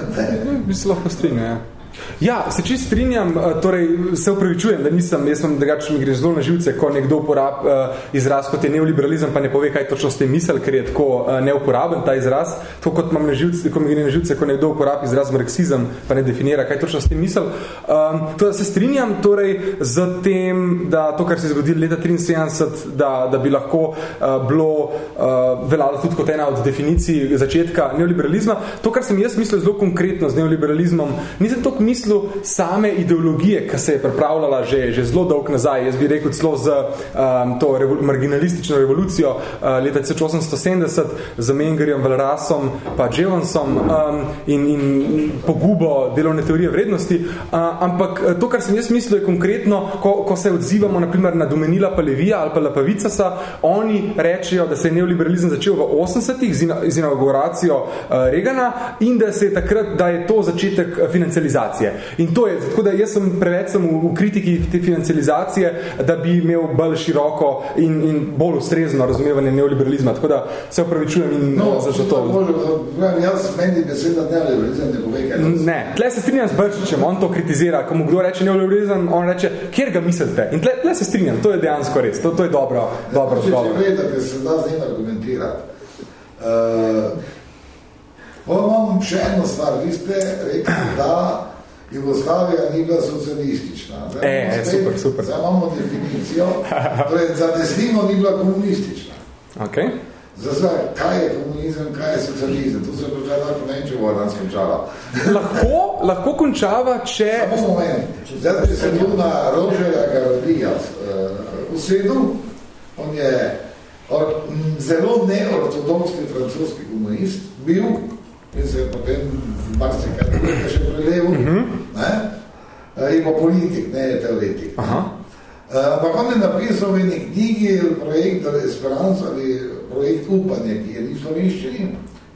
[laughs] Bi se lahko strinjal, ja. Ja, se čist strinjam, eh, torej se upravičujem, da nisem, jaz sem drugače mi gre zelo na živce, ko nekdo uporab uh, izraz kot je neoliberalizem, pa ne pove, kaj točno ste misel, ker je tako uh, neuporaben ta izraz, to kot imam na živce, ko mi gre na živce, ko nekdo uporab izraz marksizem, pa ne definira, kaj točno ste misel. Um, to, se strinjam torej z tem, da to, kar se je zgodilo leta 73, da, da bi lahko uh, bilo uh, veljalo tudi kot ena od definicij začetka neoliberalizma. To, kar sem jaz mislil zelo konkretno z neoliberalizmom, nisem toliko mislil same ideologije, ki se je pripravljala že, že zelo dolg nazaj. Jaz bi rekel celo z um, to revo, marginalistično revolucijo uh, leta 1870 z Mengerjem, Valrasom pa Jevansom um, in, in pogubo delovne teorije vrednosti. Uh, ampak uh, to, kar sem jaz mislil, je konkretno, ko, ko se odzivamo naprimer na Domenila Palevija ali pa Lapavicasa, oni rečejo, da se je neoliberalizem začel v 80-ih z inauguracijo uh, Regana in da se je takrat, da je to začetek financializacije financializacije. In to je, tako da jaz sem preveč sem v, v kritiki te financializacije, da bi imel bolj široko in, in bolj ustrezno razumevanje neoliberalizma. Tako da se upravičujem in no, za, za to. No, jaz meni beseda neoliberalizem ne pove, kaj Ne, tle se strinjam z Brčičem, on to kritizira, ko mu kdo reče neoliberalizem, on reče, kjer ga mislite? In tle, tle se strinjam, to je dejansko res, to, to je dobro. dobro če če vedete, se da z njim argumentirati. Uh, imam še eno stvar, vi ste rekli, da Jugoslavija ni bila socialistična. Zdaj, e, e, super, super. Zdaj imamo definicijo, torej za desnino ni bila komunistična. Okay. Zdaj, kaj je komunizem, kaj je socializem? To se počela tako ne, če vojna skončala. lahko, lahko končava, če... Samo moment. Zdaj, če sem bil na Rožeja Garodija uh, usedel, on je or, m, zelo neortodoksni francoski komunist, bil in se je potem marsi kaj nekaj še prelev, uh -huh. ne? in pa politik, ne teoretik. Aha. Ampak uh, on je napisal v eni knjigi projekt ali Esperanza ali projekt upanje, ki je ni v slovenščini,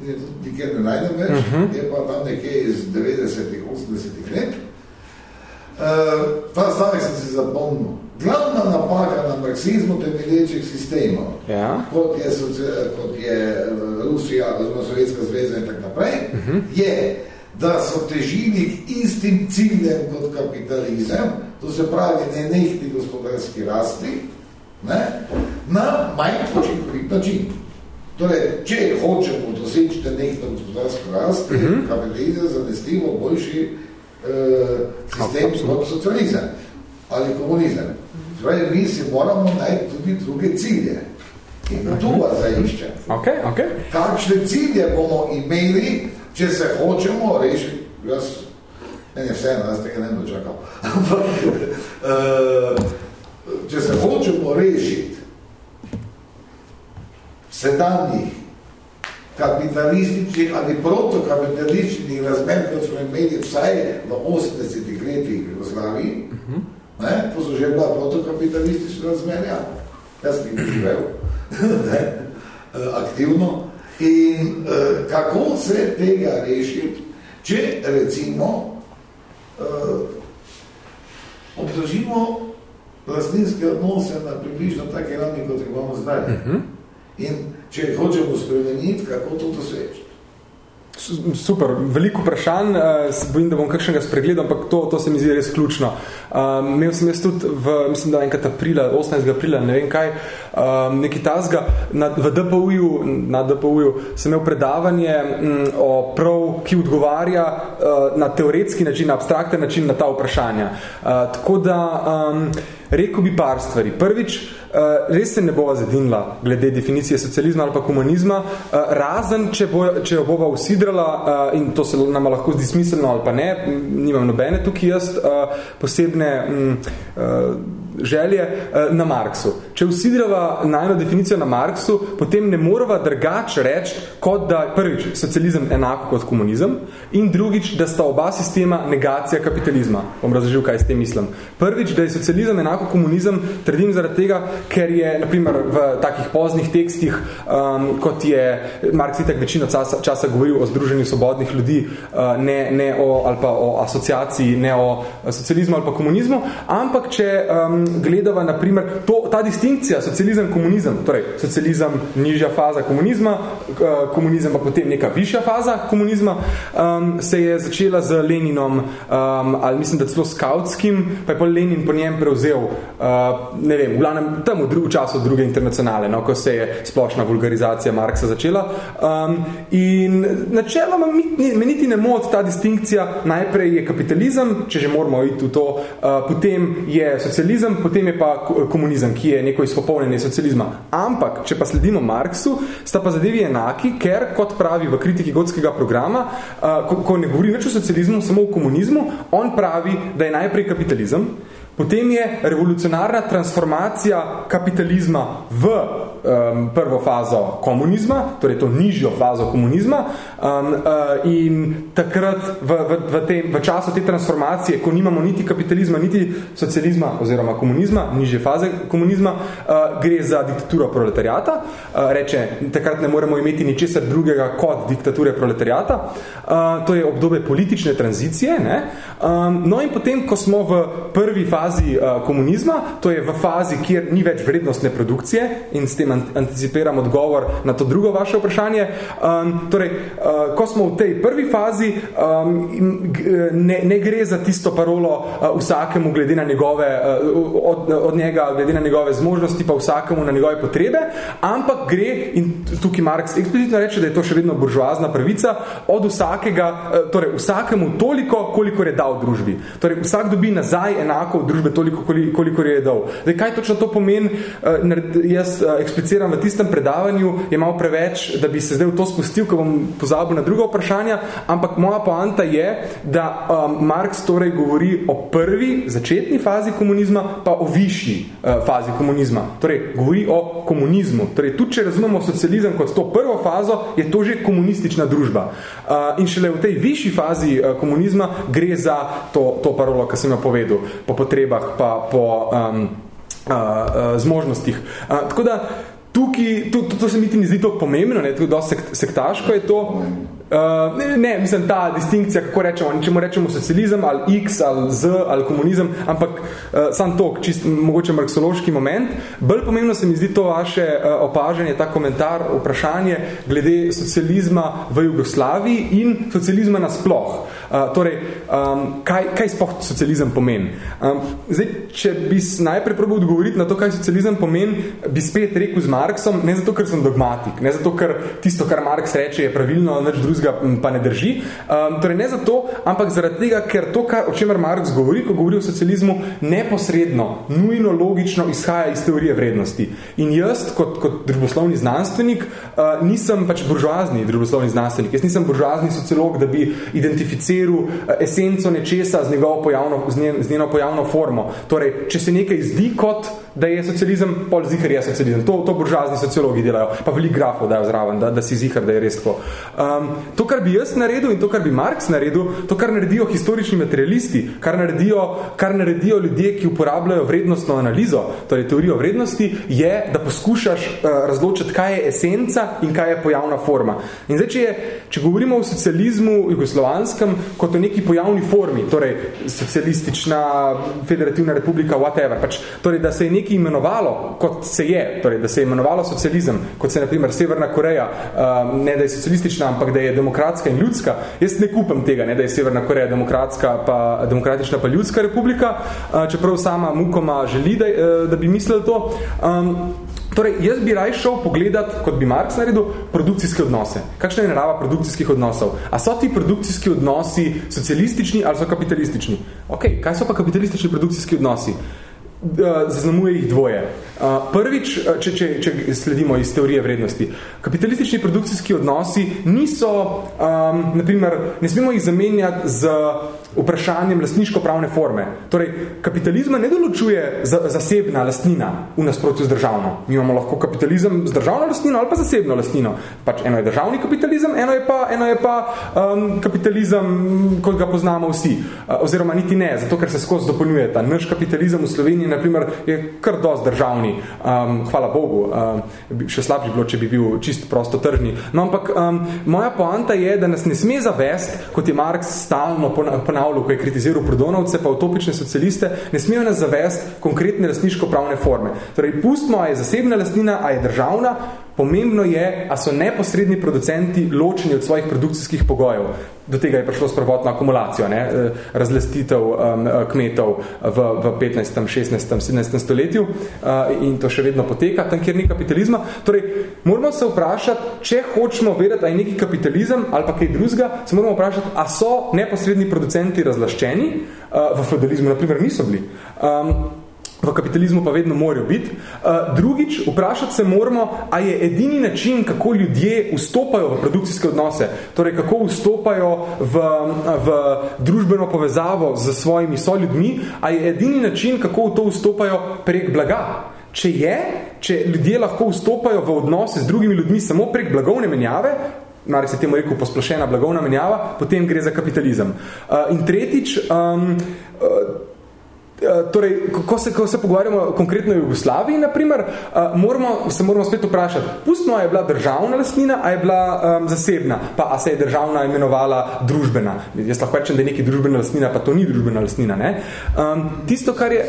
in je tudi nikjer ne najdem več, uh -huh. je pa tam nekje iz 90-ih, 80-ih let. Uh, ta stavek sem si zapomnil. Glavna napaka na marksizmu temelječih sistemov, ja. kot, je, kot je Rusija, oziroma Sovjetska zveza in tak naprej, uh -huh. je, da so težili k istim ciljem kot kapitalizem, to se pravi nenehni gospodarski rasti, ne, na manj učinkovit način. Torej, če hočemo doseči nenehno gospodarsko rast, uh -huh. kapitalizem zanesljivo boljši eh, sistem kot socializem ali komunizem. Torej, mi si moramo najti tudi druge cilje. In tu vas zaišče. Okay, okay. Kakšne cilje bomo imeli, če se hočemo rešiti, jaz, ne, ne, vseeno, jaz tega ne dočakal, [laughs] ampak, uh, če se hočemo rešiti sedanjih kapitalističnih ali protokapitalističnih razmer, kot smo imeli vsaj v 80 letih v Jugoslaviji, uh -huh. Ne, to so že bila protokapitalistična razmerja, jaz bi živel, ne, aktivno, in uh, kako se tega rešiti, če recimo uh, obdržimo lastninske odnose na približno take ravni, kot imamo zdaj. Uh -huh. In če hočemo spremeniti, kako to doseči? Super, veliko vprašanj, uh, bojim, da bom kakšnega spregledal, ampak to, to se mi zdi res ključno. Um, imel sem jaz tudi v, mislim, da enkrat aprila, 18. aprila, ne vem kaj, um, neki tazga, na, v DPU-ju, na DPU-ju sem imel predavanje m, o prav, ki odgovarja uh, na teoretski način, na abstrakten način na ta vprašanja. Uh, tako da, um, rekel bi par stvari. Prvič, uh, res se ne bova zadinila glede definicije socializma ali pa komunizma, uh, razen, če, bo, če jo bova usidrala uh, in to se nama lahko zdi smiselno ali pa ne, nimam nobene tukaj jaz posebne uh, želje uh, na Marksu. Če usidrava najno definicijo na Marksu, potem ne morava drugač reči, kot da prvič socializem enako kot komunizem in drugič, da sta oba sistema negacija kapitalizma. Bom razložil, kaj s tem mislim. Prvič, da je socializem enako komunizem, trdim zaradi tega, ker je naprimer v takih poznih tekstih, um, kot je Marks itak večino časa, časa govoril o združenju svobodnih ljudi, uh, ne, ne o, ali pa o asociaciji, ne o socializmu ali pa komunizmu, ampak če um, gledava, naprimer, to, ta distinkcija socializem-komunizem, torej socializem nižja faza komunizma, komunizem pa potem neka višja faza komunizma, um, se je začela z Leninom, um, ali mislim, da celo skautskim, pa je pa Lenin po njem prevzel, uh, ne vem, v glavnem tam v, dru, v času druge internacionale, no, ko se je splošna vulgarizacija Marksa začela. Um, in načeloma me niti ne mod ta distinkcija, najprej je kapitalizem, če že moramo iti v to, uh, potem je socializem, potem je pa komunizem, ki je neko izpopolnjenje socializma. Ampak, če pa sledimo Marksu, sta pa zadevi enaki, ker, kot pravi v kritiki gotskega programa, uh, ko, ko ne govori več o socializmu, samo o komunizmu, on pravi, da je najprej kapitalizem, potem je revolucionarna transformacija kapitalizma v um, prvo fazo komunizma, torej to nižjo fazo komunizma um, uh, in takrat v, v, v, tem, v času te transformacije, ko nimamo niti kapitalizma, niti socializma oziroma komunizma, nižje faze komunizma, uh, gre za diktaturo proletariata. Uh, reče, takrat ne moremo imeti ničesar drugega kot diktature proletariata. Uh, to je obdobje politične tranzicije. Ne? Um, no in potem, ko smo v prvi fazi uh, komunizma, to je v fazi, kjer ni več vrednostne produkcije in s tem anticipiram odgovor na to drugo vaše vprašanje. Um, torej, uh, ko smo v tej prvi fazi, um, ne, ne gre za tisto parolo uh, vsakemu glede na njegove, uh, od, od njega glede na njegove zmožnosti, pa vsakemu na njegove potrebe, ampak gre, in tukaj Marx eksplicitno reče, da je to še vedno buržoazna pravica, od vsakega, uh, torej vsakemu toliko, koliko je dal družbi. Torej, vsak dobi nazaj enako v družbe toliko, koliko je dal. Zdaj, kaj točno to pomeni? Uh, jaz uh, ekspliciram v tistem predavanju, je malo preveč, da bi se zdaj v to spustil, ko bom pozabil na druga vprašanja, ampak moja poanta je, da um, Marx torej govori o prvi, začetni fazi komunizma, pa o višji uh, fazi komunizma. Torej, govori o komunizmu. Torej, tudi če razumemo socializem kot to prvo fazo, je to že komunistična družba. Uh, in šele v tej višji fazi uh, komunizma gre za to, to parolo, ki sem jo povedal, po potrebah, pa po um, uh, uh, zmožnostih. Uh, tako da, tukaj, to, to, to se mi ti ne zdi to pomembno, ne, tudi dosti sektaško je to. Uh, ne, ne, mislim, ta distinkcija, kako rečemo, če mu rečemo socializem ali X ali Z ali komunizem, ampak uh, sam tok, čist mogoče marksološki moment. Bolj pomembno se mi zdi to vaše uh, opažanje, ta komentar, vprašanje glede socializma v Jugoslaviji in socializma nasploh. Uh, torej, um, kaj, kaj sploh socializem pomeni? Um, zdaj, če bi najprej probal odgovoriti na to, kaj socializem pomeni, bi spet rekel z Marksom, ne zato, ker sem dogmatik, ne zato, ker tisto, kar Marks reče, je pravilno, nič drugega pa ne drži. Um, torej, ne zato, ampak zaradi tega, ker to, kar, o čemer Marks govori, ko govori o socializmu, neposredno, nujno, logično izhaja iz teorije vrednosti. In jaz, kot, kot družboslovni znanstvenik, uh, nisem pač buržoazni družboslovni znanstvenik. Jaz nisem buržoazni sociolog, da bi identificiral eh, esenco nečesa z, njegovo pojavno, z, njen, z njeno pojavno formo. Torej, če se nekaj zdi kot, da je socializem, pol zihar je socializem. To, to buržazni sociologi delajo, pa veliko grafov dajo zraven, da, da si zihar, da je res tako. Um, to, kar bi jaz naredil in to, kar bi Marx naredil, to, kar naredijo historični materialisti, kar naredijo, kar naredijo ljudje, ki uporabljajo vrednostno analizo, torej teorijo vrednosti, je, da poskušaš uh, razločiti, kaj je esenca in kaj je pojavna forma. In zdaj, če, je, če govorimo o socializmu jugoslovanskem, kot o neki pojavni formi, torej socialistična, federativna republika, whatever, pač, torej, da se je nekaj imenovalo, kot se je, torej, da se je imenovalo socializem, kot se je, na primer, Severna Koreja, um, ne da je socialistična, ampak da je demokratska in ljudska. Jaz ne kupam tega, ne da je Severna Koreja demokratska, pa demokratična pa ljudska republika, uh, čeprav sama Mukoma želi, da, uh, da bi mislili to. Um, Torej, jaz bi raj šel pogledat, kot bi Marx naredil, produkcijske odnose. Kakšna je narava produkcijskih odnosov? A so ti produkcijski odnosi socialistični ali so kapitalistični? Ok, kaj so pa kapitalistični produkcijski odnosi? Zaznamuje jih dvoje. Prvič, če, če, če sledimo iz teorije vrednosti, kapitalistični produkcijski odnosi niso, um, naprimer, ne smemo jih zamenjati z vprašanjem lastniško-pravne forme. Torej, kapitalizma ne določuje za, zasebna lastnina v nasprotju z državno. Mi imamo lahko kapitalizem z državno lastnino ali pa zasebno lastnino. Pač eno je državni kapitalizem, eno je pa, eno je pa um, kapitalizem, kot ga poznamo vsi. Uh, oziroma niti ne, zato ker se skozi dopolnjuje ta. Naš kapitalizem v Sloveniji, na primer, je kar dost državni. Um, hvala Bogu. Um, še slabši bilo, če bi bil čist prosto tržni. No, ampak um, moja poanta je, da nas ne sme zavest, kot je Marx stalno ponavljal, ko je kritiziral prodonovce pa utopične socialiste, ne smejo nas zavest konkretne lastniško-pravne forme. Torej, pustimo, a je zasebna lastnina, a je državna, Pomembno je, a so neposredni producenti ločeni od svojih produkcijskih pogojev. Do tega je prišlo s prvotno akumulacijo, ne? Eh, razlastitev um, kmetov v, v 15., 16., 17. stoletju uh, in to še vedno poteka, tam, kjer ni kapitalizma. Torej, moramo se vprašati, če hočemo vedeti, a je neki kapitalizem ali pa kaj drugega, se moramo vprašati, a so neposredni producenti razlaščeni, uh, v feudalizmu, na primer, niso bili. Um, v kapitalizmu pa vedno morajo biti. Uh, drugič, vprašati se moramo, a je edini način, kako ljudje vstopajo v produkcijske odnose, torej kako vstopajo v, v družbeno povezavo z svojimi soljudmi, a je edini način, kako v to vstopajo prek blaga. Če je, če ljudje lahko vstopajo v odnose z drugimi ljudmi samo prek blagovne menjave, Mari se temu rekel posplašena blagovna menjava, potem gre za kapitalizem. Uh, in tretjič, um, uh, torej, ko se, ko se pogovarjamo konkretno o Jugoslaviji, naprimer, uh, moramo, se moramo spet vprašati, pustno, je bila državna lastnina, a je bila um, zasebna, pa a se je državna imenovala družbena. Jaz lahko rečem, da je nekaj družbena lastnina, pa to ni družbena lastnina. Ne? Um, tisto, kar je...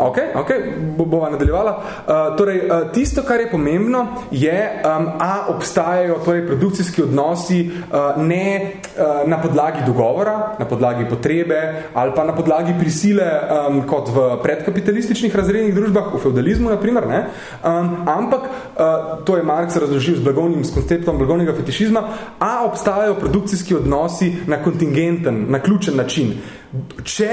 Ok, ok, bova nadaljevala. Uh, torej, uh, tisto, kar je pomembno, je, um, a obstajajo torej, produkcijski odnosi uh, ne uh, na podlagi dogovora, na podlagi potrebe ali pa na podlagi prisile, um, kot v predkapitalističnih razrednih družbah, v feudalizmu, naprimer, ne? Um, ampak, uh, to je Marx razložil z, blagovnim, s konceptom blagovnega fetišizma, a obstajajo produkcijski odnosi na kontingenten, na ključen način. Če,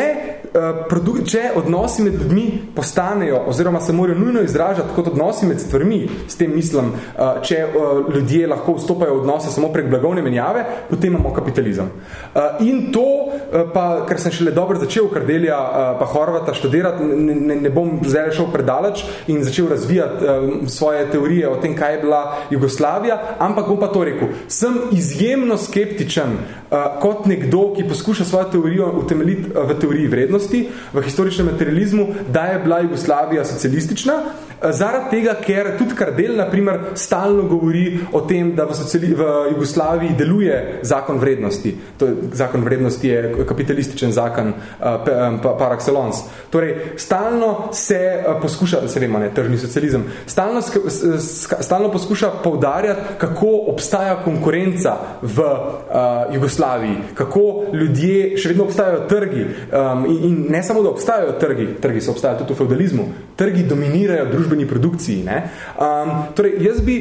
uh, če odnosi med ljudmi postanejo oziroma se morajo nujno izražati kot odnosi med stvarmi, s tem mislim, uh, če uh, ljudje lahko vstopajo v odnose samo prek blagovne menjave, potem imamo kapitalizem. Uh, in to, uh, pa, ker sem šele dobro začel Kardelja uh, pa Horvata študirati, ne, ne, ne bom zdaj šel predaleč in začel razvijati uh, svoje teorije o tem, kaj je bila Jugoslavija, ampak bom pa to rekel. Sem izjemno skeptičen uh, kot nekdo, ki poskuša svojo teorijo utemeljiti utemeljiti eh, v teoriji vrednosti, v historičnem materializmu, da je bila Jugoslavija socialistična, eh, zaradi tega, ker tudi Kardel, na primer, stalno govori o tem, da v, sociali, v Jugoslaviji deluje zakon vrednosti. To je, zakon vrednosti je kapitalističen zakon uh, par excellence. Torej, stalno se uh, poskuša, se vemo, ne, tržni socializem, stalno, stalno poskuša poudarjati, kako obstaja konkurenca v uh, Jugoslaviji, kako ljudje, še vedno obstajajo trgi um, in, in ne samo, da obstajajo trgi, trgi so obstajajo tudi v feudalizmu, trgi dominirajo družbeni produkciji. Ne? Um, torej, jaz bi,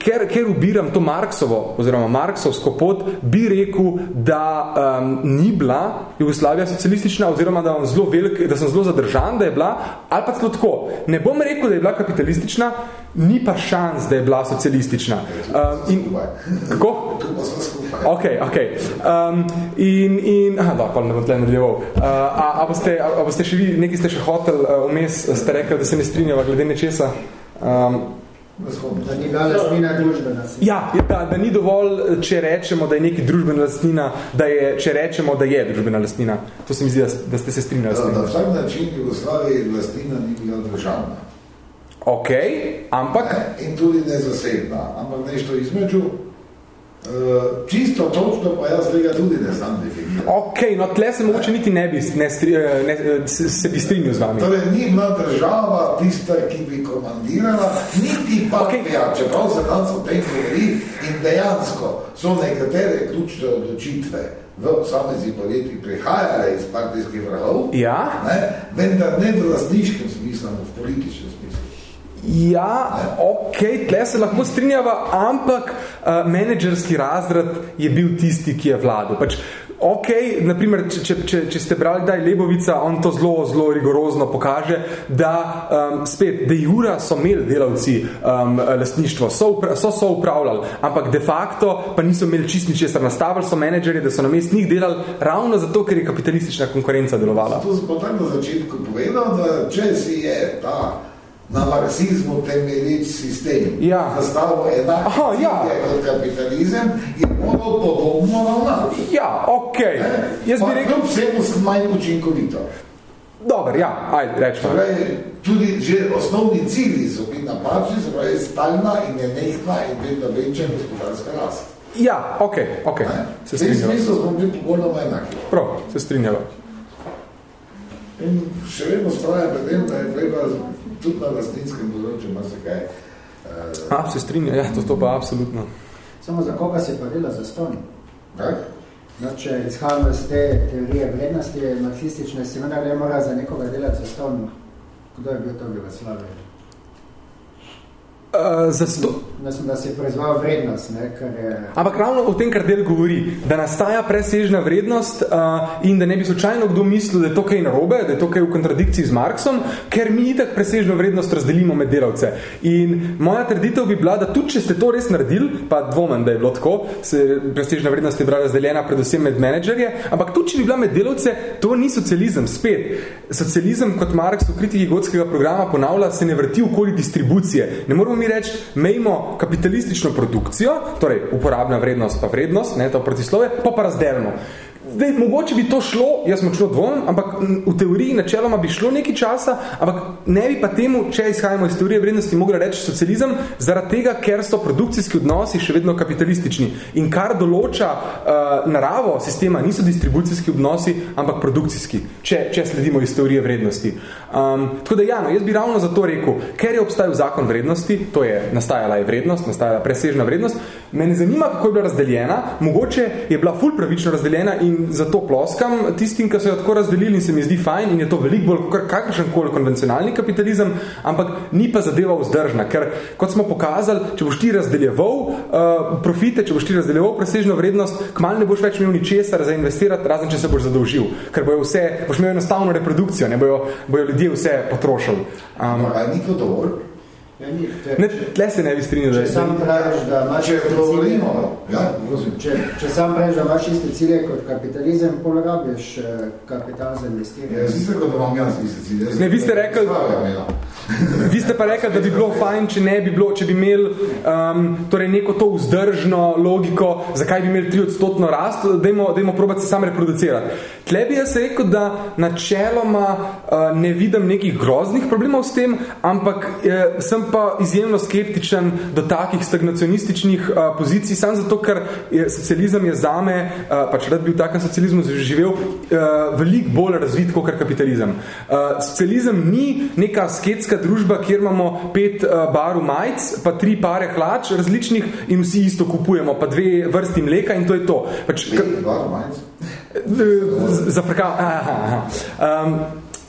ker, ker ubiram to Marksovo oziroma Marksovsko pot, bi rekel, da um, ni bila Jugoslavija socialistična oziroma da, zelo velik, da sem zelo zadržan, da je bila, ali pa celo tako. Ne bom rekel, da je bila kapitalistična, ni pa šans, da je bila socialistična. Um, in, kako? Ok, ok. Um, in, in, aha, da, pa ne bom tle nadaljeval. Uh, a, a, boste, a, a boste še vi, nekaj ste še hotel uh, vmes, ste rekli, da se ne strinjava glede nečesa? Um, Da ni bila lastnina družbena. Ja, je, da, da ni dovolj, če rečemo, da je neki družbena lastnina, da je, če rečemo, da je družbena lastnina. To se mi zdi, da, da ste se strinjali. Da, da vsak način Jugoslavije lastnina ni bila državna. Ok, ampak... Ne, in tudi ne zasebna, ampak nešto između Uh, čisto točno pa jaz tega tudi ne znam definirati. Ok, no tle se mogoče niti ne bi ne stri, eh, ne, eh, se, se bi strinil z vami. Torej, ni bila država tista, ki bi komandirala, niti partija, okay. čeprav se tam so tem govori in dejansko so nekatere ključne odločitve v samezi podjetji prihajale iz partijskih vrhov, ja. ne, vendar ne v lastniškem smislu, v političnem smislu. Ja, ok, tle se lahko strinjava, ampak uh, menedžerski razred je bil tisti, ki je vladal. Pač, ok, naprimer, če, če, če ste brali, da je Lebovica, on to zelo, zelo rigorozno pokaže, da um, spet, de jura so imeli delavci um, lastništvo, so, so so upravljali, ampak de facto pa niso imeli čist ničesar. Nastavili so menedžerje, da so na mest njih delali ravno zato, ker je kapitalistična konkurenca delovala. To pa tako na začetku povedal, da če si je ta na marksizmu temeljič sistem. Ja. Zastavo enak Aha, ja. kot kapitalizem in moral podobno ravnati. Ja, okej. Okay. Jaz bi rekel... Vsemu manj učinkovito. Dobar, ja, ajde, rečemo. Torej, tudi že osnovni cilji so biti napačni, se pravi, stalna in je nehtna in vedno večja gospodarska rast. Ja, ok, ok, Ne? se V tem strinjamo. smislu smo bili popolnoma enaki. Prav, se strinjamo. In še vedno straja pred tem, da je treba tudi na lastninskem področju marsikaj. Uh, A, se strinja, ja, to, to pa absolutno. Samo za koga se pa dela za ston? tak? No, če izhajamo iz te teorije vrednosti marksistične, se vendar le mora za nekoga delati za ston. Kdo je bil to v Jugoslaviji? Uh, za sto... Mislim, da se je proizval vrednost, ne, ker je... Ampak ravno o tem, kar del govori, da nastaja presežna vrednost uh, in da ne bi slučajno kdo mislil, da je to kaj narobe, da je to kaj v kontradikciji z Marksom, ker mi itak presežno vrednost razdelimo med delavce. In moja trditev bi bila, da tudi če ste to res naredili, pa dvomem, da je bilo tako, se presežna vrednost je bila razdeljena predvsem med menedžerje, ampak tudi če bi bila med delavce, to ni socializem. Spet, socializem, kot Marks v kritiki gotskega programa ponavlja, se ne vrti okoli distribucije. Ne moramo mi reči, mejmo kapitalistično produkcijo, torej uporabna vrednost pa vrednost, ne, to protislove, pa pa razdelimo. Zdaj, mogoče bi to šlo, jaz močno dvomim, ampak v teoriji načeloma bi šlo nekaj časa, ampak ne bi pa temu, če izhajamo iz teorije vrednosti, mogla reči socializem, zaradi tega, ker so produkcijski odnosi še vedno kapitalistični. In kar določa uh, naravo sistema, niso distribucijski odnosi, ampak produkcijski, če, če sledimo iz teorije vrednosti. Um, tako da, ja, no, jaz bi ravno zato rekel, ker je obstajal zakon vrednosti, to je nastajala je vrednost, nastajala presežna vrednost, me ne zanima, kako je bila razdeljena, mogoče je bila ful pravično razdeljena in zato ploskam tistim, ki so jo tako razdelili in se mi zdi fajn in je to veliko bolj kot kakršen koli konvencionalni kapitalizem, ampak ni pa zadeva vzdržna, ker kot smo pokazali, če boš ti razdeljeval uh, profite, če boš ti razdeljeval presežno vrednost, kmal ne boš več imel ničesar za investirati, razen če se boš zadolžil, ker bojo vse, boš imel enostavno reprodukcijo, ne bojo, bojo ljudje vse potrošili. Um, Ampak ni to dovolj? Ja, ni, te, ne, tle se ne bi strinjal, da če je sam praviš, da imaš Če iste cilje, dovolimo, ja, prosim. če, če sam praviš, da imaš iste cilje kot kapitalizem, pol rabiš eh, kapital za Ja, investiranje. jaz nisem rekel, da imam jaz misli cilj. Jaz Ne, vi ste rekli-. Vi ste pa rekli, da bi bilo fajn, če ne bi bilo, če bi imeli um, torej neko to vzdržno logiko, zakaj bi imeli 3 odstotno rast, dajmo, dajmo probati se sam reproducirati. Tle bi jaz rekel, da načeloma uh, ne vidim nekih groznih problemov s tem, ampak eh, sem pa izjemno skeptičen do takih stagnacionističnih uh, pozicij, sam zato, ker je, socializem je zame, uh, pač rad bi v takem socializmu živel, uh, veliko bolj razvit kot kapitalizem. Uh, socializem ni neka sketska družba, kjer imamo pet uh, baru majic, pa tri pare hlač različnih in vsi isto kupujemo, pa dve vrsti mleka in to je to. Pač, Pet, dva, manjc. Z- za frka, aha, aha. Um,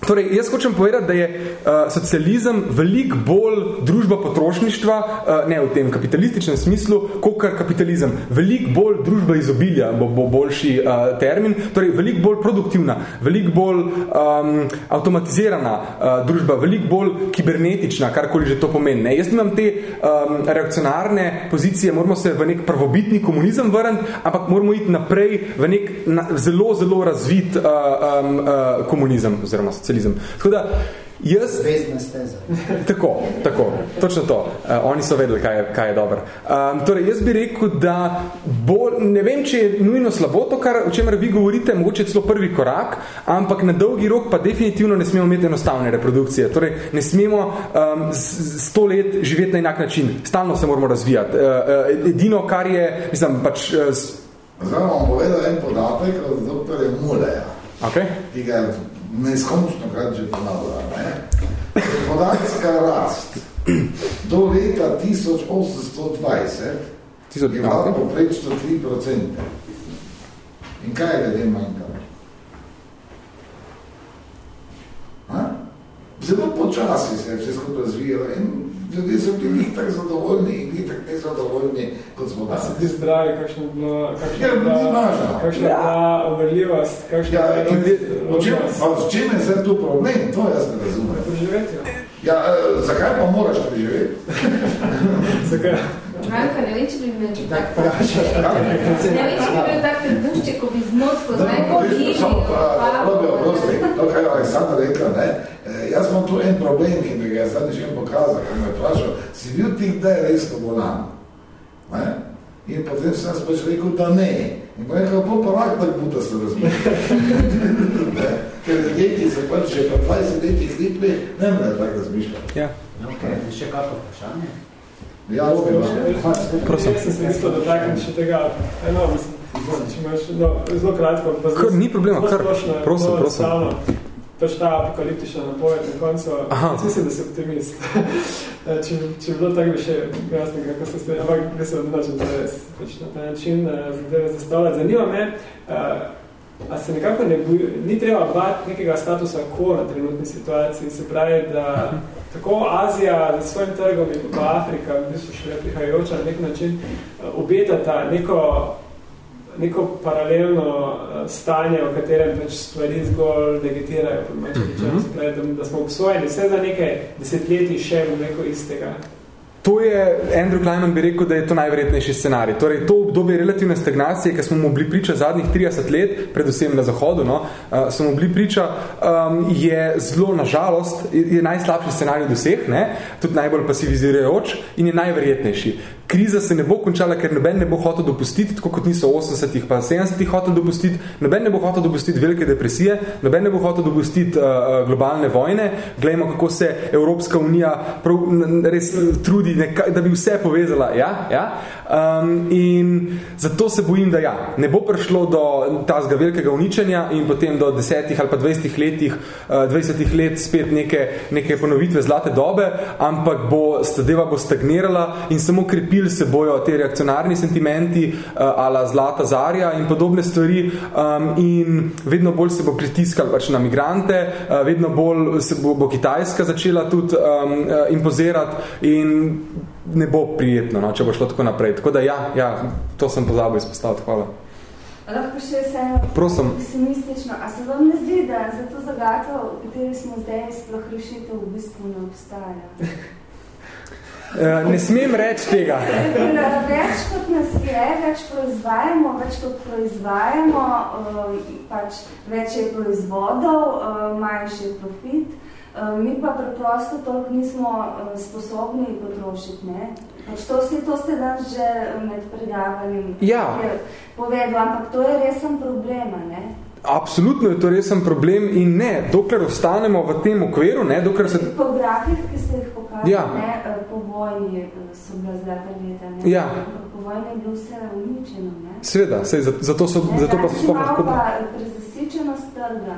Torej, jaz hočem povedati, da je uh, socializem veliko bolj družba potrošništva, uh, ne v tem kapitalističnem smislu, kot kapitalizem. Veliko bolj družba izobilja, bo, bo boljši uh, termin, torej veliko bolj produktivna, veliko bolj um, avtomatizirana uh, družba, veliko bolj kibernetična, karkoli že to pomeni. Ne? Jaz nimam te um, reakcionarne pozicije, moramo se v nek prvobitni komunizem vrniti, ampak moramo iti naprej v nek na, zelo, zelo razvit uh, um, uh, komunizem oziroma socializem. Tako da jaz Zvezdna steza. [laughs] Tako, tako, točno to. Uh, oni so vedeli, kaj je, kaj je dobro. Um, torej, jaz bi rekel, da bolj, ne vem, če je nujno slabo to, kar, o čemer vi govorite, mogoče je celo prvi korak, ampak na dolgi rok pa definitivno ne smemo imeti enostavne reprodukcije. Torej, ne smemo um, sto let živeti na enak način. Stalno se moramo razvijati. Uh, uh, edino, kar je, mislim, pač... Uh, Zdaj vam povedal en podatek od doktorja Muleja, okay? ki ga je neskončno krat že ponavlja. Ne? Gospodarska rast do leta 1820 Tisoč- je bila poprečno 3%. In kaj je ljudem manjkalo? Zelo počasi se je vse skupaj razvijalo in ljudje so bili njih tako zadovoljni in njih tako nezadovoljni, kot smo A danes. se ti zdravi, kakšna je bila, kakšna Ja, ni bila, važno. kakšna bila obrljivost, kakšna Ja, bila čem, pa v čem je zdaj tu problem? To jaz ne razumem. Preživetje. Ja, eh, zakaj pa moraš preživeti? [laughs] Zakaj? Branka, ne vem, če bi me Če tak vprašaš. Ne vem, če bi bil tak trebušček, ko bi zmotko z najbolj divnim Samo, probi, oprosti, to, kar je Aleksandra rekla, ne? Eh, jaz imam tu en problem, ki mi ga je zdaj želim pokazati, ko me je vprašal, si bil ti kdaj resno bolan? Ne? In potem sem jaz pač rekel, da ne. In pa nekaj pol pa rak tak buta se razmišlja. [laughs] Ker ljudje, ki se pač že pa 20 leti slipli, ne mre tako razmišljati. Ja. Ok, še kako vprašanje? Ja, Prosim. Jaz sem se isto dotaknil še tega, eno, mislim, če imaš, no, zelo kratko, pa Kar, ni problema, kar, splošno, prosim, zelo prosim. enostavno. Pač ta apokaliptična napoved na koncu, Aha. mislim, da si optimist. [laughs] če, če bi bilo tako bi še jasno, kako se ste, ampak mislim, da način, da je pač na ta način uh, zadeve zastavljati. Zanima me, uh, a se nekako ne boji, ni treba bati nekega statusa quo na trenutni situaciji, se pravi, da tako Azija z svojim trgom in pa Afrika, v bistvu še prihajajoča na nek način, uh, obetata neko neko paralelno uh, stanje, v katerem pač stvari zgolj vegetirajo pod mečem Mhm. čas, da, da smo obsojeni vse za nekaj desetletij še v neko istega. To je, Andrew Kleinman bi rekel, da je to najverjetnejši scenarij. Torej, to obdobje relativne stagnacije, ki smo mu bili priča zadnjih 30 let, predvsem na Zahodu, no, uh, smo mu bili priča, um, je zelo, nažalost, je, je najslabši scenarij od vseh, ne, tudi najbolj pasivizirajoč in je najverjetnejši. Kriza se ne bo končala, ker noben ne bo hotel dopustiti, tako kot niso 80-ih pa 70-ih hotel dopustiti, noben ne bo hotel dopustiti velike depresije, noben ne bo hotel dopustiti uh, globalne vojne. Glejmo, kako se Evropska unija prav, res trudi, neka, da bi vse povezala. Ja? Ja? Um, in zato se bojim, da ja, ne bo prišlo do tazga velikega uničenja in potem do 10 ali pa 20 letih, uh, 20 let spet neke, neke ponovitve zlate dobe, ampak bo zadeva bo stagnirala in samo krepili se bojo te reakcionarni sentimenti uh, ala zlata zarja in podobne stvari um, in vedno bolj se bo pritiskal pač na migrante, uh, vedno bolj se bo, bo Kitajska začela tudi um, uh, impozirati in ne bo prijetno, no, če bo šlo tako naprej. Tako da ja, ja to sem pozabil izpostaviti. Hvala. Lahko še vse Prosim. pesimistično. A se vam ne zdi, da za to zagato, v kateri smo zdaj, sploh rešitev v bistvu ne obstaja? Uh, [laughs] ne smem reči tega. [laughs] Več kot nas je, več proizvajamo, več kot proizvajamo, um, pač več je proizvodov, um, manjši je profit, mi pa preprosto toliko nismo um, sposobni potrošiti. Ne? Pač to, si, to ste danes že med predavanjem Ja. povedal, ampak to je resen problem. a Ne? Absolutno je to resen problem in ne, dokler ostanemo v tem okviru, ne, dokler se... Po grafih, ki ste jih pokazali, Ja. ne, eh, po vojni eh, so bila zlata leta. Ne? Ja. Po vojni je bilo vse uničeno. Ne? Seveda, sej, zato, so, Ne, zato pa danes sploh imamo lahko... pa prezasičenost trga.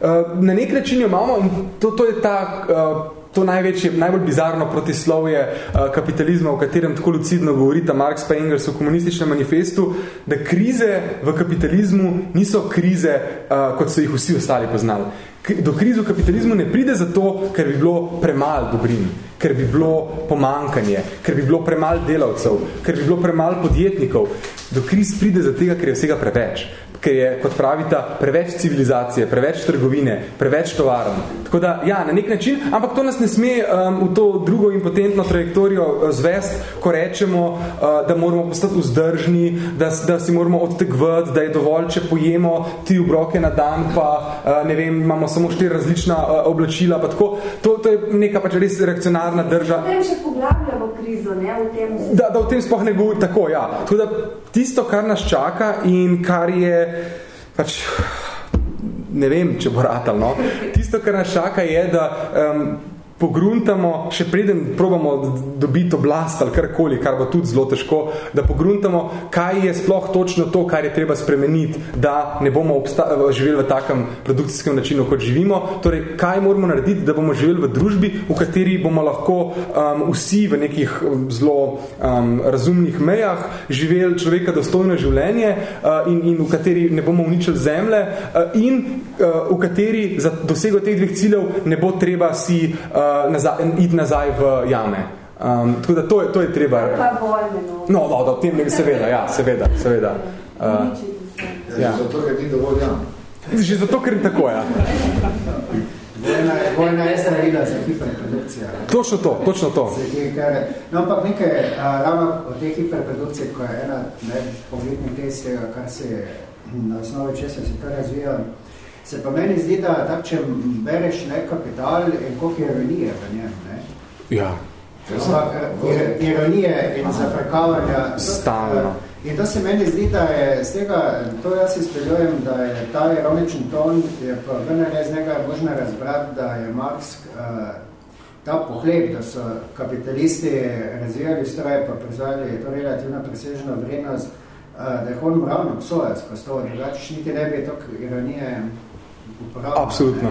Uh, na nek način jo imamo in to, to je ta, uh, to največje, najbolj bizarno protislovje uh, kapitalizma, o katerem tako lucidno govorita Marx pa Engels v komunističnem manifestu, da krize v kapitalizmu niso krize, uh, kot so jih vsi ostali poznali. K do krize v kapitalizmu ne pride zato, ker bi bilo premalo dobrin, ker bi bilo pomankanje, ker bi bilo premalo delavcev, ker bi bilo premalo podjetnikov. Do kriz pride zato, ker je vsega preveč ker je, kot pravita, preveč civilizacije, preveč trgovine, preveč tovarn. Tako da, ja, na nek način, ampak to nas ne sme um, v to drugo impotentno trajektorijo uh, zvest, ko rečemo, uh, da moramo postati vzdržni, da, da si moramo odtegvati, da je dovolj, če pojemo tri obroke na dan, pa uh, ne vem, imamo samo štiri različna uh, oblačila, pa tako. To, to je neka pač res reakcionarna drža. Potem še poglabljamo krizo, ne, v tem Da, da o tem sploh ne govori tako, ja. Tako da tisto, kar nas čaka in kar je pač ne vem, če bo ratal, no. Tisto, kar nas čaka je, da um, pogruntamo, še preden probamo dobiti oblast ali karkoli, kar bo tudi zelo težko, da pogruntamo, kaj je sploh točno to, kar je treba spremeniti, da ne bomo živeli v takem produkcijskem načinu, kot živimo. Torej, kaj moramo narediti, da bomo živeli v družbi, v kateri bomo lahko um, vsi v nekih um, zelo um, razumnih mejah živeli človeka dostojno življenje uh, in, in v kateri ne bomo uničili zemlje uh, in uh, v kateri za dosego teh dveh ciljev ne bo treba si uh, nazaj, iti nazaj v jame. Um, tako da to je, to je treba... Pa vojne, no. No, no, da, v tem, seveda, ja, seveda, seveda. [laughs] Uh, Ja. Zato, ker ni dovolj jam. že zato, ker je tako, ja. Vojna, vojna je zdravila za hiperprodukcijo. ne. Točno to, točno to. Ti, no, ampak nekaj, a, ravno o tej hiperprodukciji, ko je ena ne, poglednih test tega, kar se je hm, na osnovi česa se to razvija, se pa meni zdi, da tak, če bereš ne kapital in koliko ironije v njem, ne? Ja. Ampak, ir- ironije in zafrkavanja Stalno. In to se meni zdi, da je z tega, to jaz izpeljujem, da je ta ironičen ton, je pa vendar iz njega možno razbrati, da je Marx uh, ta pohleb, da so kapitalisti razvijali stroje, pa prizvali to relativno presežno vrednost, uh, da je on moralno obsojec, ko sto, drugače niti ne bi toliko ironije uporabljal. Absolutno.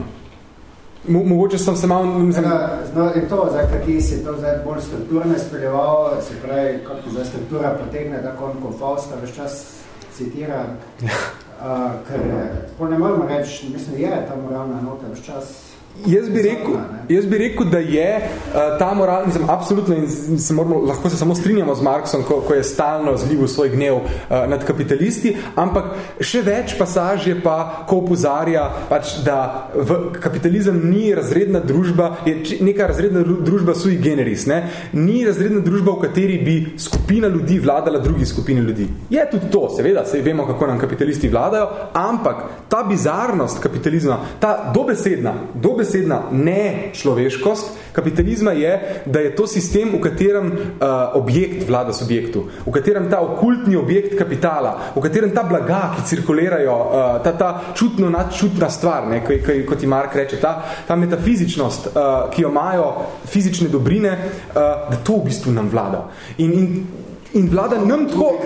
Mo mogoče sem se malo... Mislim... No, in to, zdaj, ti si to zdaj bolj strukturno speljeval, se pravi, kako za struktura potegne, tako on kot Fausta veš čas citira, ja. uh, ker ne moramo reči, mislim, je ta moralna nota veš čas Jaz bi, rekel, jaz bi rekel, da je uh, ta moral, mislim, absolutno in se moramo, lahko se samo strinjamo z Marksom, ko, ko je stalno zljivo svoj gnev uh, nad kapitalisti, ampak še več pasaž je pa, ko upozarja, pač, da v kapitalizem ni razredna družba, je neka razredna družba sui generis, ne? ni razredna družba, v kateri bi skupina ljudi vladala drugi skupini ljudi. Je tudi to, seveda, se vemo, kako nam kapitalisti vladajo, ampak ta bizarnost kapitalizma, ta dobesedna, dobesedna dobesedna ne človeškost kapitalizma je, da je to sistem, v katerem uh, objekt vlada subjektu, v katerem ta okultni objekt kapitala, v katerem ta blaga, ki cirkulirajo, uh, ta, ta čutno nadčutna stvar, ne, kaj, kaj, kot je Mark reče, ta, ta metafizičnost, uh, ki jo imajo fizične dobrine, uh, da to v bistvu nam vlada. In, in, in vlada nam tako...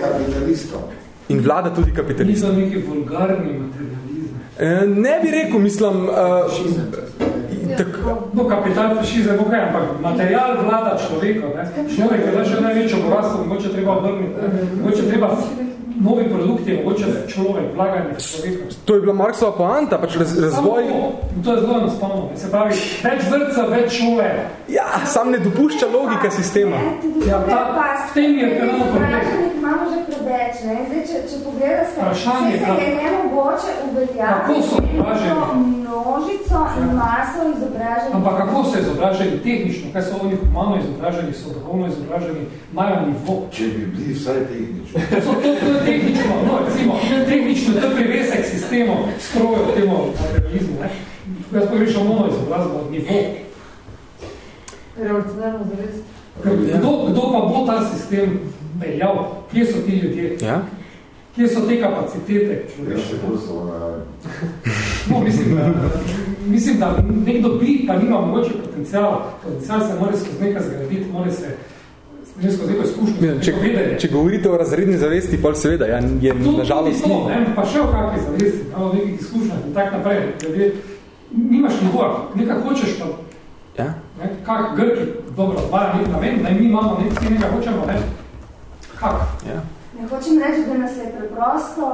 In vlada tudi kapitalistom. Ni za neki vulgarni materializem. Ne bi rekel, mislim... Uh, Tak, no, kapital fašizem, okay, ampak material vlada človeka. Ne? Človek je še največjo bogatstvo, mogoče treba obrniti, mogoče treba novi produkti, mogoče človek, vlaganje v človeka. To je bila Marksova poanta, pač raz, razvoj... To je zelo enostavno. Se pravi, več vrca, več človek. Ja, sam ne dopušča logika sistema. Ja, ta, v tem je kanalno problem. Imamo že preveč, ne? Zdaj, če, če pogledaš, Vprašanje, se je nemogoče uveljati množico in maso izobraženih. Ampak kako se izobraženi tehnično? Kaj so oni humano izobraženi, so duhovno izobraženi, imajo nivo? Če bi bili vsaj tehnično. To, to, to je tehnično, no, recimo, tehnično to privesek sistemov, strojev temu materializmu, ne? Jaz pa grešam ono izobrazbo, nivo. Revolucionarno zavest. Kdo, kdo pa bo ta sistem peljal? Kje so ti ljudje? Ja? Kje so te kapacitete? Ja, še [laughs] no, mislim, da, mislim, da nekdo bi, pa nima mogoče potencijal. Potencijal se mora skozi nekaj zgraditi, mora se Če, če govorite o razredni zavesti, pol seveda, ja, je to, nažalost to, ne, pa še o kakvi zavesti, o nekih izkušnjah in tak naprej. Glede, nimaš nivoja, nekaj hočeš pa, ja? ne, kak Grki, dobro, odvaja nek namen, da mi imamo nekaj, nekaj hočemo, ne, kak? Ja. Ne hočem reči, da nas je preprosto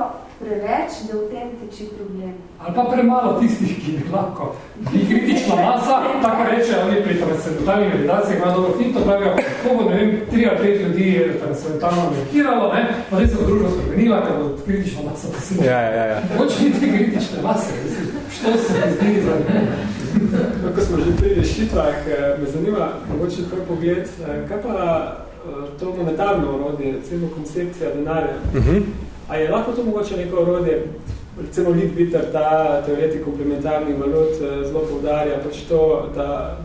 preveč, da v tem teči problem. Ali pa premalo tistih, ki bi lahko. Ni kritična masa, tako reče, oni pri transcendentalni meditaciji imajo dobro finto, pravijo, ko bo, ne vem, tri ali pet ljudi je transcendentalno meditiralo, ne, pa zdaj se bo družba spremenila, ker bo kritična masa posilja. Ja, ja, ja. Hoče ni te kritične mase, što se mi zdi za Ko smo že pri rešitvah, eh, me zanima, mogoče tvoj pogled, eh, kaj pa to monetarno orodje, recimo koncepcija denarja. Uh mhm. -huh. A je lahko to mogoče neko orodje, recimo Leadbeater, ta teoretik komplementarnih valut, eh, zelo poudarja pač to, da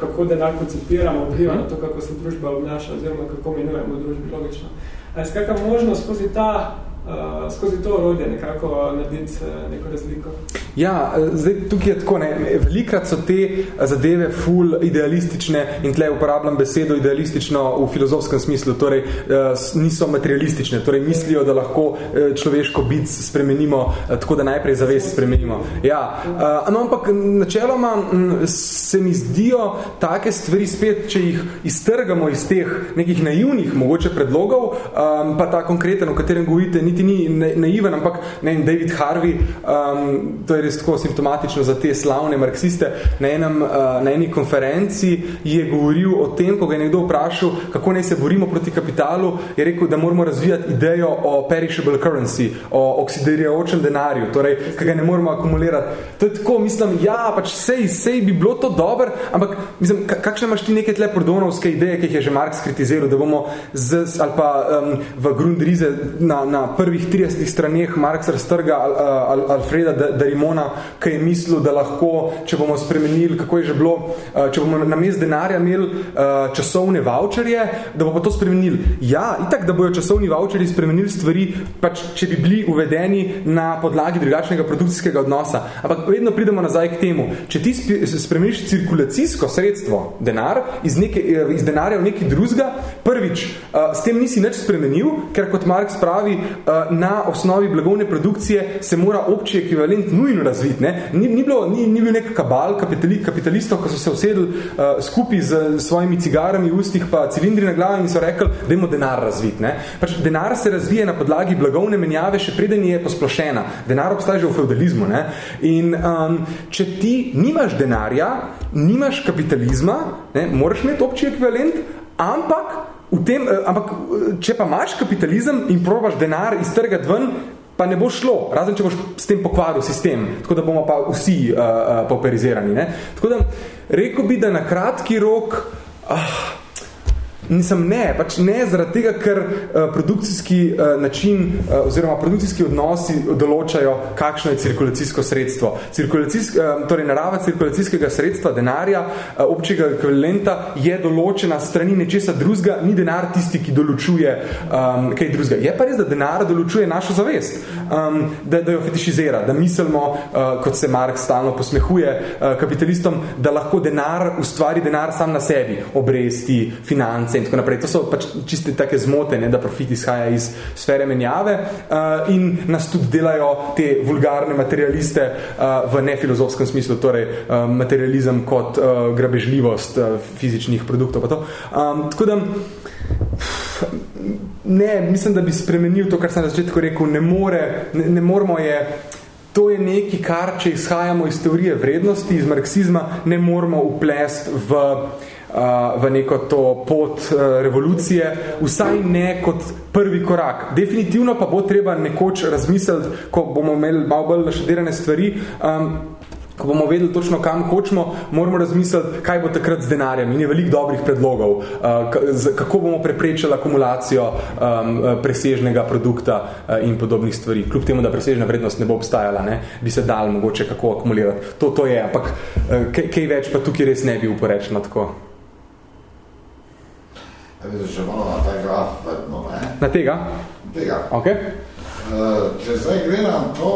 kako denar koncipiramo, vpliva na to, kako se družba obnaša, oziroma kako menujemo družbi logično. A je skakaj možnost skozi ta uh, skozi to orodje nekako narediti uh, neko razliko. Ja, zdaj tukaj je tako, ne, velikrat so te zadeve ful idealistične in tle uporabljam besedo idealistično v filozofskem smislu, torej uh, niso materialistične, torej mislijo, da lahko človeško bit spremenimo, tako da najprej zavest spremenimo. Ja, uh, no, ampak načeloma m, se mi zdijo take stvari spet, če jih iztrgamo iz teh nekih naivnih mogoče predlogov, um, pa ta konkreten, o katerem govorite, niti ni naiven, ampak ne, David Harvey, um, to je res tako simptomatično za te slavne marksiste, na, enem, uh, na eni konferenci je govoril o tem, ko ga je nekdo vprašal, kako naj se borimo proti kapitalu, je rekel, da moramo razvijati idejo o perishable currency, o oksidirajočem denarju, torej, ki ga ne moramo akumulirati. To je tako, mislim, ja, pač sej, sej bi bilo to dober, ampak mislim, kakšne imaš ti neke tle prodonovske ideje, ki jih je že Marx kritiziral, da bomo z, ali pa um, v Grundrize na, na prvih 30 straneh Marx raztrga Al, Al, Alfreda Darimona, ki je mislil, da lahko, če bomo spremenili, kako je že bilo, uh, če bomo na mest denarja imeli uh, časovne voucherje, da bomo to spremenili. Ja, itak, da bojo časovni voucherji spremenili stvari, pač, če bi bili uvedeni na podlagi drugačnega produkcijskega odnosa. Ampak vedno pridemo nazaj k temu. Če ti spremeniš cirkulacijsko sredstvo, denar, iz, neke, iz denarja v neki drugega, prvič, s tem nisi nič spremenil, ker kot Marx pravi, uh, na osnovi blagovne produkcije se mora obči ekvivalent nujno razviti. Ne? Ni, ni, bilo, ni, ni bil nek kabal kapitali, kapitalistov, ko so se usedli uh, skupaj z svojimi cigarami v ustih pa cilindri na glavi in so rekli, dajmo denar razviti. Ne? Pač denar se razvije na podlagi blagovne menjave, še preden je posplošena. Denar obstaja že v feudalizmu. Ne? In um, če ti nimaš denarja, nimaš kapitalizma, ne, moraš imeti obči ekvivalent, ampak V tem, eh, ampak, eh, če pa imaš kapitalizem in probaš denar iz trga ven, pa ne bo šlo, razen če boš s tem pokvaril sistem, tako da bomo pa vsi uh, uh, pauperizirani. Ne? Tako da, rekel bi, da na kratki rok, uh, Nisem ne, pač ne zaradi tega, ker uh, produkcijski uh, način uh, oziroma produkcijski odnosi določajo, kakšno je cirkulacijsko sredstvo. Cirkulacijsk, uh, torej narava cirkulacijskega sredstva, denarja, uh, občega ekvivalenta je določena strani nečesa drugega, ni denar tisti, ki določuje um, kaj drugega. Je pa res, da denar določuje našo zavest, um, da, da jo fetišizira, da mislimo, uh, kot se Marx stalno posmehuje uh, kapitalistom, da lahko denar ustvari denar sam na sebi, obresti, finance, in tako naprej. To so pač čiste take zmote, ne, da profit izhaja iz sfere menjave uh, in nas tudi delajo te vulgarne materialiste uh, v nefilozofskem smislu, torej uh, materializem kot uh, grabežljivost uh, fizičnih produktov. Pa to. Um, tako da ne, mislim, da bi spremenil to, kar sem začetku rekel, ne, more, ne, ne moramo je To je nekaj, kar, če izhajamo iz teorije vrednosti, iz marksizma, ne moramo uplesti v uh, v neko to pot revolucije, vsaj ne kot prvi korak. Definitivno pa bo treba nekoč razmisliti, ko bomo imeli malo bolj našedirane stvari, um, ko bomo vedeli točno, kam hočemo, moramo razmisliti, kaj bo takrat z denarjem. In je veliko dobrih predlogov, uh, kako bomo preprečili akumulacijo um, presežnega produkta uh, in podobnih stvari. Kljub temu, da presežna vrednost ne bo obstajala, ne, bi se dal mogoče kako akumulirati. To, to je, ampak uh, kaj, kaj več pa tukaj res ne bi uporečeno tako. Ja se še malo na ta graf vrtno, ne? Na tega? Na tega. Ok. Uh, če zdaj gledam to,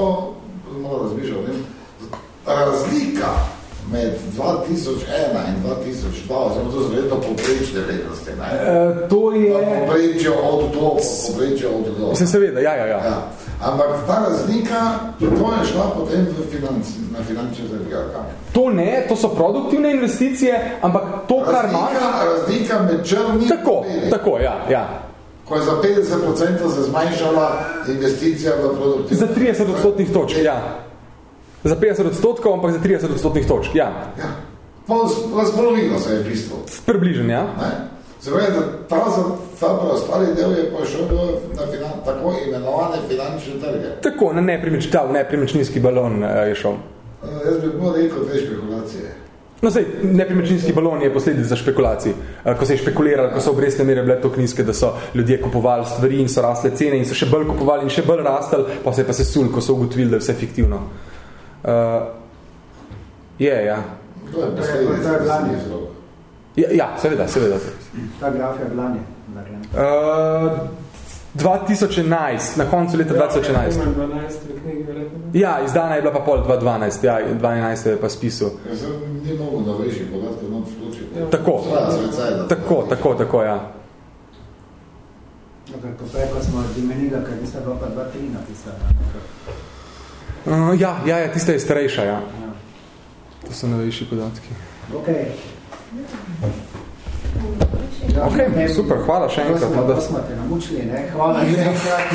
malo razmišljam, ne? Razlika med 2001 in 2002, oziroma to zvedno poprečne vrednosti, ne? Uh, to je... Poprečje od do, poprečje od do. Se seveda, ja, ja, ja. ja. Ampak ta razlika, to je šla potem v financ, na finančne zagrijaka. To ne, to so produktivne investicije, ampak to, razlika, kar ima... Razlika med črnim Tako, tako, ja, ja. Ko je za 50% se zmanjšala investicija v produktivne... Za 30 odstotnih točk, ja. Za 50 odstotkov, ampak za 30 odstotnih točk, ja. Ja, razpolovino se je v bistvu. Približen, ja. Ne? Pravi, da ta, ta preostali del je pa šel na finan, tako imenovane finančne trge. Tako, na nepremič, ta, v nepremičninski balon uh, je šel. Uh, jaz bi bil rekel te špekulacije. No, sej, nepremičninski balon je posledic za špekulacij. Uh, ko se je špekuliral, ko so obrestne mere bile tako nizke, da so ljudje kupovali stvari in so rasle cene in so še bolj kupovali in še bolj rastali, pa se je pa se sul, ko so ugotovili, da je vse fiktivno. Uh, je, ja. To je posledic. Ja, ja, seveda, seveda. Ta graf je blanje. Uh, 2011, na koncu leta ja, 2011. Ja, izdana je bila pa pol 2012, ja, 2011 je pa spisal. Ja, ni mogo da veži podatke, no vključil. Ja. Tako, tako, tako, tako, ja. Ko prej, ko smo dimenila, kaj nista bila pa 2-3 napisala. Uh, ja, ja, ja, tista je starejša, ja. ja. To so novejši podatki. Okay. Ok, super, hvala še enkrat. Da smo te namučili, ne? Hvala še enkrat.